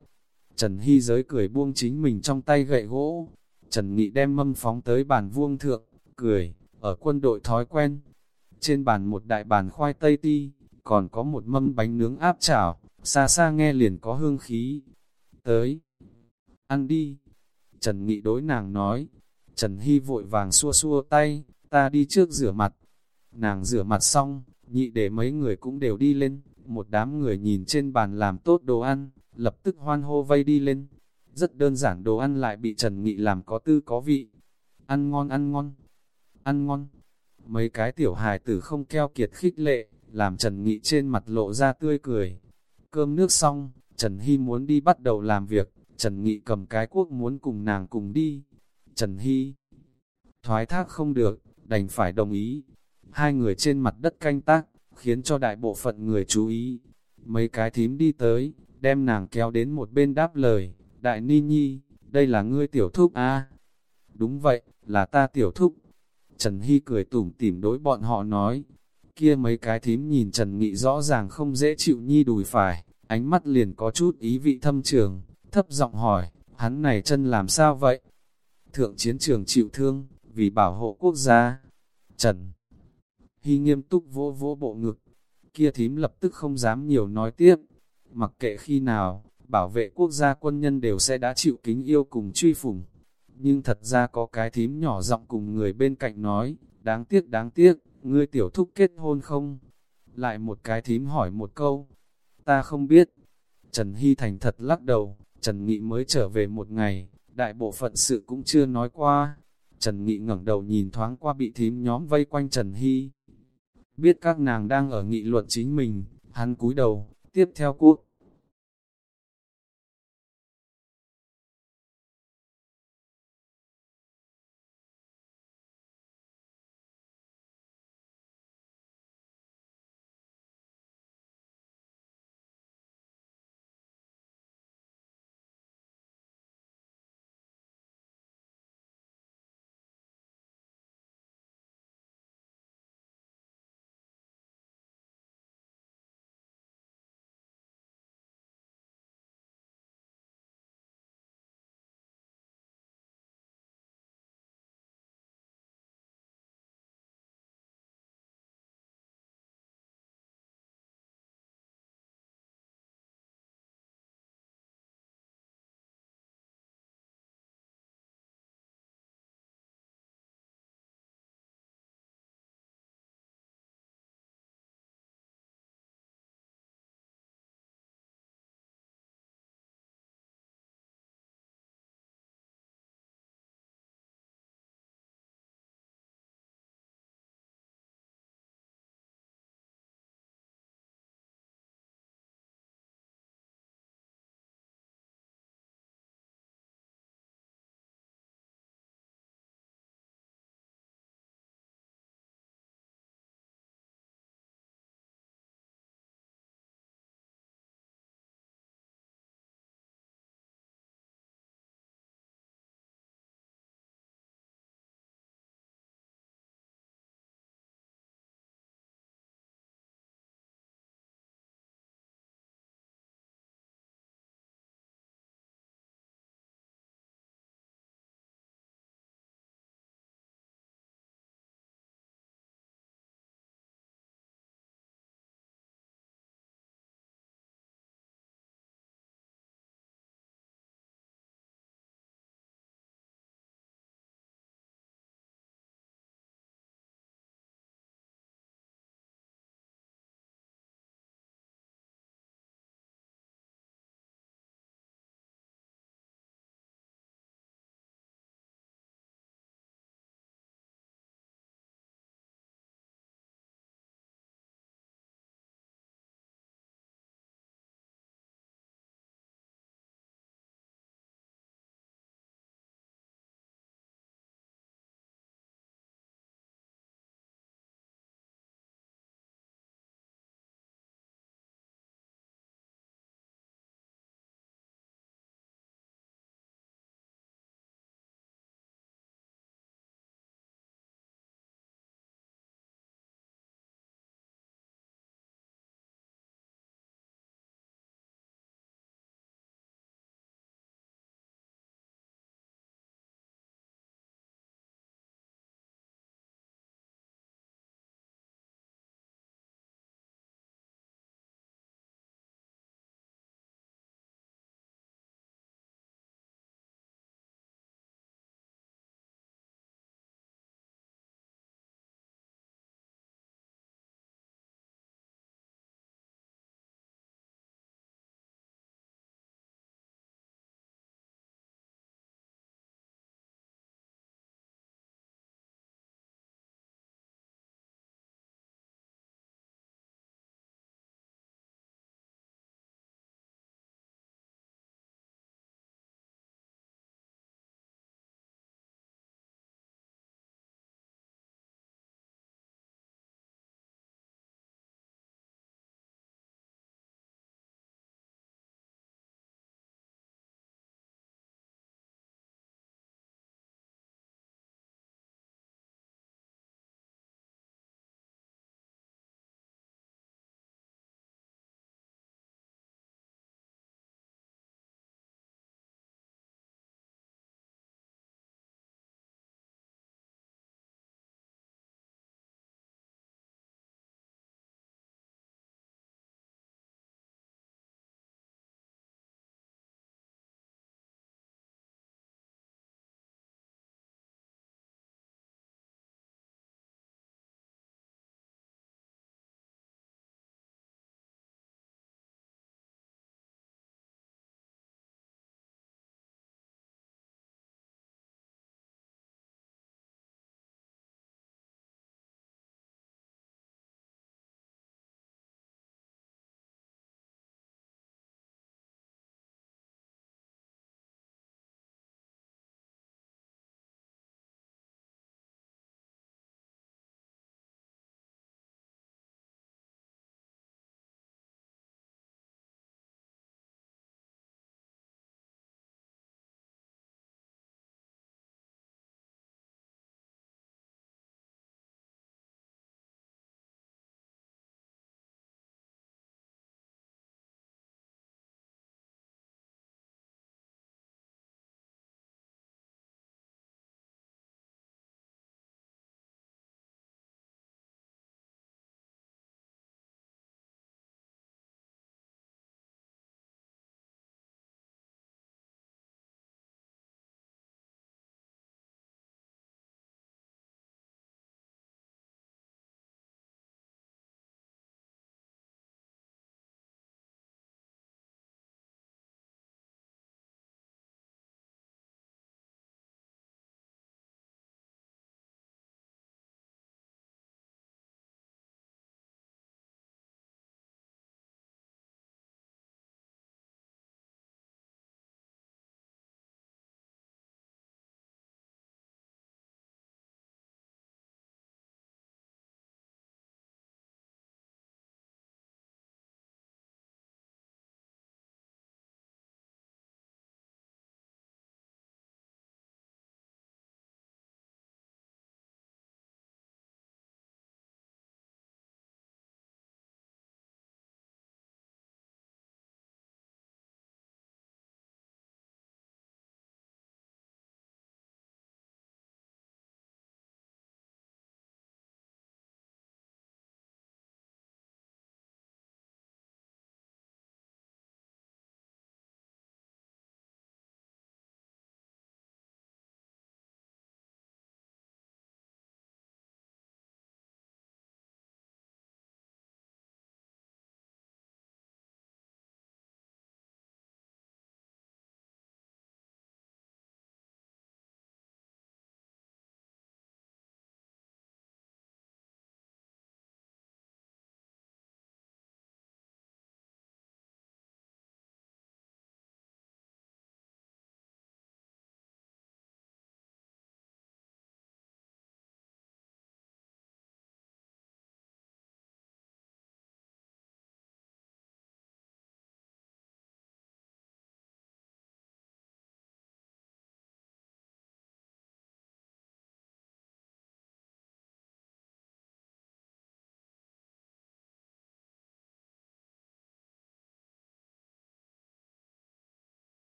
Speaker 1: Trần Hy giới cười buông chính mình trong tay gậy gỗ, Trần Nghị đem mâm phóng tới bàn vuông thượng, cười, ở quân đội thói quen. Trên bàn một đại bàn khoai tây ti, còn có một mâm bánh nướng áp chảo, xa xa nghe liền có hương khí. Tới, ăn đi. Trần Nghị đối nàng nói, Trần Hy vội vàng xua xua tay, ta đi trước rửa mặt. Nàng rửa mặt xong, nhị để mấy người cũng đều đi lên, một đám người nhìn trên bàn làm tốt đồ ăn, lập tức hoan hô vây đi lên. Rất đơn giản đồ ăn lại bị Trần Nghị làm có tư có vị. Ăn ngon ăn ngon, ăn ngon. Mấy cái tiểu hài tử không keo kiệt khích lệ, làm Trần Nghị trên mặt lộ ra tươi cười. Cơm nước xong, Trần Hy muốn đi bắt đầu làm việc, Trần Nghị cầm cái cuốc muốn cùng nàng cùng đi. Trần Hy thoái thác không được, đành phải đồng ý. Hai người trên mặt đất canh tác, khiến cho đại bộ phận người chú ý. Mấy cái thím đi tới, đem nàng kéo đến một bên đáp lời, đại ni nhi, đây là ngươi tiểu thúc a à? Đúng vậy, là ta tiểu thúc. Trần Hy cười tủm tỉm đối bọn họ nói, kia mấy cái thím nhìn Trần Nghị rõ ràng không dễ chịu nhi đùi phải, ánh mắt liền có chút ý vị thâm trường, thấp giọng hỏi, hắn này chân làm sao vậy? Thượng chiến trường chịu thương, vì bảo hộ quốc gia. Trần Hy nghiêm túc vỗ vỗ bộ ngực, kia thím lập tức không dám nhiều nói tiếp, mặc kệ khi nào, bảo vệ quốc gia quân nhân đều sẽ đã chịu kính yêu cùng truy phủng. Nhưng thật ra có cái thím nhỏ giọng cùng người bên cạnh nói, đáng tiếc đáng tiếc, ngươi tiểu thúc kết hôn không? Lại một cái thím hỏi một câu, ta không biết. Trần Hy thành thật lắc đầu, Trần Nghị mới trở về một ngày, đại bộ phận sự cũng chưa nói qua. Trần Nghị ngẩng đầu nhìn thoáng qua bị thím nhóm vây quanh Trần Hy. Biết các nàng đang ở nghị luận chính mình, hắn cúi đầu, tiếp theo quốc